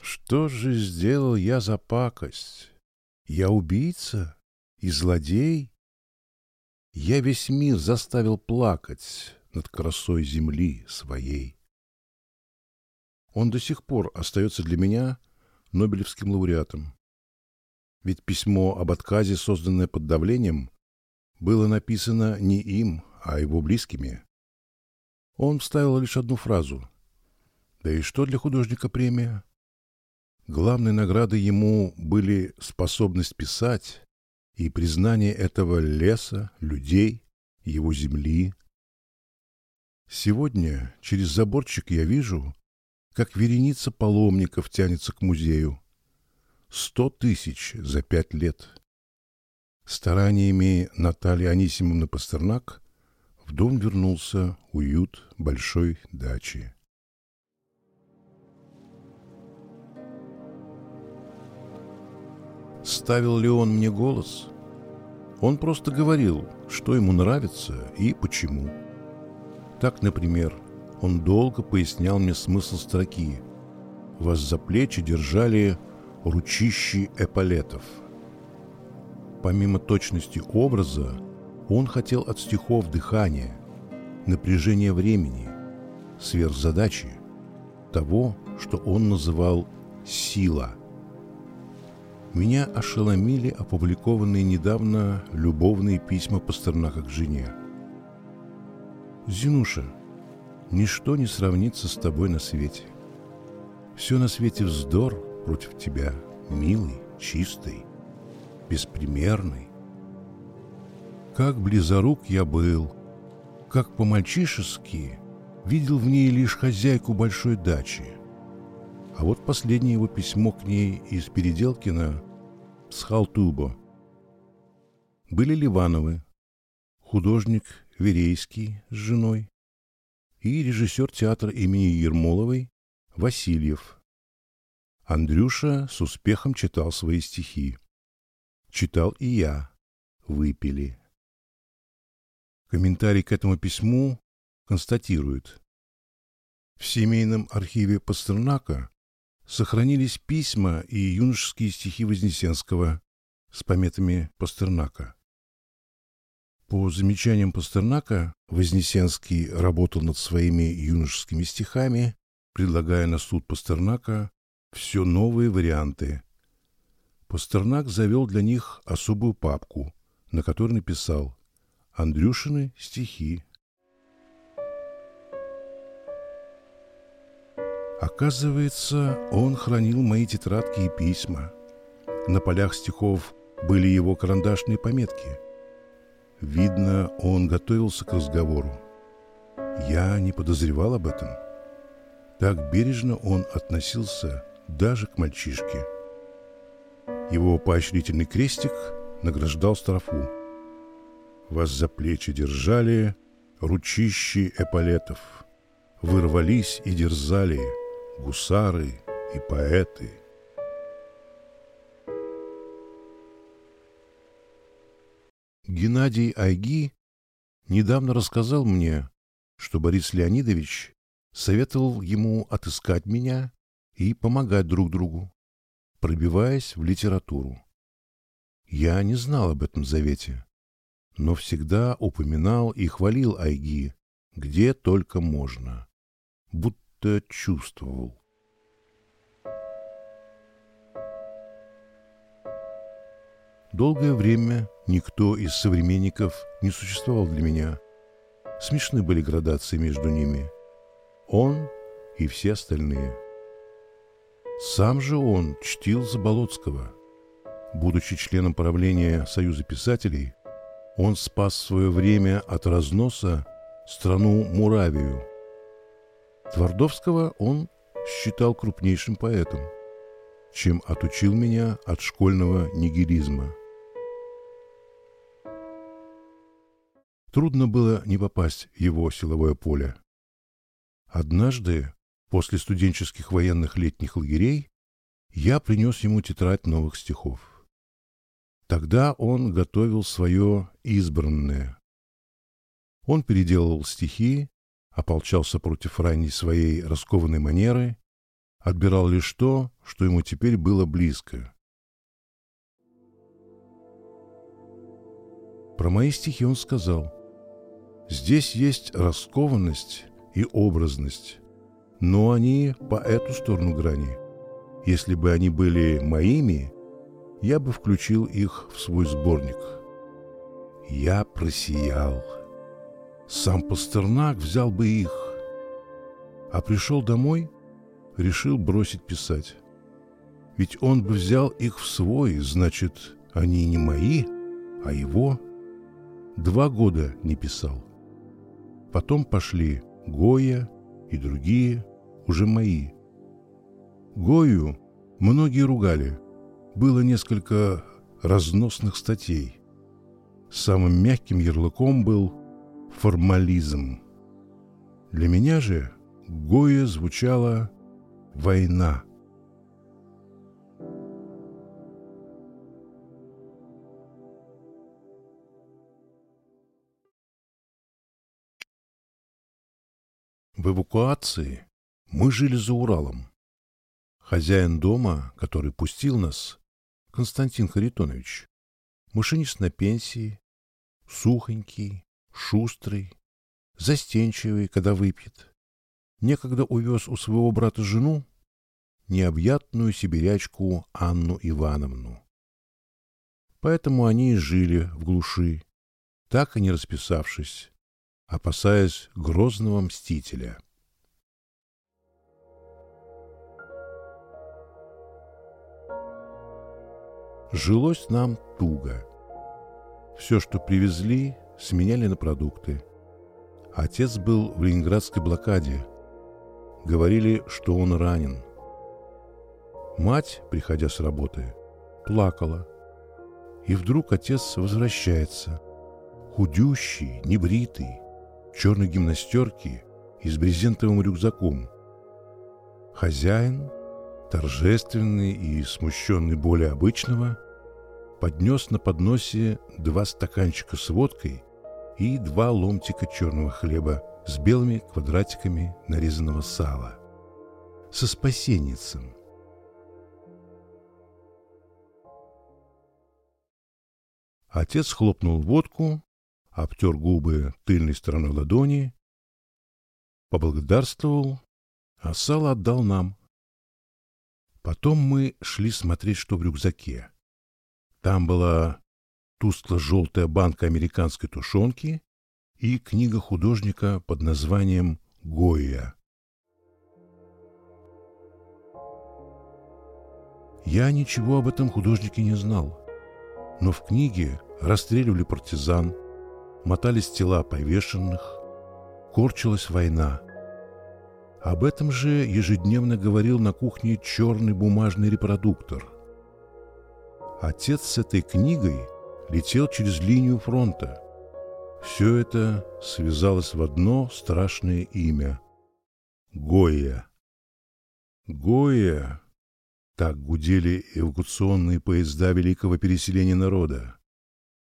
Что же сделал я за пакость? Я убийца и злодей? Я весь мир заставил плакать над красой земли своей. Он до сих пор остается для меня Нобелевским лауреатом. Ведь письмо об отказе, созданное под давлением, было написано не им, а его близкими. Он вставил лишь одну фразу. Да и что для художника премия? Главной наградой ему были способность писать и признание этого леса, людей, его земли. Сегодня через заборчик я вижу, как вереница паломников тянется к музею, Сто тысяч за пять лет. Стараниями Натальи Анисимовны Пастернак в дом вернулся уют большой дачи. Ставил ли он мне голос? Он просто говорил, что ему нравится и почему. Так, например, он долго пояснял мне смысл строки. Вас за плечи держали ручищи эполетов. Помимо точности образа, он хотел от стихов дыхания, напряжения времени, сверхзадачи, того, что он называл «сила». Меня ошеломили опубликованные недавно любовные письма Пастернака к жене. «Зинуша, ничто не сравнится с тобой на свете. Все на свете вздор против тебя, милый, чистый, беспримерный. Как близорук я был, как по-мальчишески видел в ней лишь хозяйку большой дачи. А вот последнее его письмо к ней из Переделкина с Халтубо. Были Ливановы, художник Верейский с женой и режиссер театра имени Ермоловой Васильев. Андрюша с успехом читал свои стихи. Читал и я. Выпили. Комментарий к этому письму констатирует. В семейном архиве Пастернака сохранились письма и юношеские стихи Вознесенского с пометами Пастернака. По замечаниям Пастернака, Вознесенский работал над своими юношескими стихами, предлагая на суд Пастернака все новые варианты. Пастернак завел для них особую папку, на которой написал «Андрюшины стихи». Оказывается, он хранил мои тетрадки и письма. На полях стихов были его карандашные пометки – Видно, он готовился к разговору. Я не подозревал об этом. Так бережно он относился даже к мальчишке. Его поощрительный крестик награждал строфу. Вас за плечи держали ручищи эполетов. Вырвались и дерзали гусары и поэты – Геннадий Айги недавно рассказал мне, что Борис Леонидович советовал ему отыскать меня и помогать друг другу, пробиваясь в литературу. Я не знал об этом завете, но всегда упоминал и хвалил Айги, где только можно, будто чувствовал. Долгое время никто из современников не существовал для меня. Смешны были градации между ними. Он и все остальные. Сам же он чтил Заболоцкого. Будучи членом правления Союза писателей, он спас свое время от разноса страну Муравию. Твардовского он считал крупнейшим поэтом, чем отучил меня от школьного нигилизма – Трудно было не попасть в его силовое поле. Однажды, после студенческих военных летних лагерей, я принес ему тетрадь новых стихов. Тогда он готовил свое избранное. Он переделывал стихи, ополчался против ранней своей раскованной манеры, отбирал лишь то, что ему теперь было близко. Про мои стихи он сказал – Здесь есть раскованность и образность, но они по эту сторону грани. Если бы они были моими, я бы включил их в свой сборник. Я просиял. Сам Пастернак взял бы их. А пришел домой, решил бросить писать. Ведь он бы взял их в свой, значит, они не мои, а его. Два года не писал. Потом пошли Гоя и другие, уже мои. Гою многие ругали. Было несколько разносных статей. Самым мягким ярлыком был формализм. Для меня же Гоя звучала «война». В эвакуации мы жили за Уралом. Хозяин дома, который пустил нас, Константин Харитонович, машинист на пенсии, сухонький, шустрый, застенчивый, когда выпьет. Некогда увез у своего брата жену, необъятную сибирячку Анну Ивановну. Поэтому они и жили в глуши, так и не расписавшись, опасаясь грозного мстителя. Жилось нам туго. Все, что привезли, сменяли на продукты. Отец был в ленинградской блокаде. Говорили, что он ранен. Мать, приходя с работы, плакала. И вдруг отец возвращается. Худющий, небритый, в черной гимнастерке и с брезентовым рюкзаком. Хозяин, торжественный и смущенный более обычного, поднес на подносе два стаканчика с водкой и два ломтика черного хлеба с белыми квадратиками нарезанного сала. Со спасенницем. Отец хлопнул водку, обтер губы тыльной стороной ладони, поблагодарствовал, а сало отдал нам. Потом мы шли смотреть, что в рюкзаке. Там была тускло-желтая банка американской тушенки и книга художника под названием «Гойя». Я ничего об этом художнике не знал, но в книге расстреливали партизан, мотались тела повешенных, корчилась война. Об этом же ежедневно говорил на кухне черный бумажный репродуктор – Отец с этой книгой летел через линию фронта. Все это связалось в одно страшное имя — Гоя. Гоя — так гудели эвакуационные поезда великого переселения народа.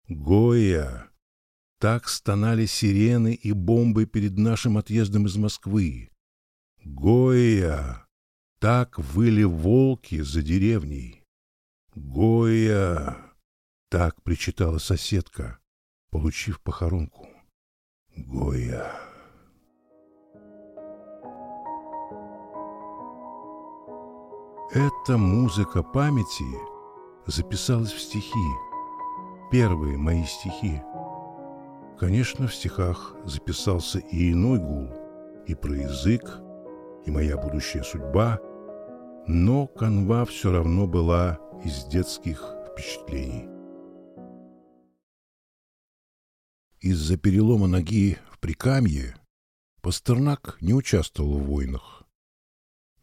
Гоя — так стонали сирены и бомбы перед нашим отъездом из Москвы. Гоя — так выли волки за деревней. «Гоя!» — так причитала соседка, получив похоронку. «Гоя!» Эта музыка памяти записалась в стихи, первые мои стихи. Конечно, в стихах записался и иной гул, и про язык, и моя будущая судьба, но канва все равно была из детских впечатлений. Из-за перелома ноги в Прикамье Пастернак не участвовал в войнах,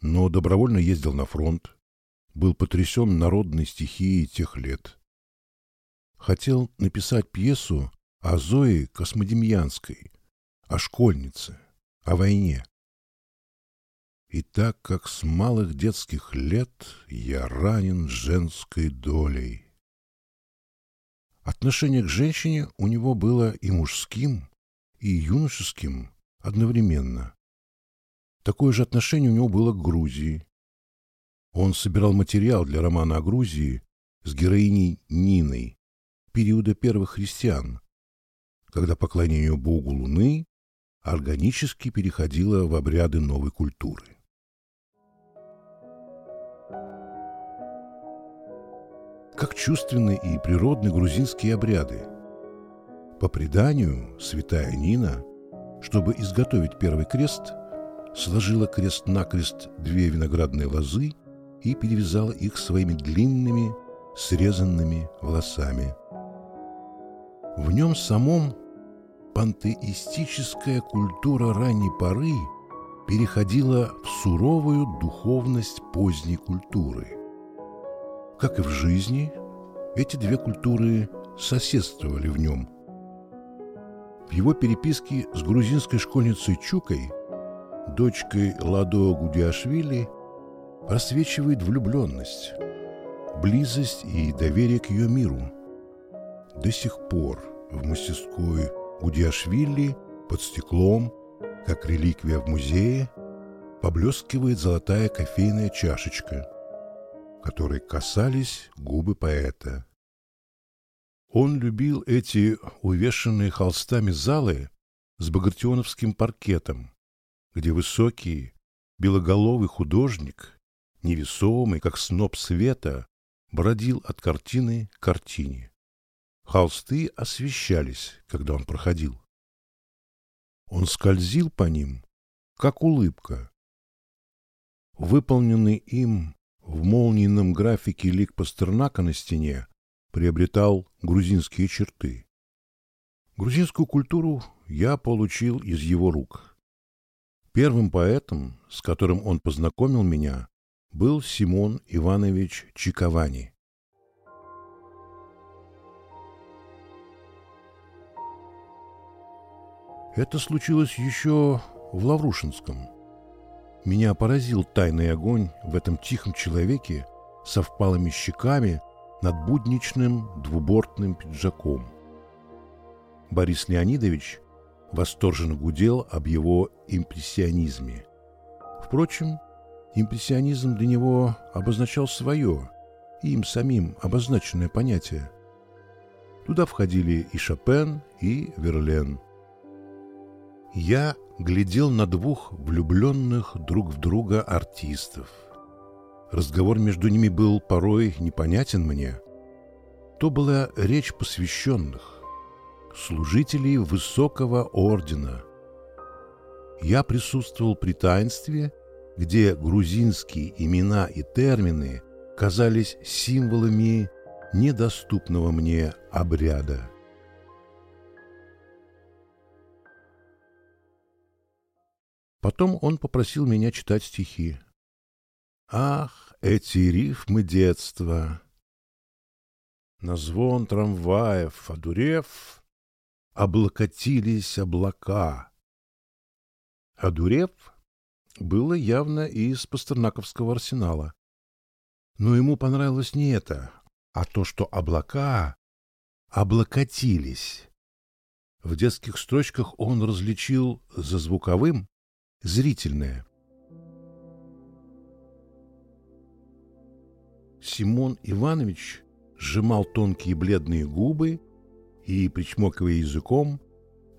но добровольно ездил на фронт, был потрясен народной стихией тех лет. Хотел написать пьесу о Зое Космодемьянской, о школьнице, о войне. И так как с малых детских лет я ранен женской долей. Отношение к женщине у него было и мужским, и юношеским одновременно. Такое же отношение у него было к Грузии. Он собирал материал для романа о Грузии с героиней Ниной периода первых христиан, когда поклонение Богу Луны органически переходило в обряды новой культуры. Как чувственны и природны грузинские обряды. По преданию, святая Нина, чтобы изготовить первый крест, сложила крест-накрест две виноградные лозы и перевязала их своими длинными, срезанными волосами. В нем самом пантеистическая культура ранней поры переходила в суровую духовность поздней культуры – как и в жизни, эти две культуры соседствовали в нем. В его переписке с грузинской школьницей Чукой, дочкой Ладо Гудиашвили, просвечивает влюбленность, близость и доверие к ее миру. До сих пор в мастерской Гудиашвили под стеклом, как реликвия в музее, поблескивает золотая кофейная чашечка – которой касались губы поэта. Он любил эти увешанные холстами залы с багратионовским паркетом, где высокий, белоголовый художник, невесомый, как сноп света, бродил от картины к картине. Холсты освещались, когда он проходил. Он скользил по ним, как улыбка. Выполненный им в молниенном графике лик Пастернака на стене приобретал грузинские черты. Грузинскую культуру я получил из его рук. Первым поэтом, с которым он познакомил меня, был Симон Иванович Чиковани. Это случилось еще в Лаврушинском. Меня поразил тайный огонь в этом тихом человеке со впалыми щеками над будничным двубортным пиджаком. Борис Леонидович восторженно гудел об его импрессионизме. Впрочем, импрессионизм для него обозначал свое, им самим обозначенное понятие. Туда входили и Шопен, и Верлен – я глядел на двух влюбленных друг в друга артистов. Разговор между ними был порой непонятен мне. То была речь посвященных, служителей высокого ордена. Я присутствовал при таинстве, где грузинские имена и термины казались символами недоступного мне обряда. Потом он попросил меня читать стихи. Ах, эти рифмы детства! На звон трамваев, одурев, облокотились облака. Одурев было явно из пастернаковского арсенала. Но ему понравилось не это, а то, что облака облокотились. В детских строчках он различил за звуковым зрительное. Симон Иванович сжимал тонкие бледные губы и, причмокивая языком,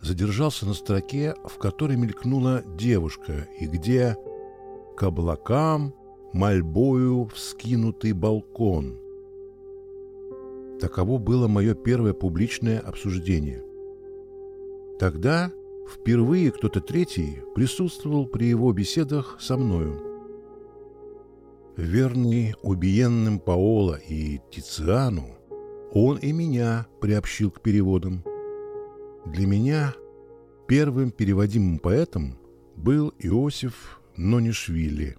задержался на строке, в которой мелькнула девушка, и где к облакам мольбою вскинутый балкон. Таково было мое первое публичное обсуждение. Тогда Впервые кто-то третий присутствовал при его беседах со мною. Верный убиенным Паоло и Тициану, он и меня приобщил к переводам. Для меня первым переводимым поэтом был Иосиф Нонишвили.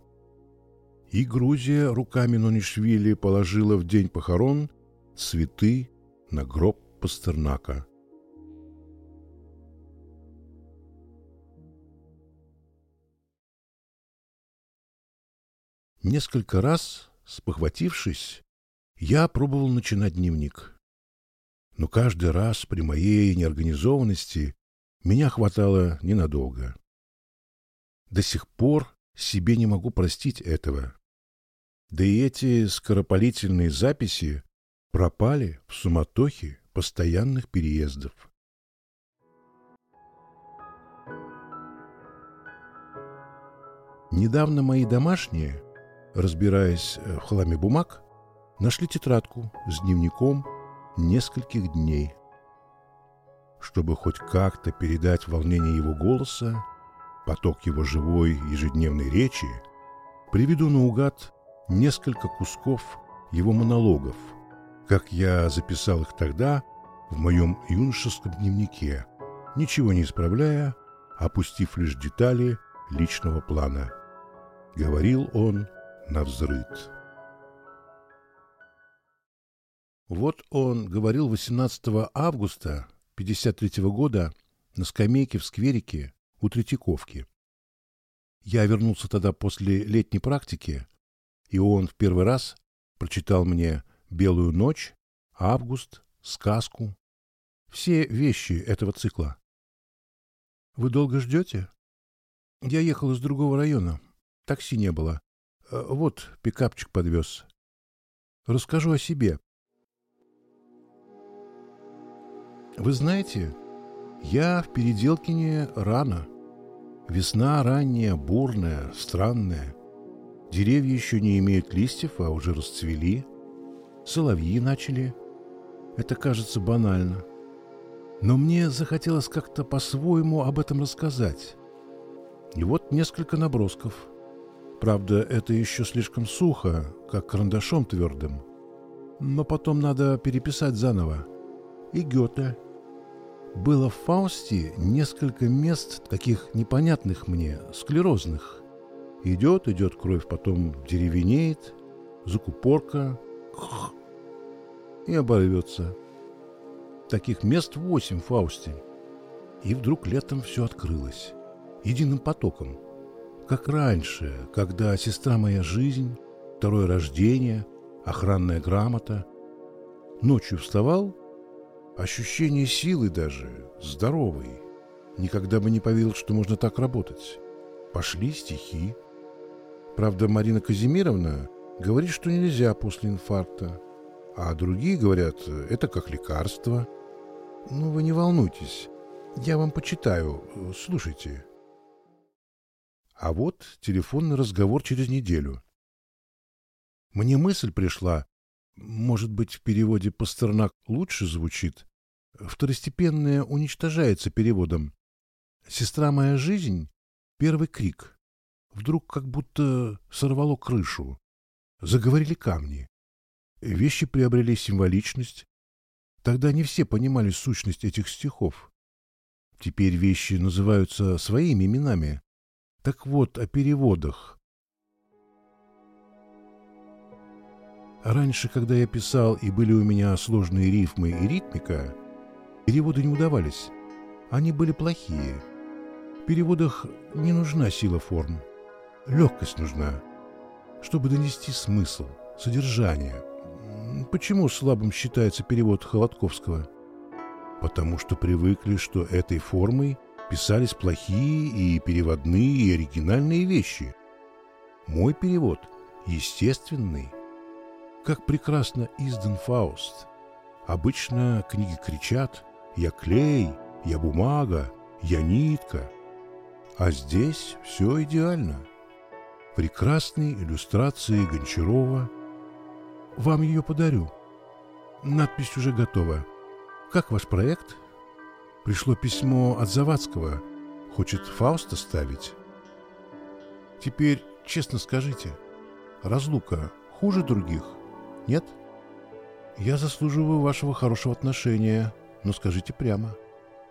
И Грузия руками Нонишвили положила в день похорон цветы на гроб Пастернака. Несколько раз, спохватившись, я пробовал начинать дневник. Но каждый раз при моей неорганизованности меня хватало ненадолго. До сих пор себе не могу простить этого. Да и эти скоропалительные записи пропали в суматохе постоянных переездов. Недавно мои домашние разбираясь э, в хламе бумаг, нашли тетрадку с дневником нескольких дней. Чтобы хоть как-то передать волнение его голоса, поток его живой ежедневной речи, приведу наугад несколько кусков его монологов, как я записал их тогда в моем юношеском дневнике, ничего не исправляя, опустив лишь детали личного плана. Говорил он на взрыт. Вот он говорил 18 августа 53 года на скамейке в скверике у Третьяковки. Я вернулся тогда после летней практики, и он в первый раз прочитал мне «Белую ночь», «Август», «Сказку», все вещи этого цикла. Вы долго ждете? Я ехал из другого района. Такси не было. Э, вот, пикапчик подвез. Расскажу о себе. Вы знаете, я в Переделкине рано. Весна ранняя, бурная, странная. Деревья еще не имеют листьев, а уже расцвели. Соловьи начали. Это кажется банально. Но мне захотелось как-то по-своему об этом рассказать. И вот несколько набросков. Правда, это еще слишком сухо, как карандашом твердым. Но потом надо переписать заново. И Гёте. Было в Фаусте несколько мест, таких непонятных мне, склерозных. Идет, идет кровь, потом деревенеет, закупорка, и оборвется. Таких мест восемь в Фаусте. И вдруг летом все открылось. Единым потоком. Как раньше, когда сестра моя жизнь, второе рождение, охранная грамота. Ночью вставал, ощущение силы даже, здоровый. Никогда бы не поверил, что можно так работать. Пошли стихи. Правда, Марина Казимировна говорит, что нельзя после инфаркта. А другие говорят, это как лекарство. Ну, вы не волнуйтесь. Я вам почитаю. Слушайте. А вот телефонный разговор через неделю. Мне мысль пришла, может быть, в переводе Пастернак лучше звучит. Второстепенное уничтожается переводом. «Сестра моя жизнь» — первый крик. Вдруг как будто сорвало крышу. Заговорили камни. Вещи приобрели символичность. Тогда не все понимали сущность этих стихов. Теперь вещи называются своими именами. Так вот, о переводах. Раньше, когда я писал и были у меня сложные рифмы и ритмика, переводы не удавались. Они были плохие. В переводах не нужна сила форм. Легкость нужна, чтобы донести смысл, содержание – Почему слабым считается перевод Холодковского? Потому что привыкли, что этой формой писались плохие и переводные, и оригинальные вещи. Мой перевод естественный. Как прекрасно издан Фауст. Обычно книги кричат «Я клей», «Я бумага», «Я нитка». А здесь все идеально. Прекрасные иллюстрации Гончарова – вам ее подарю. Надпись уже готова. Как ваш проект? Пришло письмо от Завадского. Хочет Фауста ставить. Теперь честно скажите, разлука хуже других? Нет? Я заслуживаю вашего хорошего отношения, но скажите прямо.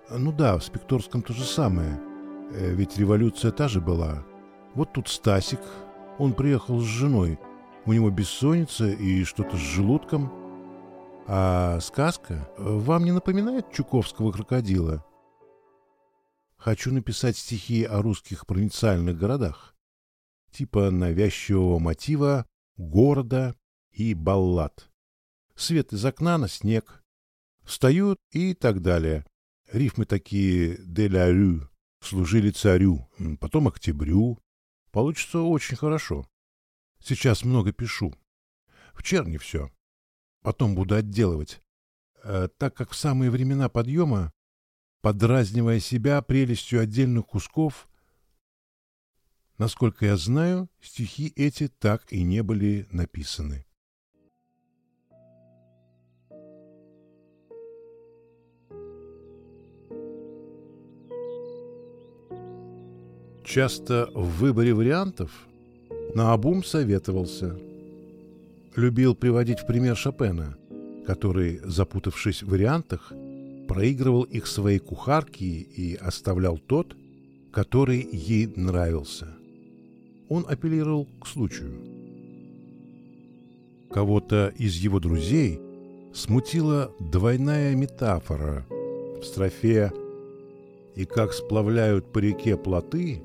Ну да, в Спекторском то же самое. Э, ведь революция та же была. Вот тут Стасик, он приехал с женой – у него бессонница и что-то с желудком. А сказка вам не напоминает Чуковского крокодила? Хочу написать стихи о русских провинциальных городах, типа навязчивого мотива города и баллад. Свет из окна на снег. Встают и так далее. Рифмы такие «де ля рю», «служили царю», потом «октябрю». Получится очень хорошо. Сейчас много пишу. В черне все. Потом буду отделывать. Э, так как в самые времена подъема, подразнивая себя прелестью отдельных кусков, насколько я знаю, стихи эти так и не были написаны. Часто в выборе вариантов Наобум советовался. Любил приводить в пример Шопена, который, запутавшись в вариантах, проигрывал их своей кухарке и оставлял тот, который ей нравился. Он апеллировал к случаю. Кого-то из его друзей смутила двойная метафора в строфе «И как сплавляют по реке плоты,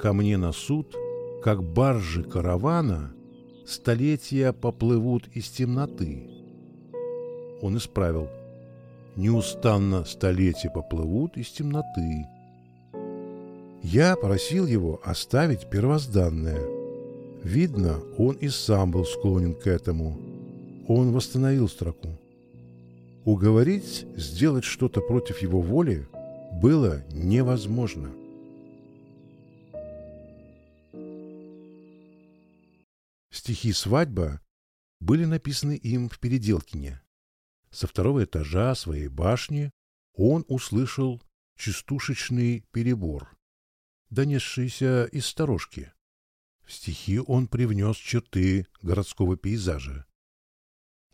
ко мне на суд – как баржи каравана, столетия поплывут из темноты. Он исправил. Неустанно столетия поплывут из темноты. Я просил его оставить первозданное. Видно, он и сам был склонен к этому. Он восстановил строку. Уговорить сделать что-то против его воли было невозможно. Стихи «Свадьба» были написаны им в Переделкине. Со второго этажа своей башни он услышал частушечный перебор, донесшийся из сторожки. В стихи он привнес черты городского пейзажа.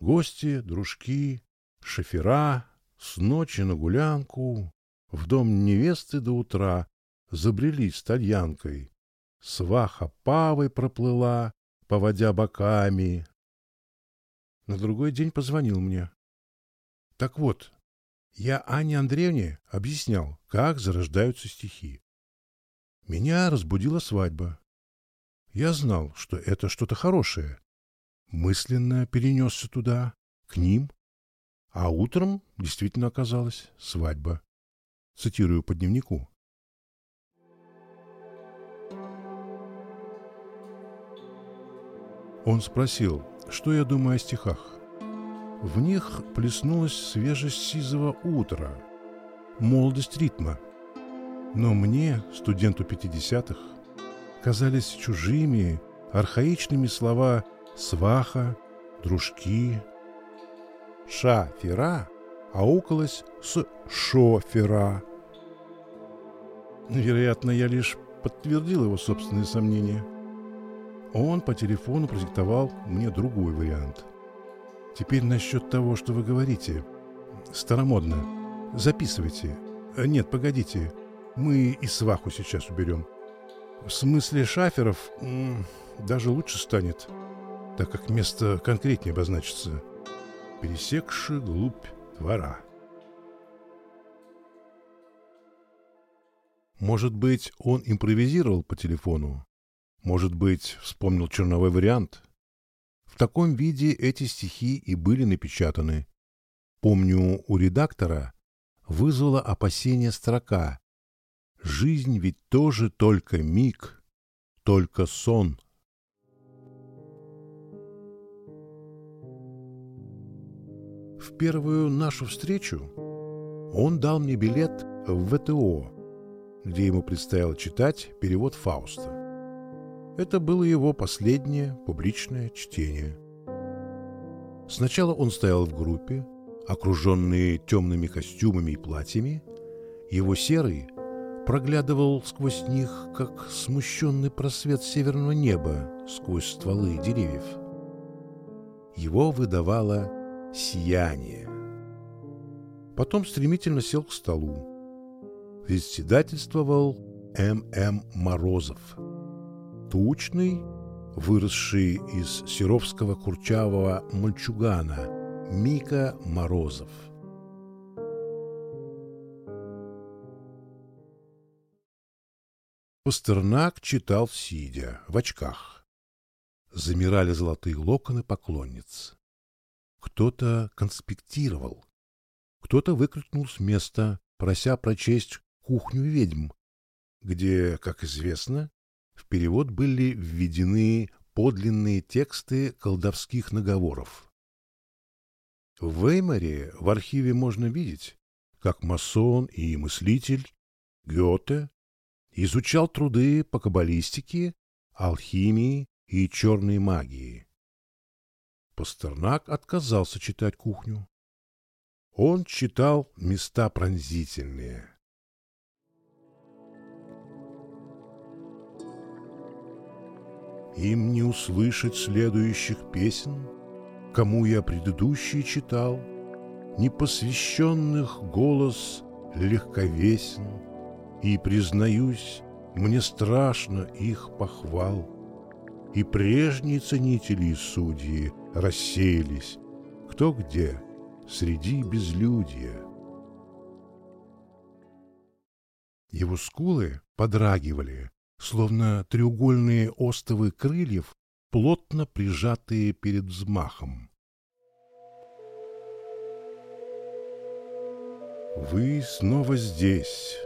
Гости, дружки, шофера с ночи на гулянку в дом невесты до утра забрели с тальянкой. Сваха павой проплыла, поводя боками. На другой день позвонил мне. Так вот, я Ане Андреевне объяснял, как зарождаются стихи. Меня разбудила свадьба. Я знал, что это что-то хорошее. Мысленно перенесся туда, к ним. А утром действительно оказалась свадьба. Цитирую по дневнику. Он спросил, что я думаю о стихах. В них плеснулась свежесть сизого утра, молодость ритма. Но мне, студенту пятидесятых, казались чужими, архаичными слова «сваха», «дружки». «Ша-фера» аукалось с «шофера». Вероятно, я лишь подтвердил его собственные сомнения. Он по телефону продиктовал мне другой вариант. Теперь насчет того, что вы говорите. Старомодно. Записывайте. Нет, погодите. Мы и сваху сейчас уберем. В смысле шаферов даже лучше станет, так как место конкретнее обозначится. Пересекши глубь двора. Может быть, он импровизировал по телефону? Может быть, вспомнил черновой вариант? В таком виде эти стихи и были напечатаны. Помню, у редактора вызвала опасение строка Жизнь ведь тоже только миг, только сон. В первую нашу встречу он дал мне билет в ВТО, где ему предстояло читать перевод Фауста. Это было его последнее публичное чтение. Сначала он стоял в группе, окруженный темными костюмами и платьями. Его серый, проглядывал сквозь них, как смущенный просвет северного неба сквозь стволы деревьев. Его выдавало сияние. Потом стремительно сел к столу. Председательствовал М.М. Морозов. Тучный, выросший из серовского курчавого мальчугана Мика Морозов – Пастернак читал сидя, в очках. Замирали золотые локоны поклонниц. Кто-то конспектировал. Кто-то выкрикнул с места, прося прочесть «Кухню ведьм», где, как известно, в перевод были введены подлинные тексты колдовских наговоров. В Веймаре в архиве можно видеть, как масон и мыслитель Гёте Изучал труды по каббалистике, алхимии и черной магии. Пастернак отказался читать кухню. Он читал места пронзительные. Им не услышать следующих песен, Кому я предыдущие читал, Непосвященных голос легковесен — и, признаюсь, мне страшно их похвал. И прежние ценители и судьи рассеялись, кто где, среди безлюдья. Его скулы подрагивали, словно треугольные остовы крыльев, плотно прижатые перед взмахом. «Вы снова здесь»,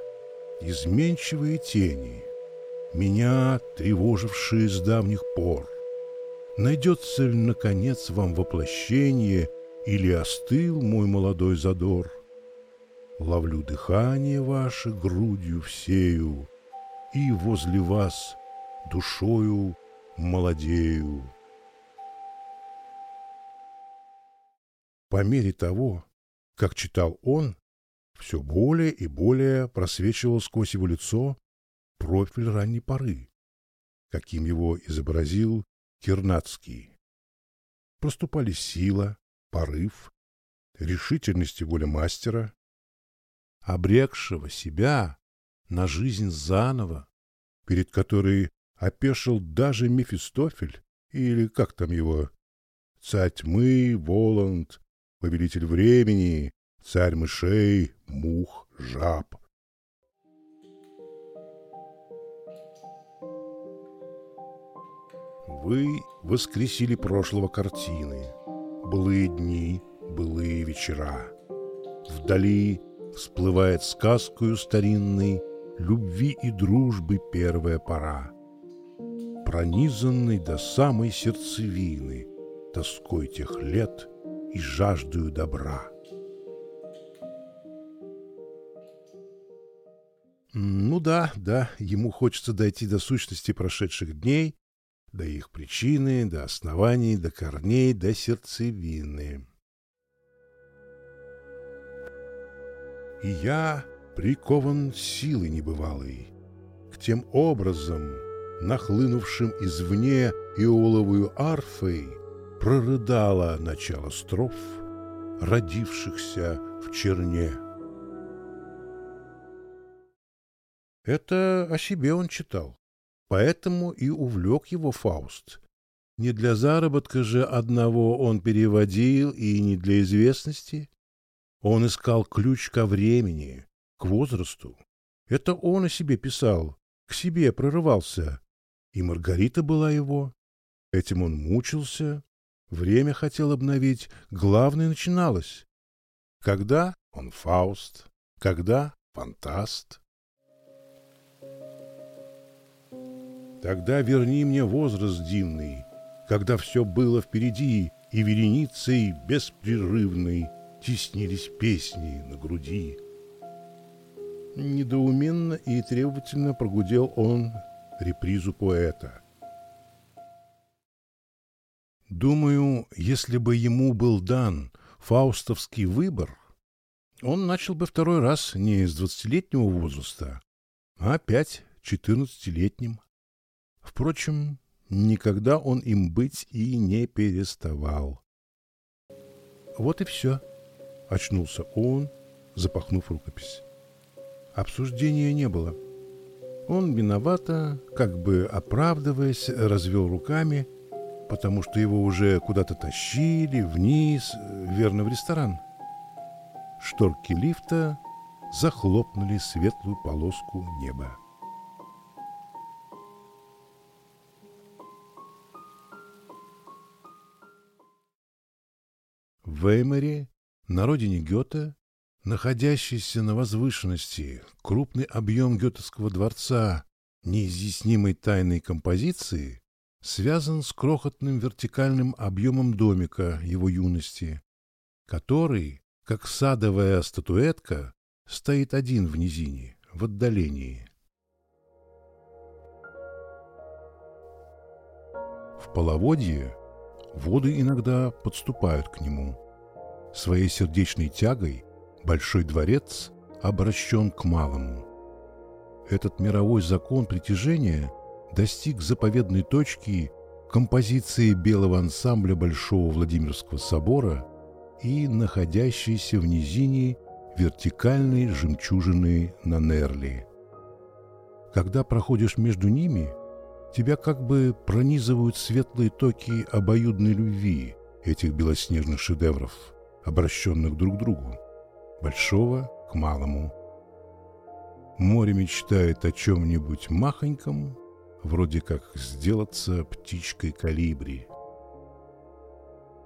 изменчивые тени, меня тревожившие с давних пор. Найдется ли, наконец, вам воплощение или остыл мой молодой задор? Ловлю дыхание ваше грудью всею и возле вас душою молодею. По мере того, как читал он, все более и более просвечивал сквозь его лицо профиль ранней поры, каким его изобразил Кирнацкий. Проступали сила, порыв, решительность и воля мастера, обрекшего себя на жизнь заново, перед которой опешил даже Мефистофель, или как там его, царь тьмы, Воланд, повелитель времени, царь мышей, мух, жаб. Вы воскресили прошлого картины, былые дни, былые вечера. Вдали всплывает сказкою старинной любви и дружбы первая пора, пронизанный до самой сердцевины тоской тех лет и жаждою добра. Ну да, да, ему хочется дойти до сущности прошедших дней, до их причины, до оснований, до корней, до сердцевины. И я прикован силой небывалой, к тем образом, нахлынувшим извне иоловую арфой, прорыдала начало строф, родившихся в черне. Это о себе он читал. Поэтому и увлек его Фауст. Не для заработка же одного он переводил и не для известности. Он искал ключ ко времени, к возрасту. Это он о себе писал, к себе прорывался. И Маргарита была его. Этим он мучился. Время хотел обновить, главное начиналось. Когда он Фауст, когда фантаст. Тогда верни мне возраст дивный, Когда все было впереди, И вереницей беспрерывной Теснились песни на груди. Недоуменно и требовательно прогудел он репризу поэта. Думаю, если бы ему был дан фаустовский выбор, он начал бы второй раз не с двадцатилетнего возраста, а опять четырнадцатилетним. Впрочем, никогда он им быть и не переставал. Вот и все. Очнулся он, запахнув рукопись. Обсуждения не было. Он виновато, как бы оправдываясь, развел руками, потому что его уже куда-то тащили, вниз, верно, в ресторан. Шторки лифта захлопнули светлую полоску неба. В Веймаре, на родине Гёте, находящийся на возвышенности крупный объем Гетовского дворца неизъяснимой тайной композиции связан с крохотным вертикальным объемом домика его юности, который, как садовая статуэтка, стоит один в низине, в отдалении. В половодье воды иногда подступают к нему. Своей сердечной тягой большой дворец обращен к малому. Этот мировой закон притяжения достиг заповедной точки композиции белого ансамбля Большого Владимирского собора и находящейся в низине вертикальной жемчужины на Нерли. Когда проходишь между ними – Тебя как бы пронизывают светлые токи обоюдной любви этих белоснежных шедевров, обращенных друг к другу, большого к малому. Море мечтает о чем-нибудь махоньком, вроде как сделаться птичкой калибри.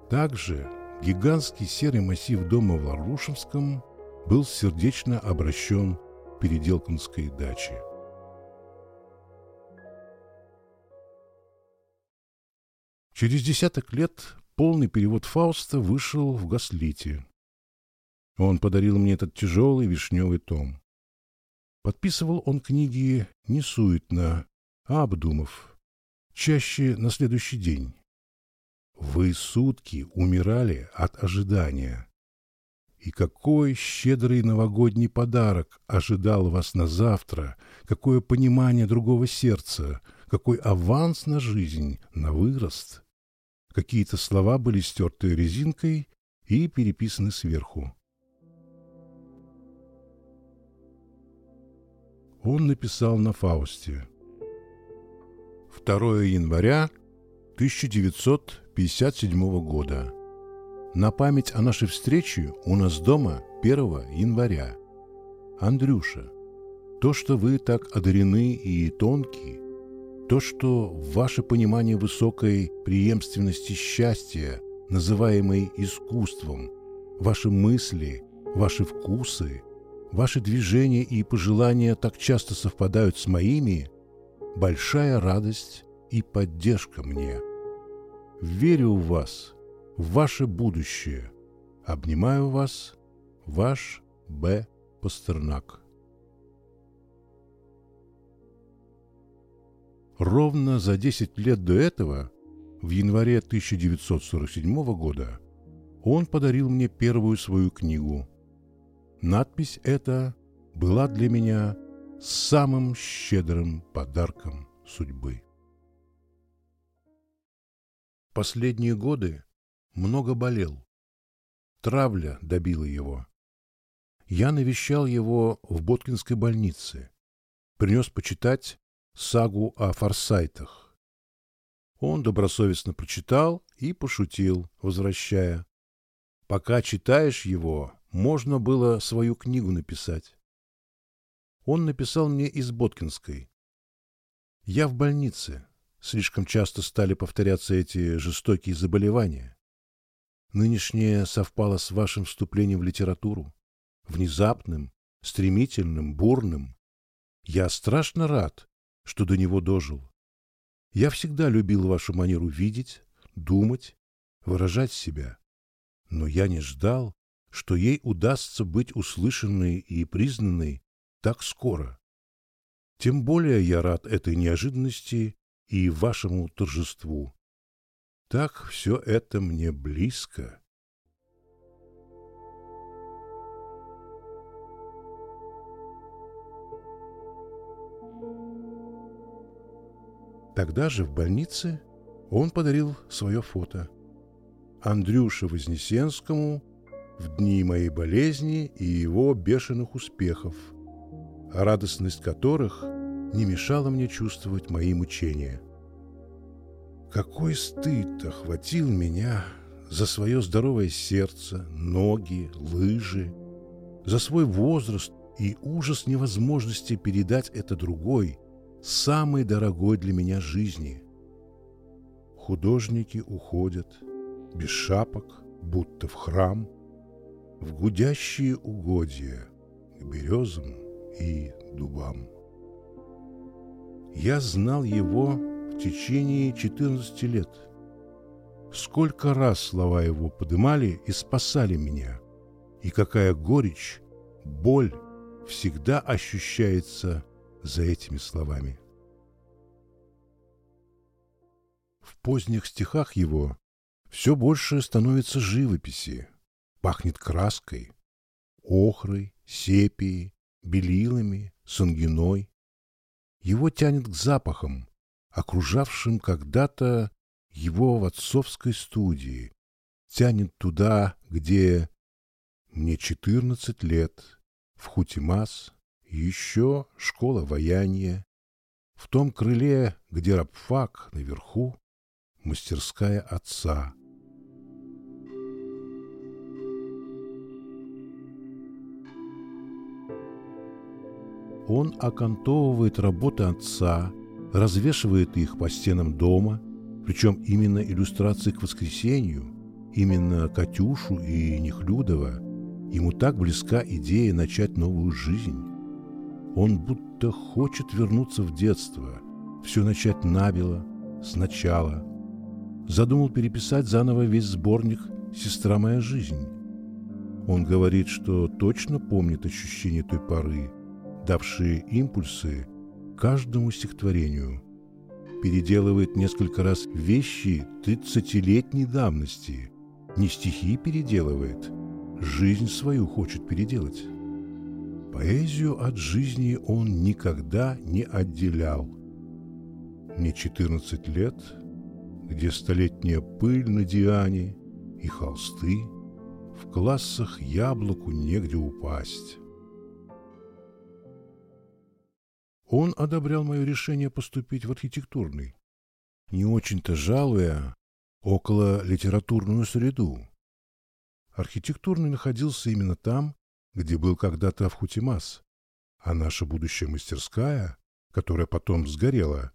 Также гигантский серый массив дома в Ларушевском был сердечно обращен к Переделкинской даче. Через десяток лет полный перевод Фауста вышел в Гаслите. Он подарил мне этот тяжелый вишневый том. Подписывал он книги не суетно, а обдумав, чаще на следующий день. Вы сутки умирали от ожидания. И какой щедрый новогодний подарок ожидал вас на завтра, какое понимание другого сердца, какой аванс на жизнь, на вырост. Какие-то слова были стерты резинкой и переписаны сверху. Он написал на Фаусте. 2 января 1957 года. На память о нашей встрече у нас дома 1 января. Андрюша, то, что вы так одарены и тонкие, то, что ваше понимание высокой преемственности счастья, называемой искусством, ваши мысли, ваши вкусы, ваши движения и пожелания так часто совпадают с моими, большая радость и поддержка мне. Верю в вас – в ваше будущее. Обнимаю вас, ваш Б. Пастернак. Ровно за 10 лет до этого, в январе 1947 года, он подарил мне первую свою книгу. Надпись эта была для меня самым щедрым подарком судьбы. Последние годы много болел. Травля добила его. Я навещал его в Боткинской больнице. Принес почитать сагу о форсайтах. Он добросовестно прочитал и пошутил, возвращая. Пока читаешь его, можно было свою книгу написать. Он написал мне из Боткинской. Я в больнице. Слишком часто стали повторяться эти жестокие заболевания. Нынешнее совпало с вашим вступлением в литературу. Внезапным, стремительным, бурным. Я страшно рад, что до него дожил. Я всегда любил вашу манеру видеть, думать, выражать себя. Но я не ждал, что ей удастся быть услышанной и признанной так скоро. Тем более я рад этой неожиданности и вашему торжеству. Так все это мне близко. Тогда же в больнице он подарил свое фото. Андрюше Вознесенскому в дни моей болезни и его бешеных успехов, радостность которых не мешала мне чувствовать мои мучения – какой стыд охватил меня за свое здоровое сердце, ноги, лыжи, за свой возраст и ужас невозможности передать это другой, самой дорогой для меня жизни. Художники уходят без шапок, будто в храм, в гудящие угодья к березам и дубам. Я знал его течение 14 лет. Сколько раз слова его подымали и спасали меня, и какая горечь, боль всегда ощущается за этими словами. В поздних стихах его все больше становится живописи, пахнет краской, охрой, сепией, белилами, сангиной. Его тянет к запахам, окружавшим когда-то его в отцовской студии, тянет туда, где мне четырнадцать лет, в Хутимас, еще школа вояния, в том крыле, где рабфак наверху, мастерская отца. Он окантовывает работы отца, развешивает их по стенам дома, причем именно иллюстрации к воскресенью, именно Катюшу и Нехлюдова, ему так близка идея начать новую жизнь. Он будто хочет вернуться в детство, все начать набело, сначала. Задумал переписать заново весь сборник «Сестра моя жизнь». Он говорит, что точно помнит ощущение той поры, давшие импульсы каждому стихотворению. Переделывает несколько раз вещи тридцатилетней давности. Не стихи переделывает, жизнь свою хочет переделать. Поэзию от жизни он никогда не отделял. Мне 14 лет, где столетняя пыль на Диане и холсты, в классах яблоку негде упасть. Он одобрял мое решение поступить в архитектурный, не очень-то жалуя около литературную среду. Архитектурный находился именно там, где был когда-то Авхутимас, а наша будущая мастерская, которая потом сгорела,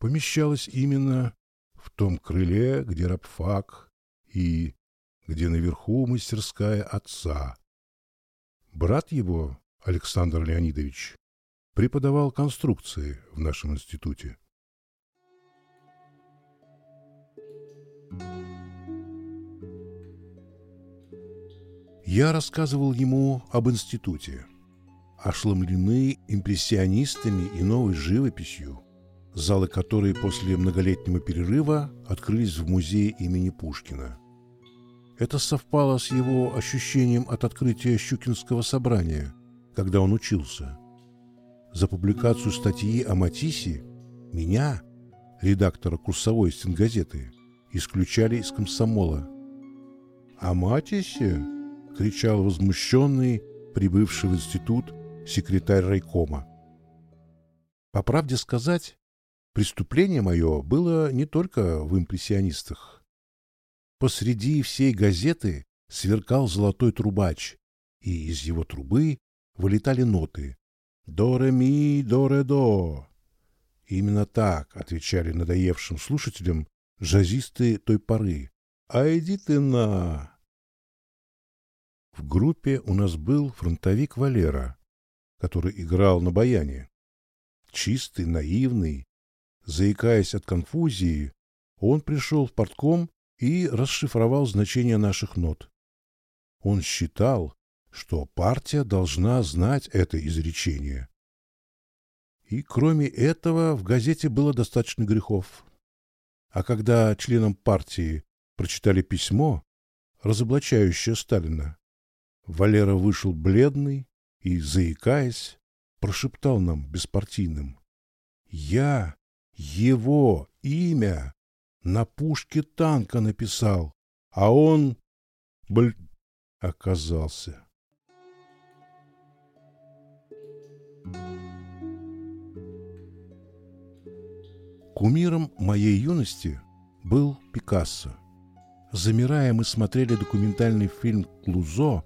помещалась именно в том крыле, где рабфак и где наверху мастерская отца. Брат его, Александр Леонидович, преподавал конструкции в нашем институте. Я рассказывал ему об институте, ошеломлены импрессионистами и новой живописью, залы которой после многолетнего перерыва открылись в музее имени Пушкина. Это совпало с его ощущением от открытия Щукинского собрания, когда он учился – за публикацию статьи о Матиссе меня, редактора курсовой стенгазеты, исключали из комсомола. «О Матиссе?» — кричал возмущенный, прибывший в институт, секретарь райкома. По правде сказать, преступление мое было не только в импрессионистах. Посреди всей газеты сверкал золотой трубач, и из его трубы вылетали ноты, «До-ре-ми, до-ре-до». Именно так отвечали надоевшим слушателям джазисты той поры. «А иди ты на...» В группе у нас был фронтовик Валера, который играл на баяне. Чистый, наивный, заикаясь от конфузии, он пришел в портком и расшифровал значение наших нот. Он считал, что партия должна знать это изречение. И кроме этого в газете было достаточно грехов. А когда членам партии прочитали письмо, разоблачающее Сталина, Валера вышел бледный и, заикаясь, прошептал нам беспартийным. «Я его имя на пушке танка написал, а он, бль, оказался». Кумиром моей юности был Пикассо. Замирая, мы смотрели документальный фильм «Клузо»,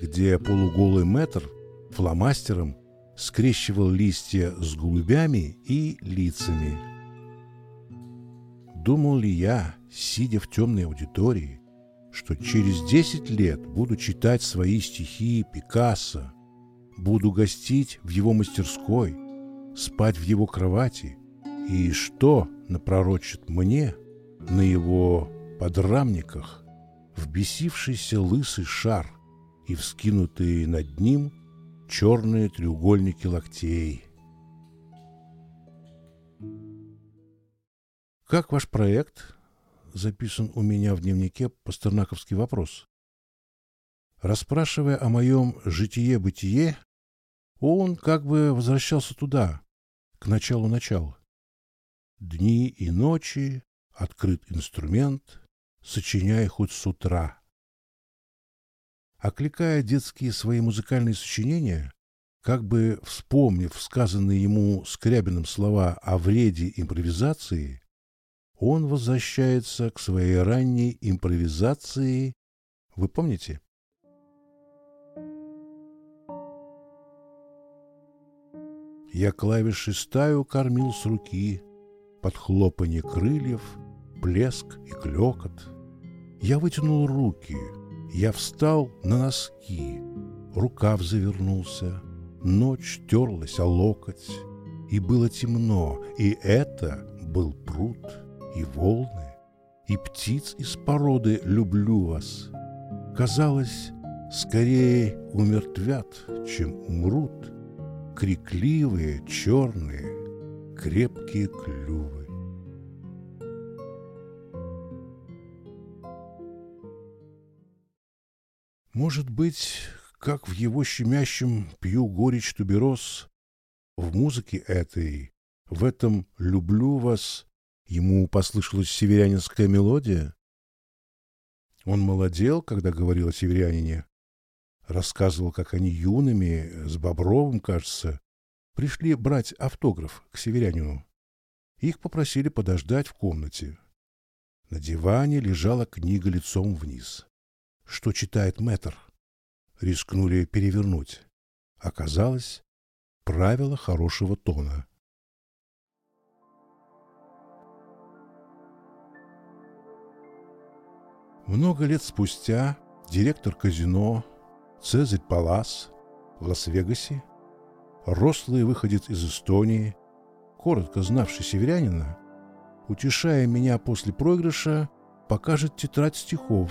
где полуголый мэтр фломастером скрещивал листья с голубями и лицами. Думал ли я, сидя в темной аудитории, что через десять лет буду читать свои стихи Пикассо, буду гостить в его мастерской, спать в его кровати – и что напророчит мне на его подрамниках вбесившийся лысый шар и вскинутые над ним черные треугольники локтей. «Как ваш проект?» — записан у меня в дневнике пастернаковский вопрос. Расспрашивая о моем житие-бытие, он как бы возвращался туда, к началу-началу. Дни и ночи, открыт инструмент, сочиняй хоть с утра. Окликая детские свои музыкальные сочинения, как бы вспомнив сказанные ему Скрябиным слова о вреде импровизации, он возвращается к своей ранней импровизации. Вы помните? Я клавиши стаю кормил с руки, под хлопанье крыльев, блеск и клекот. Я вытянул руки, я встал на носки, рукав завернулся, ночь терлась о локоть, и было темно, и это был пруд, и волны, и птиц из породы люблю вас. Казалось, скорее умертвят, чем умрут, крикливые, черные, крепкие клювы. Может быть, как в его щемящем «Пью горечь тубероз», в музыке этой, в этом «Люблю вас» ему послышалась северянинская мелодия? Он молодел, когда говорил о северянине. Рассказывал, как они юными, с Бобровым, кажется, пришли брать автограф к северянину. Их попросили подождать в комнате. На диване лежала книга лицом вниз. Что читает мэтр? Рискнули перевернуть. Оказалось, правило хорошего тона. Много лет спустя директор казино Цезарь Палас в Лас-Вегасе, рослый выходец из Эстонии, коротко знавший северянина, утешая меня после проигрыша, покажет тетрадь стихов,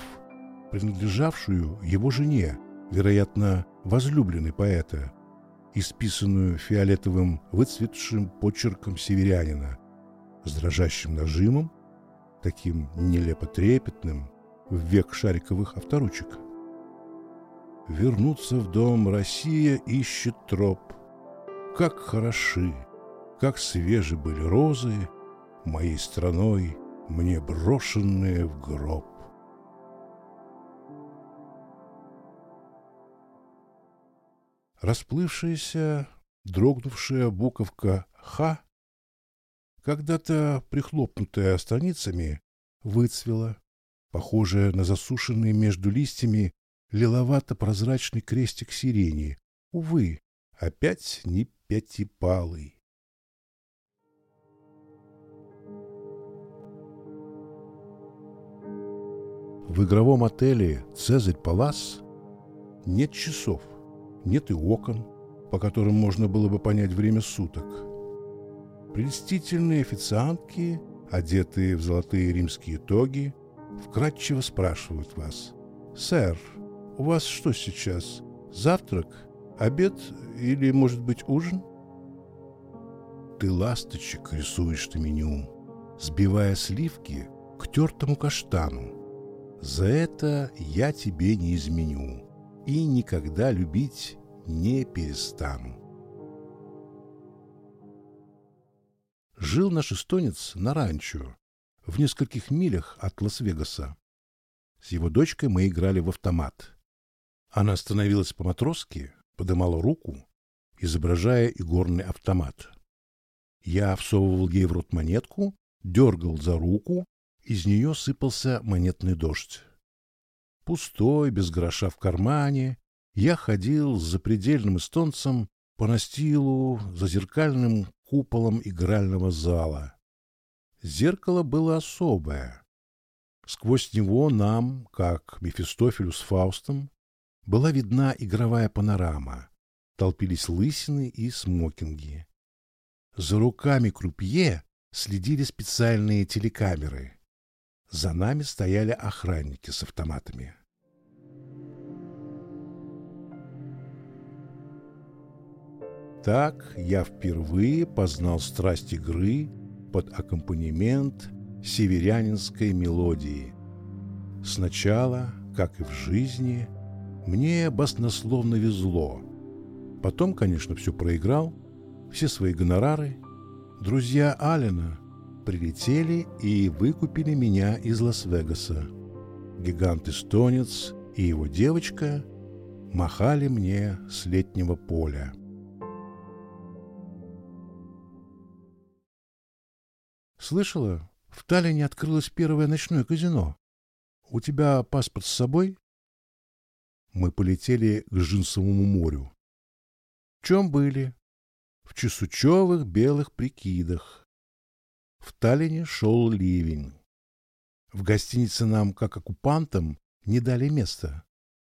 принадлежавшую его жене, вероятно, возлюбленной поэта, исписанную фиолетовым выцветшим почерком северянина, с дрожащим нажимом, таким нелепо трепетным, в век шариковых авторучек. Вернуться в дом Россия ищет троп. Как хороши, как свежи были розы, моей страной мне брошенные в гроб. Расплывшаяся, дрогнувшая буковка «Х», когда-то прихлопнутая страницами, выцвела, похожая на засушенный между листьями лиловато-прозрачный крестик сирени. Увы, опять не пятипалый. В игровом отеле «Цезарь Палас» нет часов, нет и окон, по которым можно было бы понять время суток. Прелестительные официантки, одетые в золотые римские тоги, вкратчиво спрашивают вас. «Сэр, у вас что сейчас? Завтрак? Обед? Или, может быть, ужин?» Ты ласточек рисуешь на меню, сбивая сливки к тертому каштану. За это я тебе не изменю и никогда любить не перестану. Жил наш эстонец на ранчо, в нескольких милях от Лас-Вегаса. С его дочкой мы играли в автомат. Она становилась по-матросски, подымала руку, изображая игорный автомат. Я всовывал ей в рот монетку, дергал за руку, из нее сыпался монетный дождь. Пустой, без гроша в кармане, я ходил с запредельным эстонцем по настилу за зеркальным куполом игрального зала. Зеркало было особое. Сквозь него нам, как Мефистофелю с Фаустом, была видна игровая панорама. Толпились лысины и смокинги. За руками крупье следили специальные телекамеры. За нами стояли охранники с автоматами. Так я впервые познал страсть игры — под аккомпанемент северянинской мелодии. Сначала, как и в жизни, мне баснословно везло. Потом, конечно, все проиграл, все свои гонорары. Друзья Алина прилетели и выкупили меня из Лас-Вегаса. Гигант-эстонец и его девочка махали мне с летнего поля. Слышала, в Таллине открылось первое ночное казино. У тебя паспорт с собой? Мы полетели к Жинсовому морю. В чем были? В чесучевых белых прикидах. В Таллине шел ливень. В гостинице нам, как оккупантам, не дали места.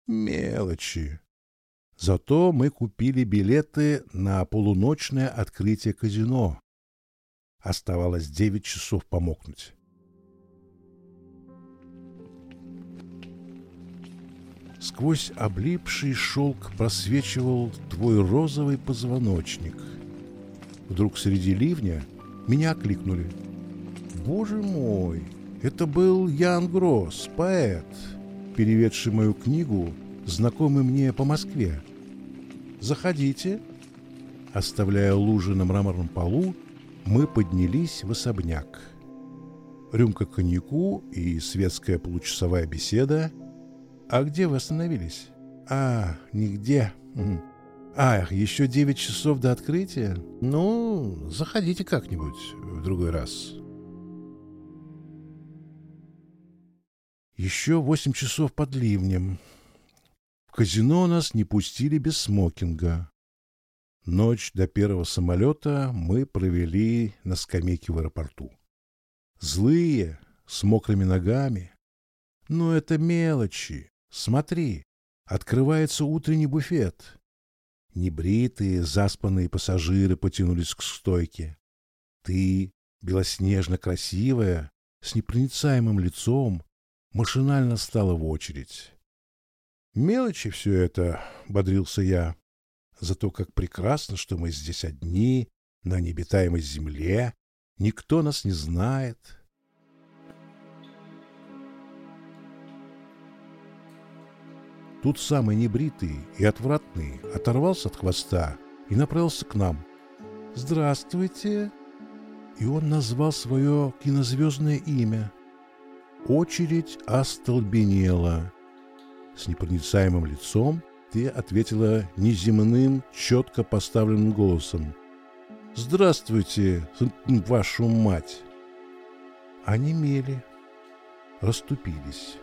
Мелочи. Зато мы купили билеты на полуночное открытие казино. Оставалось девять часов помокнуть. Сквозь облипший шелк просвечивал твой розовый позвоночник. Вдруг среди ливня меня окликнули. Боже мой, это был Ян Гросс, поэт, переведший мою книгу знакомый мне по Москве. Заходите. Оставляя лужи на мраморном полу, мы поднялись в особняк. Рюмка коньяку и светская получасовая беседа. А где вы остановились? А, нигде. А, еще девять часов до открытия? Ну, заходите как-нибудь в другой раз. Еще восемь часов под ливнем. В казино нас не пустили без смокинга. Ночь до первого самолета мы провели на скамейке в аэропорту. Злые, с мокрыми ногами. Но это мелочи. Смотри, открывается утренний буфет. Небритые, заспанные пассажиры потянулись к стойке. Ты, белоснежно красивая, с непроницаемым лицом, машинально стала в очередь. Мелочи все это, — бодрился я. Зато как прекрасно, что мы здесь одни, на необитаемой земле, никто нас не знает. Тут самый небритый и отвратный оторвался от хвоста и направился к нам. «Здравствуйте!» И он назвал свое кинозвездное имя — Очередь остолбенела. С непроницаемым лицом ты ответила неземным, четко поставленным голосом. «Здравствуйте, вашу мать!» Они мели, расступились.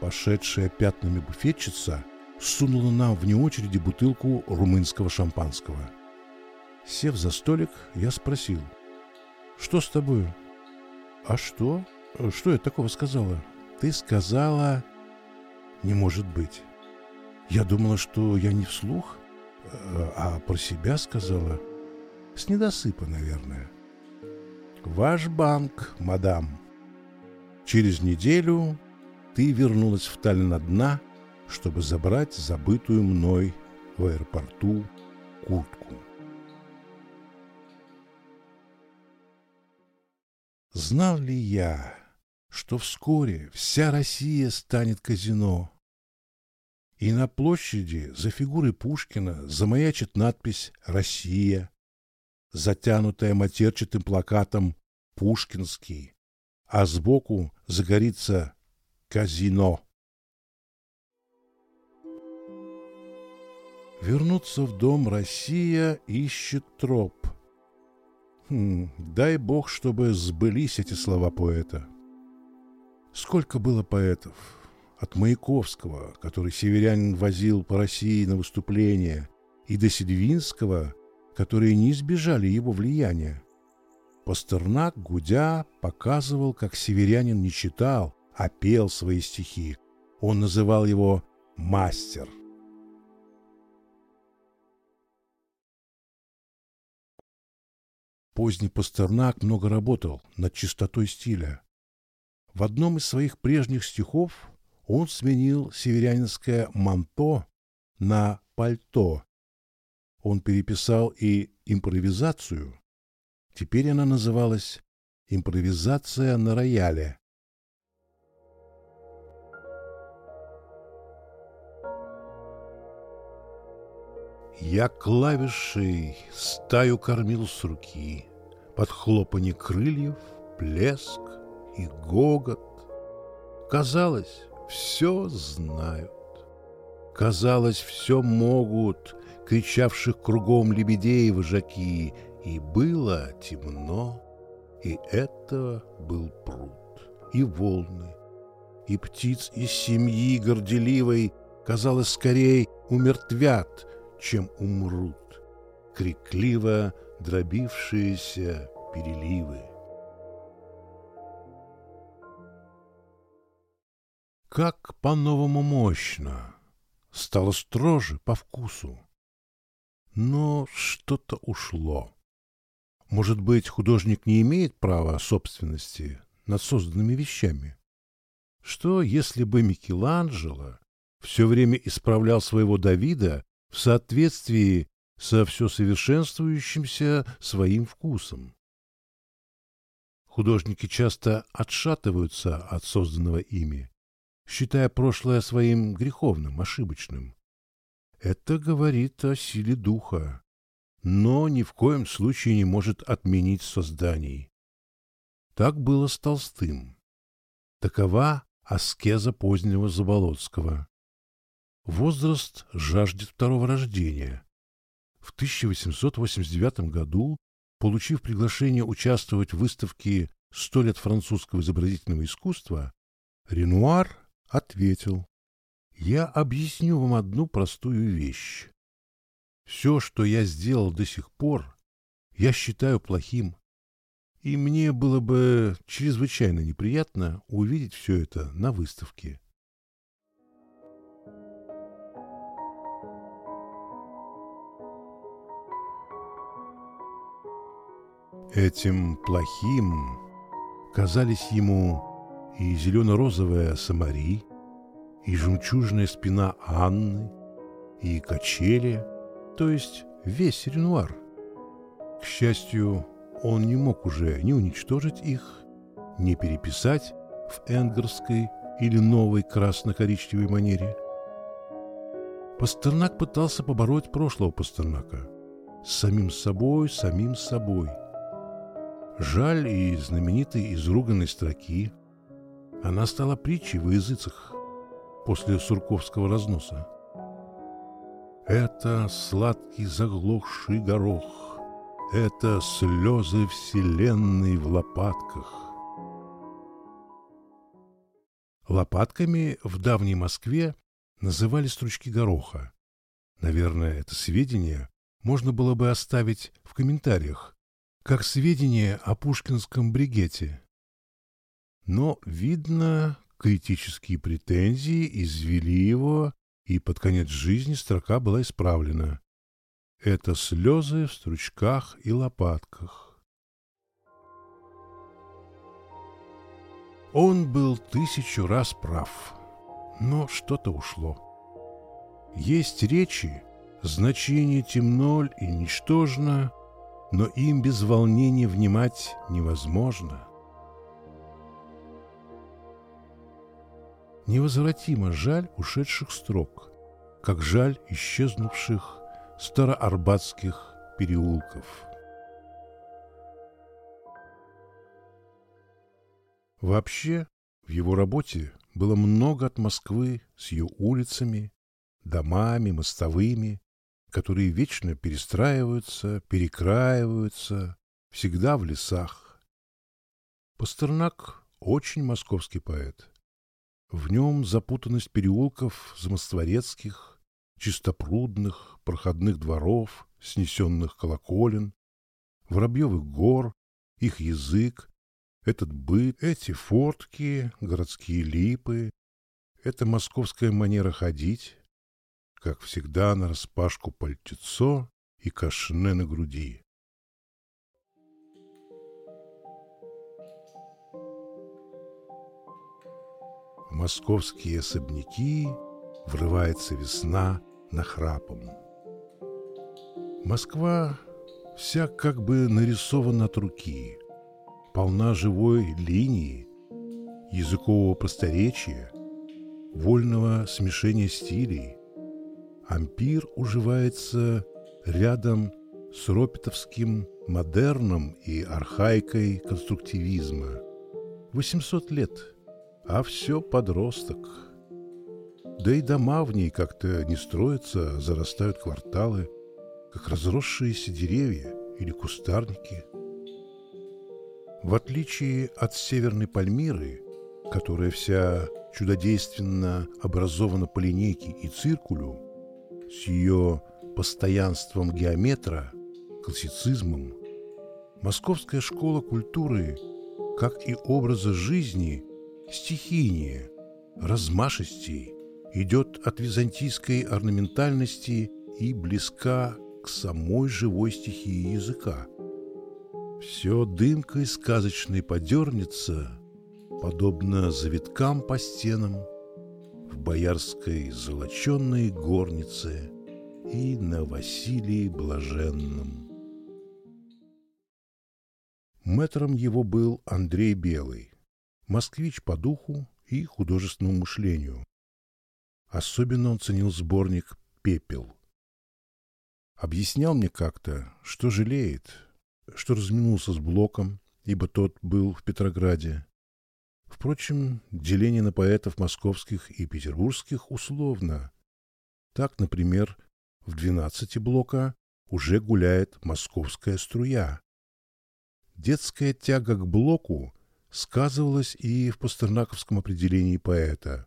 Пошедшая пятнами буфетчица сунула нам вне очереди бутылку румынского шампанского. Сев за столик, я спросил, «Что с тобой?» «А что?» Что я такого сказала? Ты сказала... Не может быть. Я думала, что я не вслух, а про себя сказала. С недосыпа, наверное. Ваш банк, мадам. Через неделю ты вернулась в Таллин одна, чтобы забрать забытую мной в аэропорту куртку. Знал ли я, что вскоре вся Россия станет казино. И на площади за фигурой Пушкина замаячит надпись «Россия», затянутая матерчатым плакатом «Пушкинский», а сбоку загорится «Казино». Вернуться в дом Россия ищет троп. Хм, дай бог, чтобы сбылись эти слова поэта. Сколько было поэтов, от Маяковского, который северянин возил по России на выступления, и до Седвинского, которые не избежали его влияния. Пастернак, гудя, показывал, как северянин не читал, а пел свои стихи. Он называл его «мастер». Поздний Пастернак много работал над чистотой стиля – в одном из своих прежних стихов он сменил северянинское «манто» на «пальто». Он переписал и импровизацию. Теперь она называлась «Импровизация на рояле». Я клавишей стаю кормил с руки, Под хлопанье крыльев, плеск, и гогот. Казалось, все знают. Казалось, все могут, кричавших кругом лебедей вожаки, и было темно, и это был пруд, и волны, и птиц из семьи горделивой, казалось, скорее умертвят, чем умрут, крикливо дробившиеся переливы. Как по-новому мощно, стало строже по вкусу. Но что-то ушло. Может быть, художник не имеет права собственности над созданными вещами? Что, если бы Микеланджело все время исправлял своего Давида в соответствии со все совершенствующимся своим вкусом? Художники часто отшатываются от созданного ими, считая прошлое своим греховным, ошибочным. Это говорит о силе духа, но ни в коем случае не может отменить созданий. Так было с Толстым. Такова аскеза позднего Заболоцкого. Возраст жаждет второго рождения. В 1889 году, получив приглашение участвовать в выставке «Сто лет французского изобразительного искусства», Ренуар ответил, «Я объясню вам одну простую вещь. Все, что я сделал до сих пор, я считаю плохим, и мне было бы чрезвычайно неприятно увидеть все это на выставке». Этим плохим казались ему и зелено-розовая Самари, и жемчужная спина Анны, и качели, то есть весь Ренуар. К счастью, он не мог уже ни уничтожить их, ни переписать в энгерской или новой красно-коричневой манере. Пастернак пытался побороть прошлого Пастернака. Самим собой, самим собой – Жаль и знаменитой изруганной строки. Она стала притчей во языцах после Сурковского разноса. Это сладкий заглохший горох, это слезы вселенной в лопатках. Лопатками в давней Москве называли стручки гороха. Наверное, это сведение можно было бы оставить в комментариях как сведения о пушкинском бригете. Но, видно, критические претензии извели его, и под конец жизни строка была исправлена. Это слезы в стручках и лопатках. Он был тысячу раз прав, но что-то ушло. Есть речи, значение темно и ничтожно, но им без волнения внимать невозможно. Невозвратимо жаль ушедших строк, как жаль исчезнувших староарбатских переулков. Вообще, в его работе было много от Москвы с ее улицами, домами, мостовыми, которые вечно перестраиваются, перекраиваются, всегда в лесах. Пастернак очень московский поэт. В нем запутанность переулков замостворецких, чистопрудных, проходных дворов, снесенных колоколен, воробьевых гор, их язык, этот быт, эти фортки, городские липы, это московская манера ходить, как всегда, на распашку пальтецо и кашне на груди. В московские особняки врывается весна на храпом. Москва вся как бы нарисована от руки, полна живой линии, языкового просторечия, вольного смешения стилей, ампир уживается рядом с ропитовским модерном и архаикой конструктивизма. 800 лет, а все подросток. Да и дома в ней как-то не строятся, зарастают кварталы, как разросшиеся деревья или кустарники. В отличие от Северной Пальмиры, которая вся чудодейственно образована по линейке и циркулю, с ее постоянством геометра, классицизмом, Московская школа культуры, как и образа жизни, стихийнее, размашистей, идет от византийской орнаментальности и близка к самой живой стихии языка. Все дымкой сказочной подернется, подобно завиткам по стенам – боярской золоченной горнице и на Василии Блаженном. Мэтром его был Андрей Белый, москвич по духу и художественному мышлению. Особенно он ценил сборник «Пепел». Объяснял мне как-то, что жалеет, что разминулся с Блоком, ибо тот был в Петрограде. Впрочем, деление на поэтов московских и петербургских условно. Так, например, в двенадцати Блока уже гуляет московская струя. Детская тяга к Блоку сказывалась и в пастернаковском определении поэта.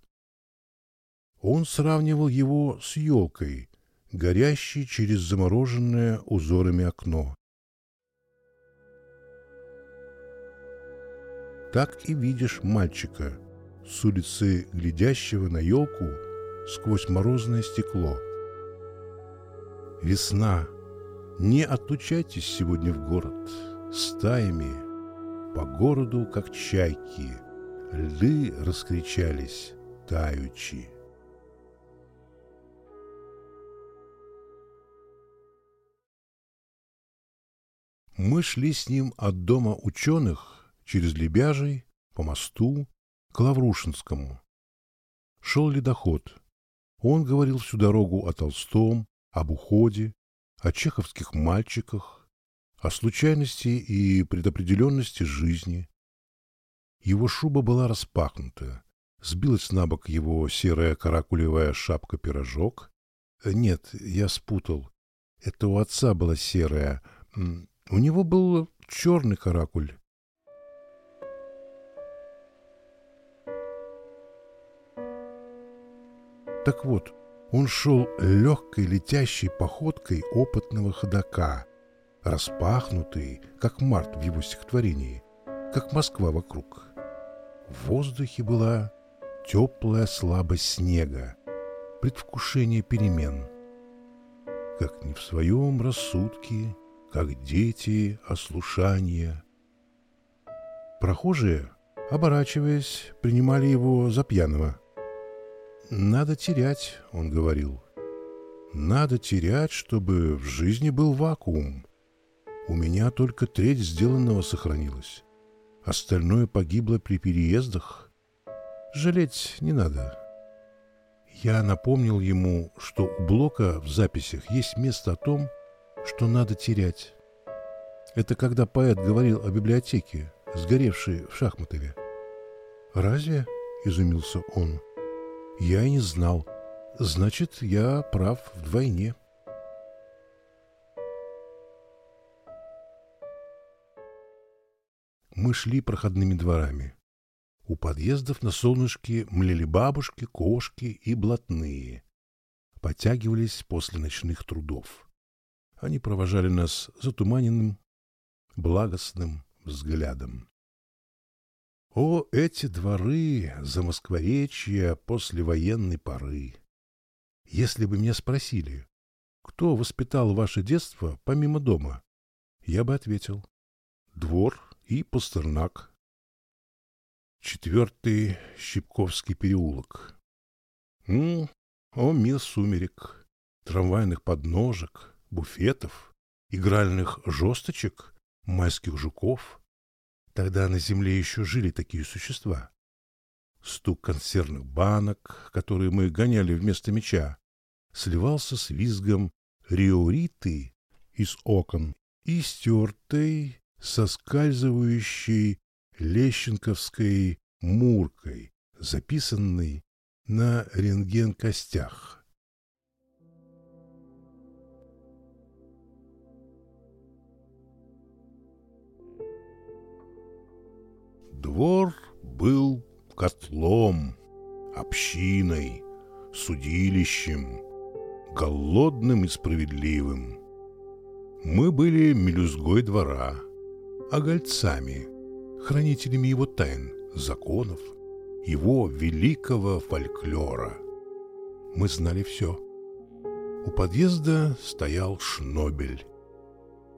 Он сравнивал его с елкой, горящей через замороженное узорами окно. Так и видишь мальчика с улицы, глядящего на елку сквозь морозное стекло. Весна. Не отлучайтесь сегодня в город стаями. По городу, как чайки, льды раскричались таючи. Мы шли с ним от дома ученых через Лебяжий по мосту к Лаврушинскому. Шел ледоход. Он говорил всю дорогу о Толстом, об уходе, о чеховских мальчиках, о случайности и предопределенности жизни. Его шуба была распахнута, сбилась на бок его серая каракулевая шапка-пирожок. Нет, я спутал. Это у отца была серая, у него был черный каракуль. Так вот, он шел легкой летящей походкой опытного ходока, распахнутый, как март в его стихотворении, как Москва вокруг. В воздухе была теплая слабость снега, предвкушение перемен. Как не в своем рассудке как дети ослушания. Прохожие, оборачиваясь, принимали его за пьяного. «Надо терять», — он говорил. «Надо терять, чтобы в жизни был вакуум. У меня только треть сделанного сохранилась. Остальное погибло при переездах. Жалеть не надо». Я напомнил ему, что у Блока в записях есть место о том, что надо терять. Это когда поэт говорил о библиотеке, сгоревшей в Шахматове. «Разве?» – изумился он. «Я не знал. Значит, я прав вдвойне». Мы шли проходными дворами. У подъездов на солнышке млели бабушки, кошки и блатные. Потягивались после ночных трудов. Они провожали нас затуманенным, благостным взглядом. О, эти дворы за Москворечья после военной поры! Если бы меня спросили, кто воспитал ваше детство помимо дома, я бы ответил — двор и Пастернак. Четвертый Щипковский переулок. М -м, о, мир сумерек, трамвайных подножек, буфетов, игральных жесточек, майских жуков. Тогда на земле еще жили такие существа. Стук консервных банок, которые мы гоняли вместо меча, сливался с визгом риориты из окон и стертой, соскальзывающей лещенковской муркой, записанной на рентген-костях. Двор был котлом, общиной, судилищем, голодным и справедливым. Мы были мелюзгой двора, огольцами, хранителями его тайн, законов, его великого фольклора. Мы знали все. У подъезда стоял Шнобель.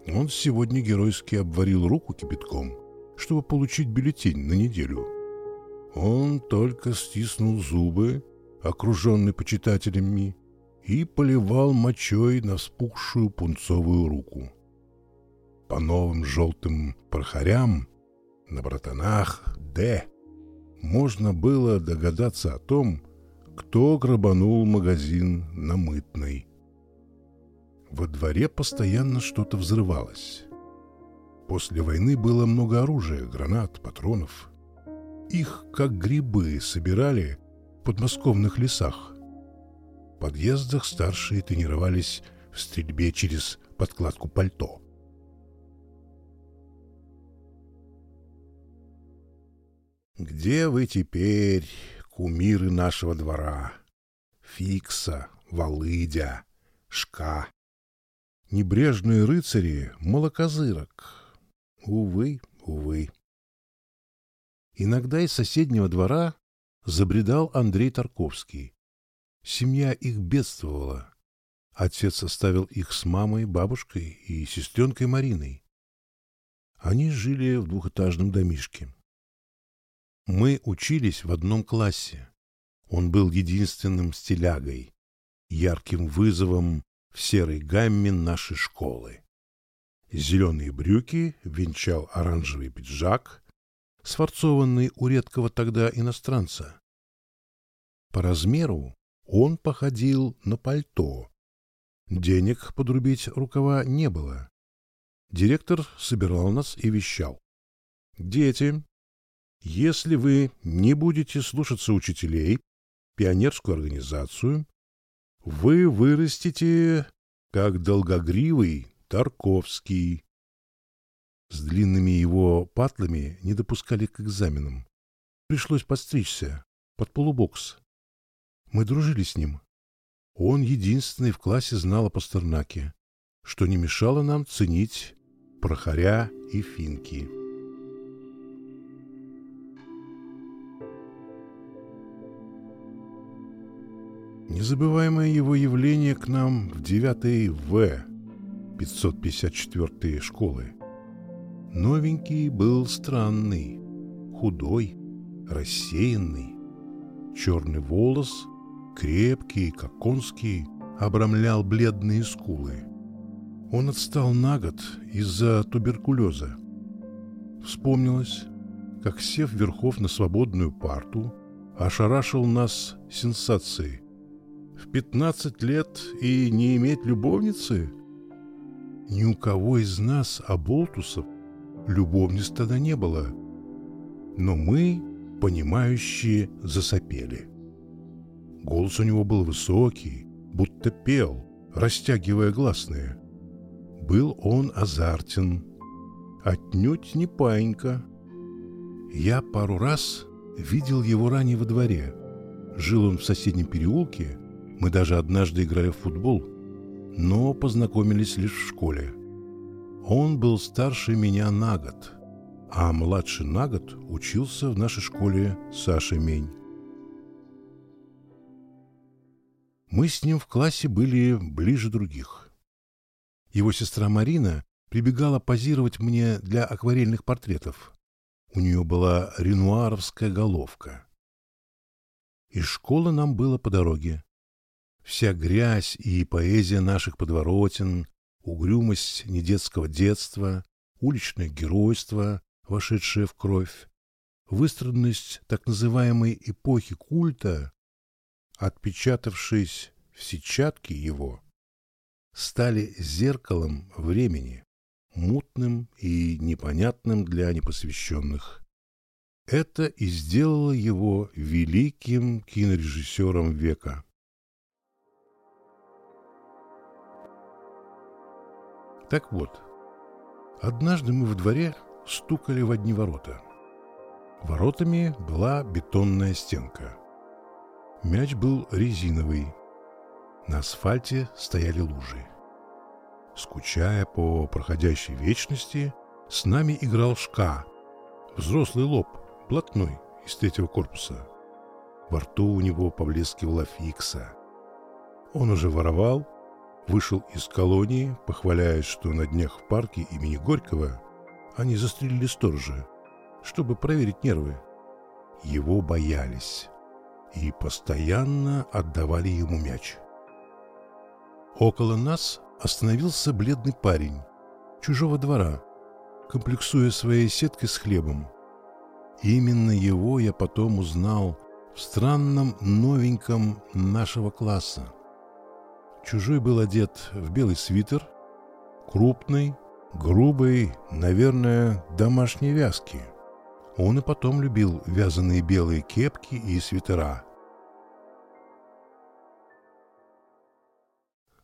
Он сегодня геройски обварил руку кипятком чтобы получить бюллетень на неделю. Он только стиснул зубы, окруженный почитателями, и поливал мочой на вспухшую пунцовую руку. По новым желтым прохорям на братанах «Д» можно было догадаться о том, кто грабанул магазин на Мытной. Во дворе постоянно что-то взрывалось. После войны было много оружия, гранат, патронов. Их, как грибы, собирали в подмосковных лесах. В подъездах старшие тренировались в стрельбе через подкладку пальто. Где вы теперь, кумиры нашего двора? Фикса, Волыдя, Шка. Небрежные рыцари молокозырок. Увы, увы. Иногда из соседнего двора забредал Андрей Тарковский. Семья их бедствовала. Отец оставил их с мамой, бабушкой и сестренкой Мариной. Они жили в двухэтажном домишке. Мы учились в одном классе. Он был единственным стилягой, ярким вызовом в серой гамме нашей школы. Зеленые брюки венчал оранжевый пиджак, сфорцованный у редкого тогда иностранца. По размеру он походил на пальто. Денег подрубить рукава не было. Директор собирал нас и вещал. «Дети, если вы не будете слушаться учителей, пионерскую организацию, вы вырастете, как долгогривый Тарковский. С длинными его патлами не допускали к экзаменам. Пришлось подстричься под полубокс. Мы дружили с ним. Он единственный в классе знал о Пастернаке, что не мешало нам ценить Прохоря и Финки. Незабываемое его явление к нам в 9 В 554 школы. Новенький был странный, худой, рассеянный. Черный волос, крепкий, как конский, обрамлял бледные скулы. Он отстал на год из-за туберкулеза. Вспомнилось, как, сев верхов на свободную парту, ошарашил нас сенсацией в пятнадцать лет и не иметь любовницы? Ни у кого из нас, оболтусов, любовниц тогда не было. Но мы, понимающие, засопели. Голос у него был высокий, будто пел, растягивая гласные. Был он азартен, отнюдь не паинька. Я пару раз видел его ранее во дворе. Жил он в соседнем переулке мы даже однажды играли в футбол, но познакомились лишь в школе. Он был старше меня на год, а младший на год учился в нашей школе Саша Мень. Мы с ним в классе были ближе других. Его сестра Марина прибегала позировать мне для акварельных портретов. У нее была ренуаровская головка. Из школы нам было по дороге. Вся грязь и поэзия наших подворотен, угрюмость недетского детства, уличное геройство, вошедшее в кровь, выстраданность так называемой эпохи культа, отпечатавшись в сетчатке его, стали зеркалом времени, мутным и непонятным для непосвященных. Это и сделало его великим кинорежиссером века. Так вот, однажды мы в дворе стукали в одни ворота. Воротами была бетонная стенка. Мяч был резиновый. На асфальте стояли лужи. Скучая по проходящей вечности, с нами играл Шка, взрослый лоб, блатной, из третьего корпуса. Во рту у него поблескивала фикса. Он уже воровал вышел из колонии, похваляясь, что на днях в парке имени Горького они застрелили сторожа, чтобы проверить нервы. Его боялись и постоянно отдавали ему мяч. Около нас остановился бледный парень чужого двора, комплексуя своей сеткой с хлебом. Именно его я потом узнал в странном новеньком нашего класса. Чужой был одет в белый свитер, крупный, грубый, наверное, домашней вязки. Он и потом любил вязаные белые кепки и свитера.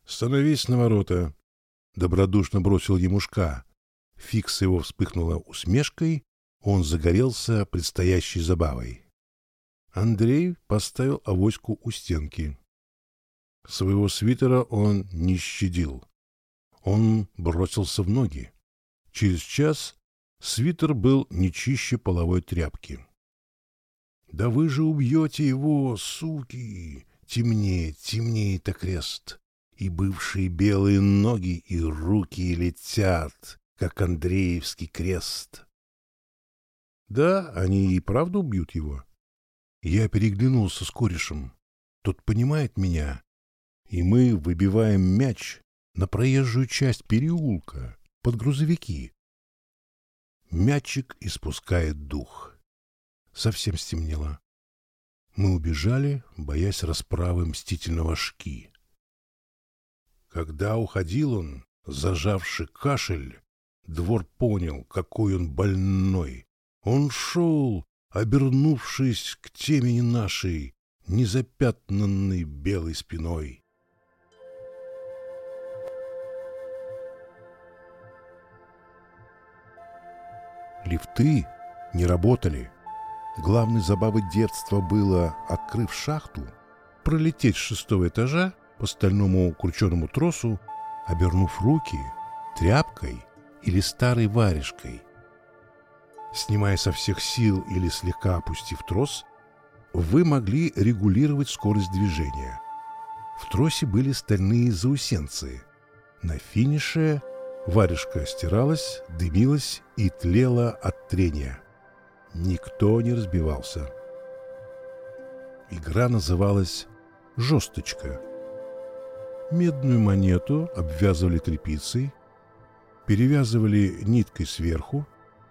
«Становись на ворота!» — добродушно бросил Емушка. Фикс его вспыхнула усмешкой, он загорелся предстоящей забавой. Андрей поставил авоську у стенки. Своего свитера он не щадил. Он бросился в ноги. Через час свитер был не чище половой тряпки. «Да вы же убьете его, суки! Темнеет, темнеет окрест, и бывшие белые ноги и руки летят, как Андреевский крест». Да, они и правда убьют его. Я переглянулся с корешем. Тот понимает меня. И мы выбиваем мяч на проезжую часть переулка под грузовики. Мячик испускает дух. Совсем стемнело. Мы убежали, боясь расправы мстительного шки. Когда уходил он, зажавший кашель, двор понял, какой он больной, он шел, обернувшись к темени нашей, незапятнанной белой спиной. Лифты не работали. Главной забавой детства было, открыв шахту, пролететь с шестого этажа по стальному крученому тросу, обернув руки тряпкой или старой варежкой, Снимая со всех сил или слегка опустив трос, вы могли регулировать скорость движения. В тросе были стальные заусенцы. На финише варежка стиралась, дымилась и тлела от трения. Никто не разбивался. Игра называлась «Жесточка». Медную монету обвязывали тряпицей, перевязывали ниткой сверху,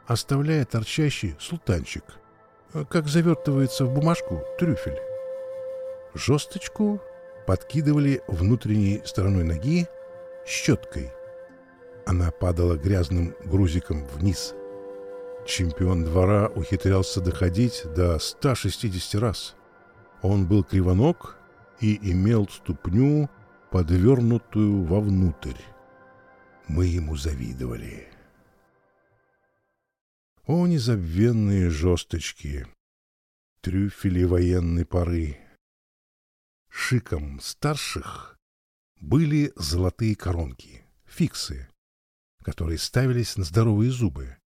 оставляя торчащий султанчик, как завертывается в бумажку трюфель. Жесточку подкидывали внутренней стороной ноги щеткой. Она падала грязным грузиком вниз. Чемпион двора ухитрялся доходить до 160 раз. Он был кривоног и имел ступню, подвернутую вовнутрь. Мы ему завидовали. О, незабвенные жесточки! Трюфели военной поры! Шиком старших были золотые коронки, фиксы, которые ставились на здоровые зубы,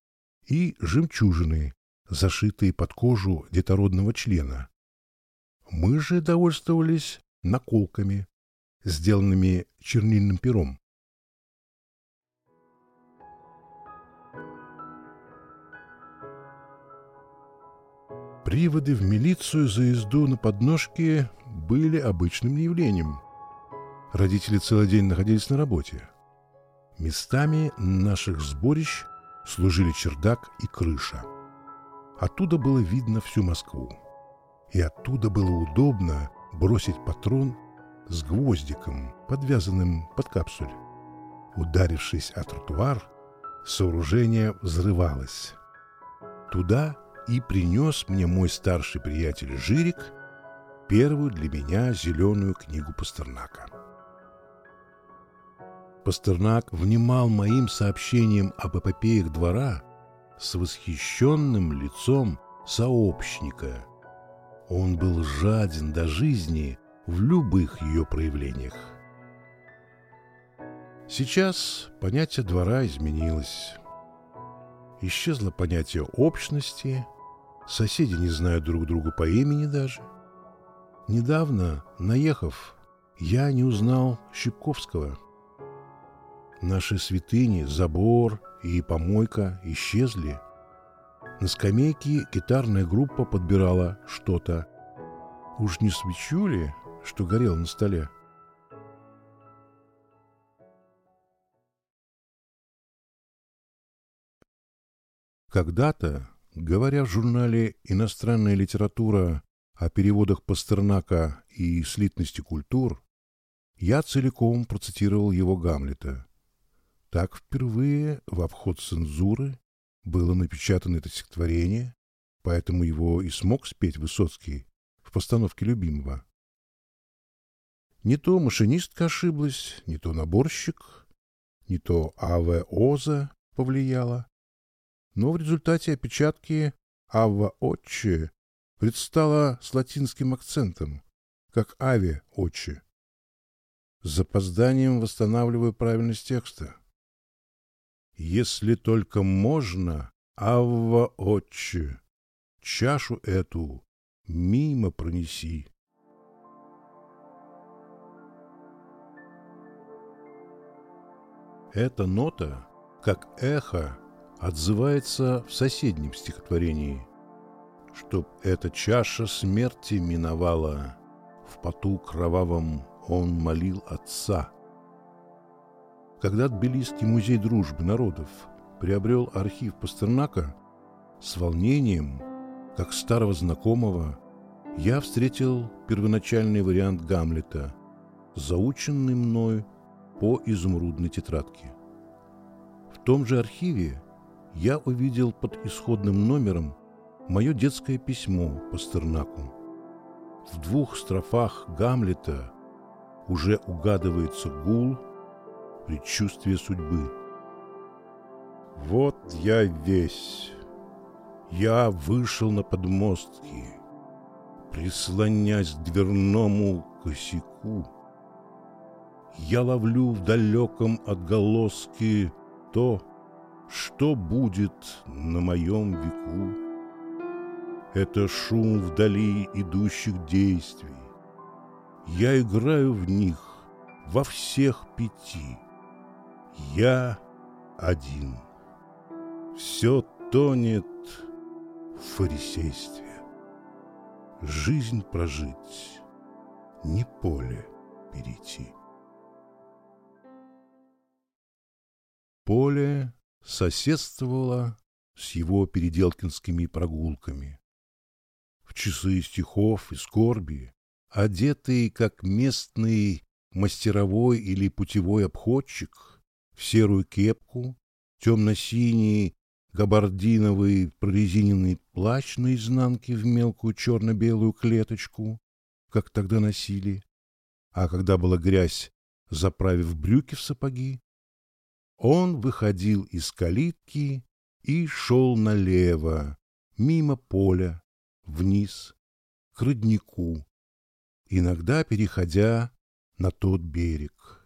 и жемчужины, зашитые под кожу детородного члена. Мы же довольствовались наколками, сделанными чернильным пером. Приводы в милицию за езду на подножке были обычным явлением. Родители целый день находились на работе. Местами наших сборищ служили чердак и крыша. Оттуда было видно всю Москву. И оттуда было удобно бросить патрон с гвоздиком, подвязанным под капсуль. Ударившись о тротуар, сооружение взрывалось. Туда и принес мне мой старший приятель Жирик первую для меня зеленую книгу Пастернака. Пастернак внимал моим сообщениям об эпопеях двора с восхищенным лицом сообщника. Он был жаден до жизни в любых ее проявлениях. Сейчас понятие двора изменилось. Исчезло понятие общности, соседи не знают друг друга по имени даже. Недавно, наехав, я не узнал Щипковского. Наши святыни, забор и помойка исчезли. На скамейке гитарная группа подбирала что-то. Уж не свечу ли, что горел на столе? Когда-то, говоря в журнале «Иностранная литература» о переводах Пастернака и слитности культур, я целиком процитировал его Гамлета. Так впервые в обход цензуры было напечатано это стихотворение, поэтому его и смог спеть Высоцкий в постановке любимого. Не то машинистка ошиблась, не то наборщик, не то А.В. Оза повлияла, но в результате опечатки «Авва Отче» предстала с латинским акцентом, как «Ави Отче». С запозданием восстанавливаю правильность текста. Если только можно, Авва Отче, чашу эту мимо пронеси. Эта нота, как эхо, отзывается в соседнем стихотворении. Чтоб эта чаша смерти миновала, в поту кровавом он молил отца. Когда Тбилисский музей дружбы народов приобрел архив Пастернака, с волнением, как старого знакомого, я встретил первоначальный вариант Гамлета, заученный мной по изумрудной тетрадке. В том же архиве я увидел под исходным номером мое детское письмо Пастернаку. В двух строфах Гамлета уже угадывается гул, предчувствие судьбы. Вот я весь, я вышел на подмостки, прислонясь к дверному косяку. Я ловлю в далеком отголоске то, что будет на моем веку. Это шум вдали идущих действий. Я играю в них во всех пяти. Я один. Все тонет в фарисействе. Жизнь прожить, не поле перейти. Поле соседствовало с его переделкинскими прогулками. В часы стихов и скорби, одетый как местный мастеровой или путевой обходчик, в серую кепку, темно-синий габардиновый прорезиненный плащ на в мелкую черно-белую клеточку, как тогда носили, а когда была грязь, заправив брюки в сапоги, он выходил из калитки и шел налево, мимо поля, вниз, к роднику, иногда переходя на тот берег.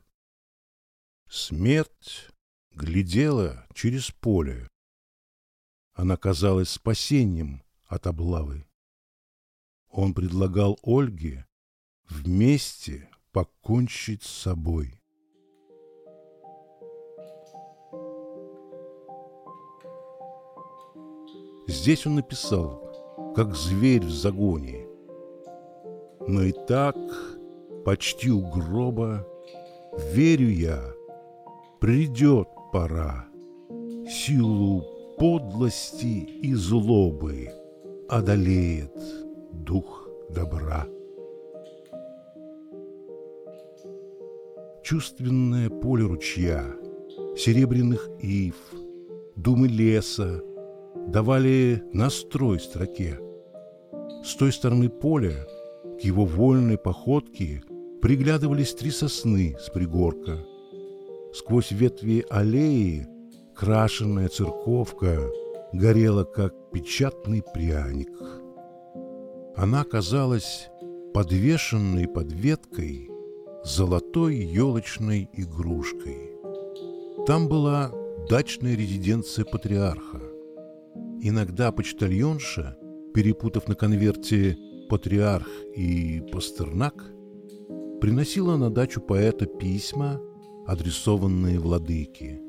Смерть глядела через поле. Она казалась спасением от облавы. Он предлагал Ольге вместе покончить с собой. Здесь он написал, как зверь в загоне. Но и так, почти у гроба, верю я, придет пора. Силу подлости и злобы одолеет дух добра. Чувственное поле ручья, серебряных ив, думы леса — давали настрой строке. С той стороны поля к его вольной походке приглядывались три сосны с пригорка. Сквозь ветви аллеи крашенная церковка горела, как печатный пряник. Она казалась подвешенной под веткой золотой елочной игрушкой. Там была дачная резиденция патриарха. Иногда почтальонша, перепутав на конверте «Патриарх» и «Пастернак», приносила на дачу поэта письма, адресованные владыке.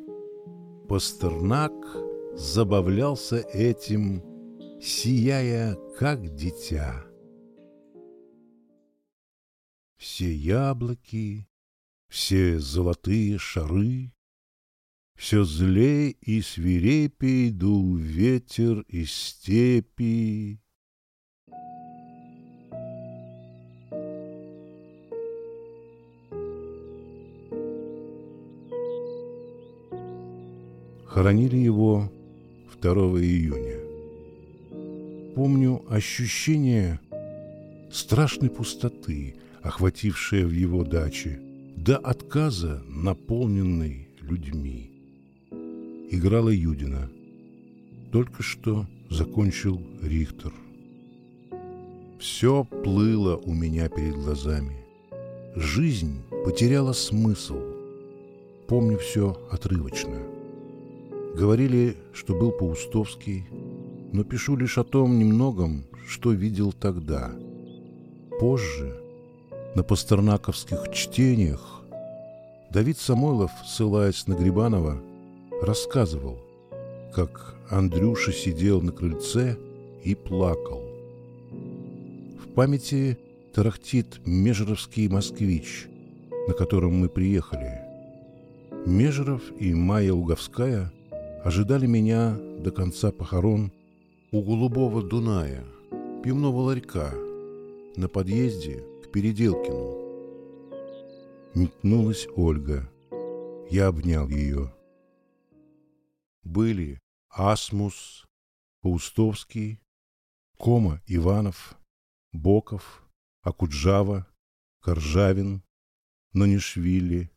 Пастернак забавлялся этим, сияя как дитя. Все яблоки, все золотые шары Все злей и свирепей дул ветер из степи. Хоронили его 2 июня. Помню ощущение страшной пустоты, охватившее в его даче, до отказа наполненной людьми. Играла Юдина. Только что закончил Рихтер. Все плыло у меня перед глазами. Жизнь потеряла смысл. Помню все отрывочно. Говорили, что был Паустовский, но пишу лишь о том немногом, что видел тогда. Позже, на пастернаковских чтениях, Давид Самойлов, ссылаясь на Грибанова, рассказывал, как Андрюша сидел на крыльце и плакал. В памяти тарахтит Межеровский москвич, на котором мы приехали. Межеров и Майя Луговская ожидали меня до конца похорон у Голубого Дуная, пивного ларька, на подъезде к Переделкину. Метнулась Ольга. Я обнял ее. Были Асмус, Паустовский, Кома Иванов, Боков, Акуджава, Коржавин, Нанишвили.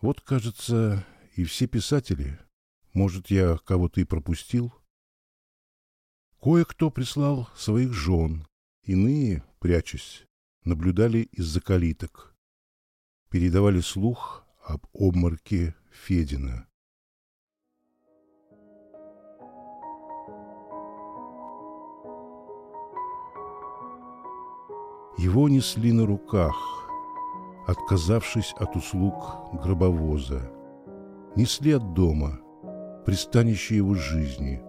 Вот, кажется, и все писатели – может, я кого-то и пропустил? Кое-кто прислал своих жен, иные, прячась, наблюдали из-за калиток. Передавали слух об обморке Федина. Его несли на руках, отказавшись от услуг гробовоза. Несли от дома – пристанище его жизни,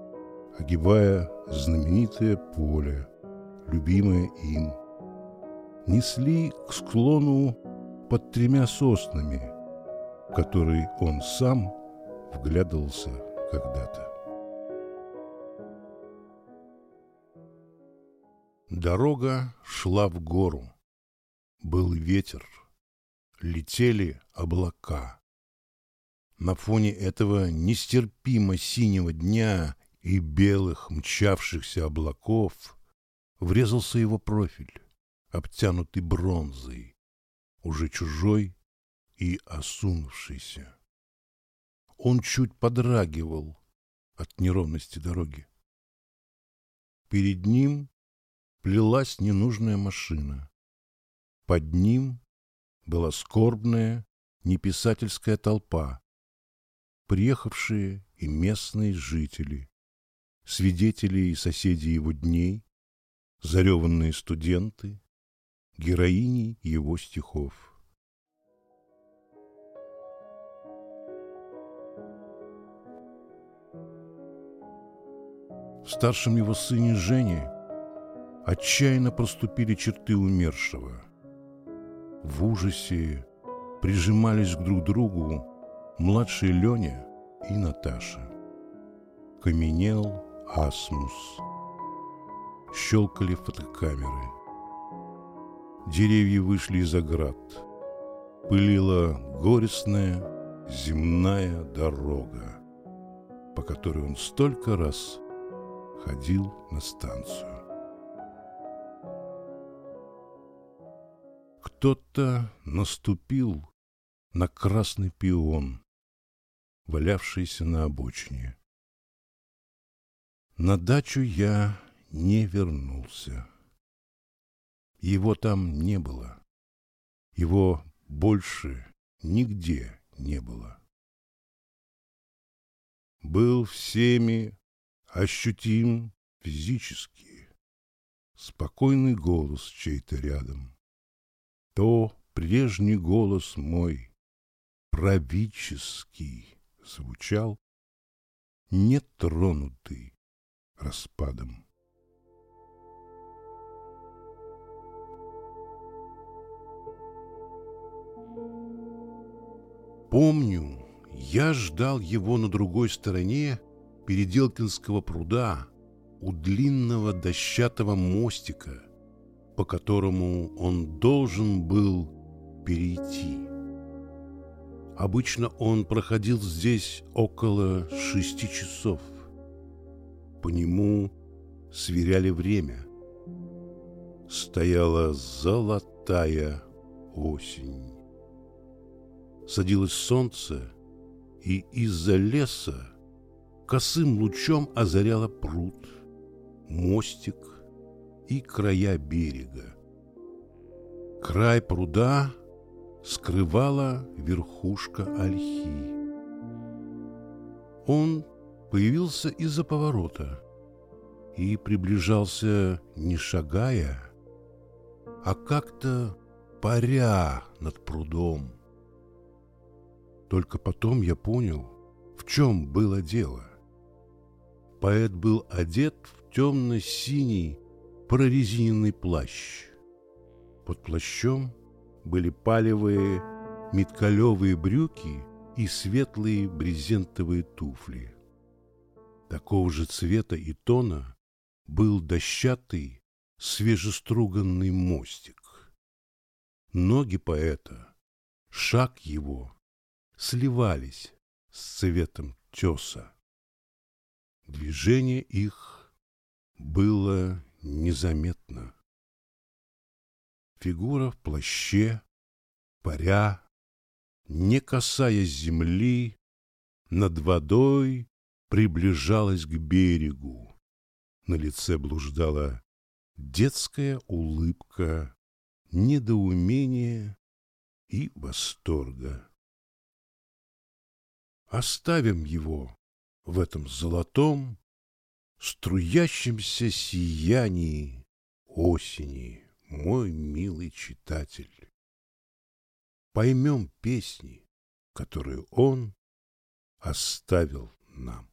огибая знаменитое поле, любимое им. Несли к склону под тремя соснами, в который он сам вглядывался когда-то. Дорога шла в гору. Был ветер, летели облака. На фоне этого нестерпимо синего дня и белых мчавшихся облаков врезался его профиль, обтянутый бронзой, уже чужой и осунувшийся. Он чуть подрагивал от неровности дороги. Перед ним плелась ненужная машина. Под ним была скорбная, неписательская толпа, приехавшие и местные жители, свидетели и соседи его дней, зареванные студенты, героини его стихов. В старшем его сыне Жене отчаянно проступили черты умершего. В ужасе прижимались к друг другу младший Леня и Наташа. Каменел Асмус. Щелкали фотокамеры. Деревья вышли из оград. Пылила горестная земная дорога, по которой он столько раз ходил на станцию. Кто-то наступил на красный пион, валявшийся на обочине. На дачу я не вернулся. Его там не было. Его больше нигде не было. Был всеми ощутим физически. Спокойный голос чей-то рядом. То прежний голос мой, правительский, звучал, нетронутый распадом. Помню, Я ждал его на другой стороне Переделкинского пруда у длинного дощатого мостика, по которому он должен был перейти. Обычно он проходил здесь около шести часов. По нему сверяли время. Стояла золотая осень. Садилось солнце, и из-за леса косым лучом озаряло пруд, мостик и края берега. Край пруда скрывала верхушка ольхи. Он появился из-за поворота и приближался не шагая, а как-то паря над прудом. Только потом я понял, в чем было дело. Поэт был одет в темно-синий прорезиненный плащ. Под плащом были палевые меткалевые брюки и светлые брезентовые туфли. Такого же цвета и тона был дощатый, свежеструганный мостик. Ноги поэта, шаг его сливались с цветом теса. Движение их было незаметно. Фигура в плаще, паря, не касаясь земли, над водой приближалась к берегу. На лице блуждала детская улыбка недоумения и восторга. Оставим его в этом золотом, струящемся сиянии осени, мой милый читатель. Поймем песни, которые он оставил нам.